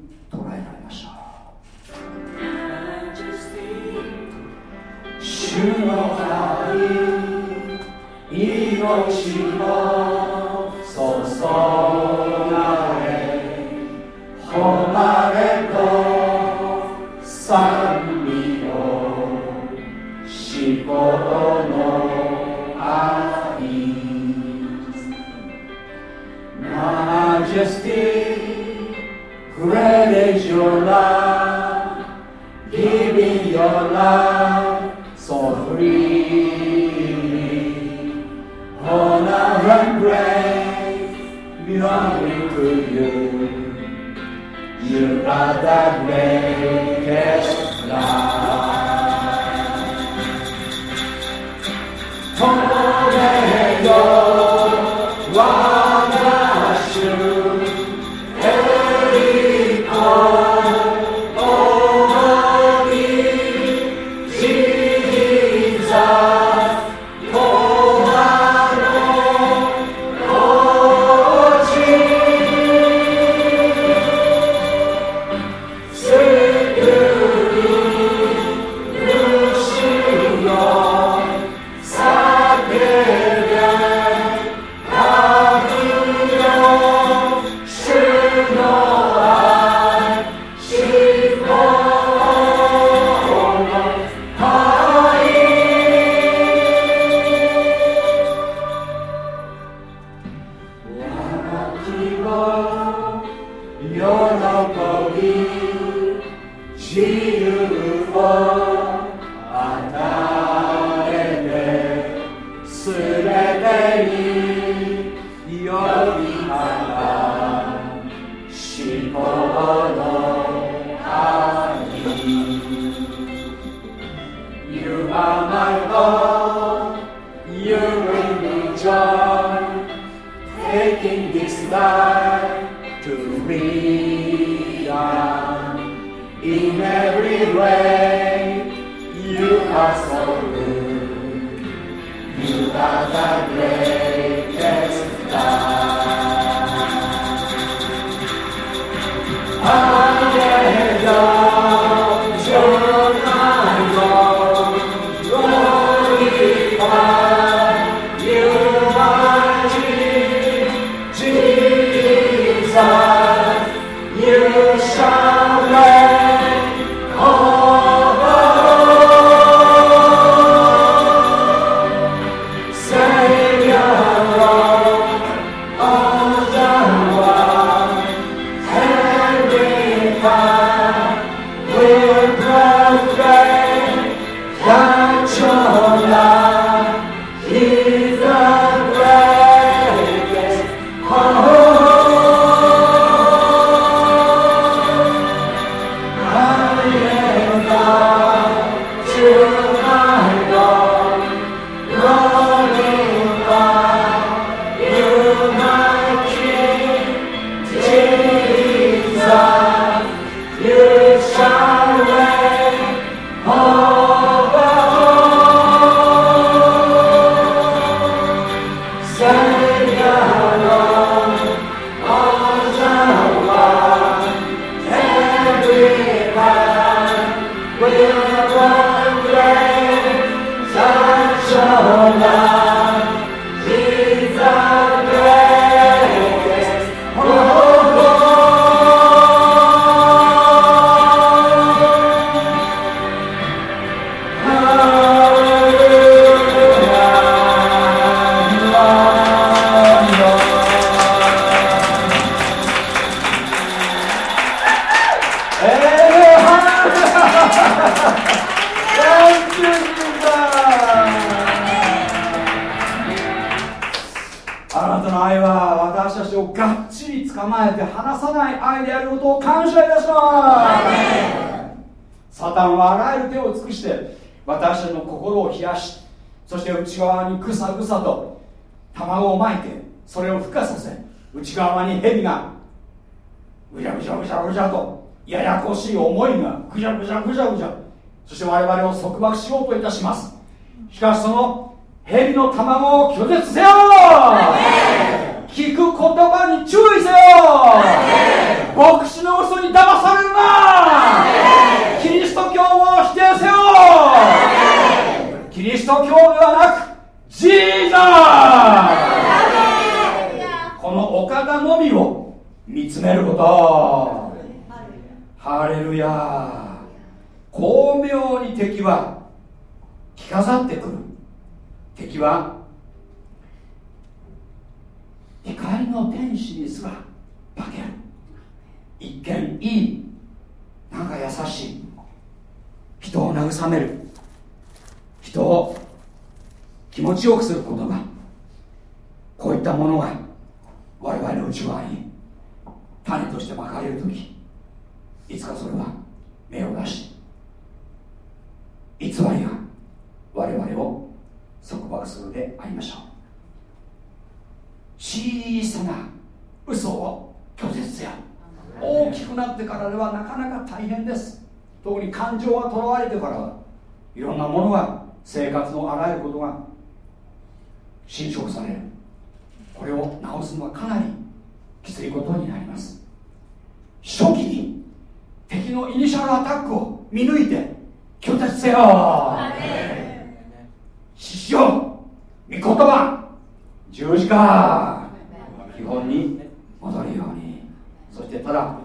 しかしその蛇の卵を拒絶せよ聞く言葉に注意せよ牧師の嘘に騙されるなキリスト教を否定せよキリスト教ではなくジーザーこのお方のみを見つめることハレルヤ巧妙に敵は着飾ってくる敵は光の天使にすら化ける一見いいなんか優しい人を慰める人を気持ちよくすることがこういったものが我々の内側に種としてまかれる時。いつかそれは芽を出し。偽りが我々を束縛するでありましょう。小さな嘘を拒絶せよ。大きくなってからではなかなか大変です。特に感情がとらわれてからは。いろんなものが生活のあらゆることが侵食される。これを直すのはかなりきついことになります。初期に敵のイニシャルアタックを見抜いて拒絶せよ。獅子王御言葉十字架基本に戻るように。そしてただ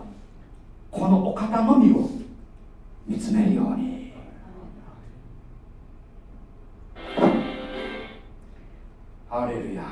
このお方のみを見つめるように。ハレルヤ。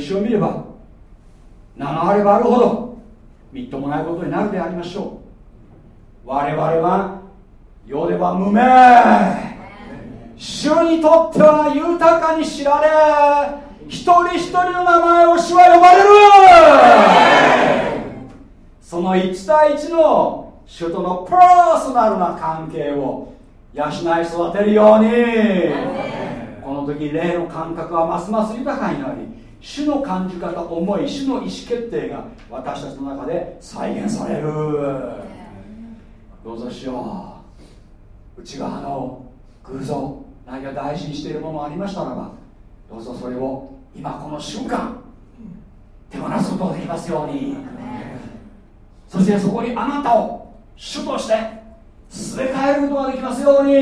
歴史を見れば名あればあるほどみっともないことになるでありましょう。我々は世では無名。主にとっては豊かに知られ一人一人の名前を主は呼ばれる。その1対1の主とのパーソナルな関係を養い育てるように。この時霊の感覚はますます豊かになり主の感じ方思い主の意思決定が私たちの中で再現される。どうぞしよ。う内側の偶像何か大事にしているものありましたらばどうぞそれを今この瞬間手放すことができますように。そしてそこにあなたを主として据え替えることができますように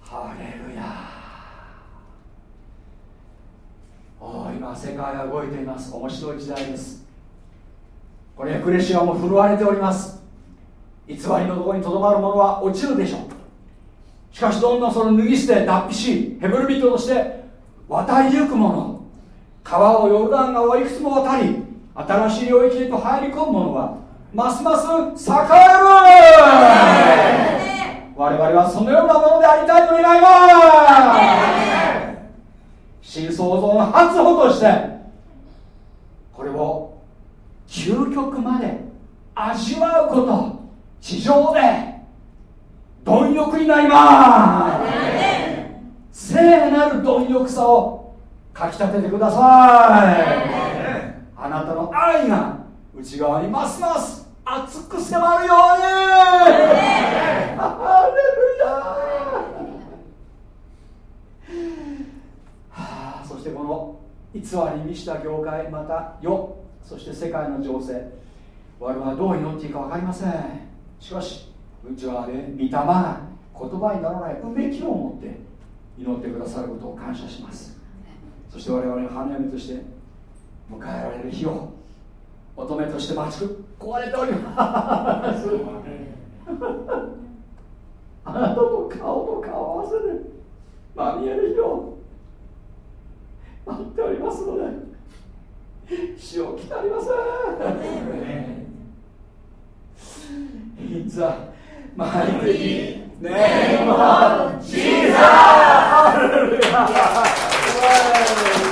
ハレルヤお今世界は動いています。面白い時代です。これエクレシアも振るわれております。偽りのところにとどまる者は落ちるでしょう。しかしどんどんその脱ぎ捨て脱皮しヘブル人として渡りゆく者川をヨルダン川をいくつも渡り新しい領域へと入り込む者はますます栄える。我々はそのようなものでありたいと願います。新創造の初歩として究極まで味わうこと地上で貪欲になります。聖なる貪欲さをかきたててください。あなたの愛が内側にますます熱く迫るように。ハレルヤ。はあそしてこの偽りに満ちた業界また世そして世界の情勢。我々はどう祈っていいか分かりません。しかし内側で御霊が言葉にならないうめきを持って祈ってくださることを感謝します。そして我々が花嫁として迎えられる日を乙女として待ち壊れております。あなたと顔と顔合わせてまみえる日を待っておりますので死を来たりませんねえ。いざマ [laughs]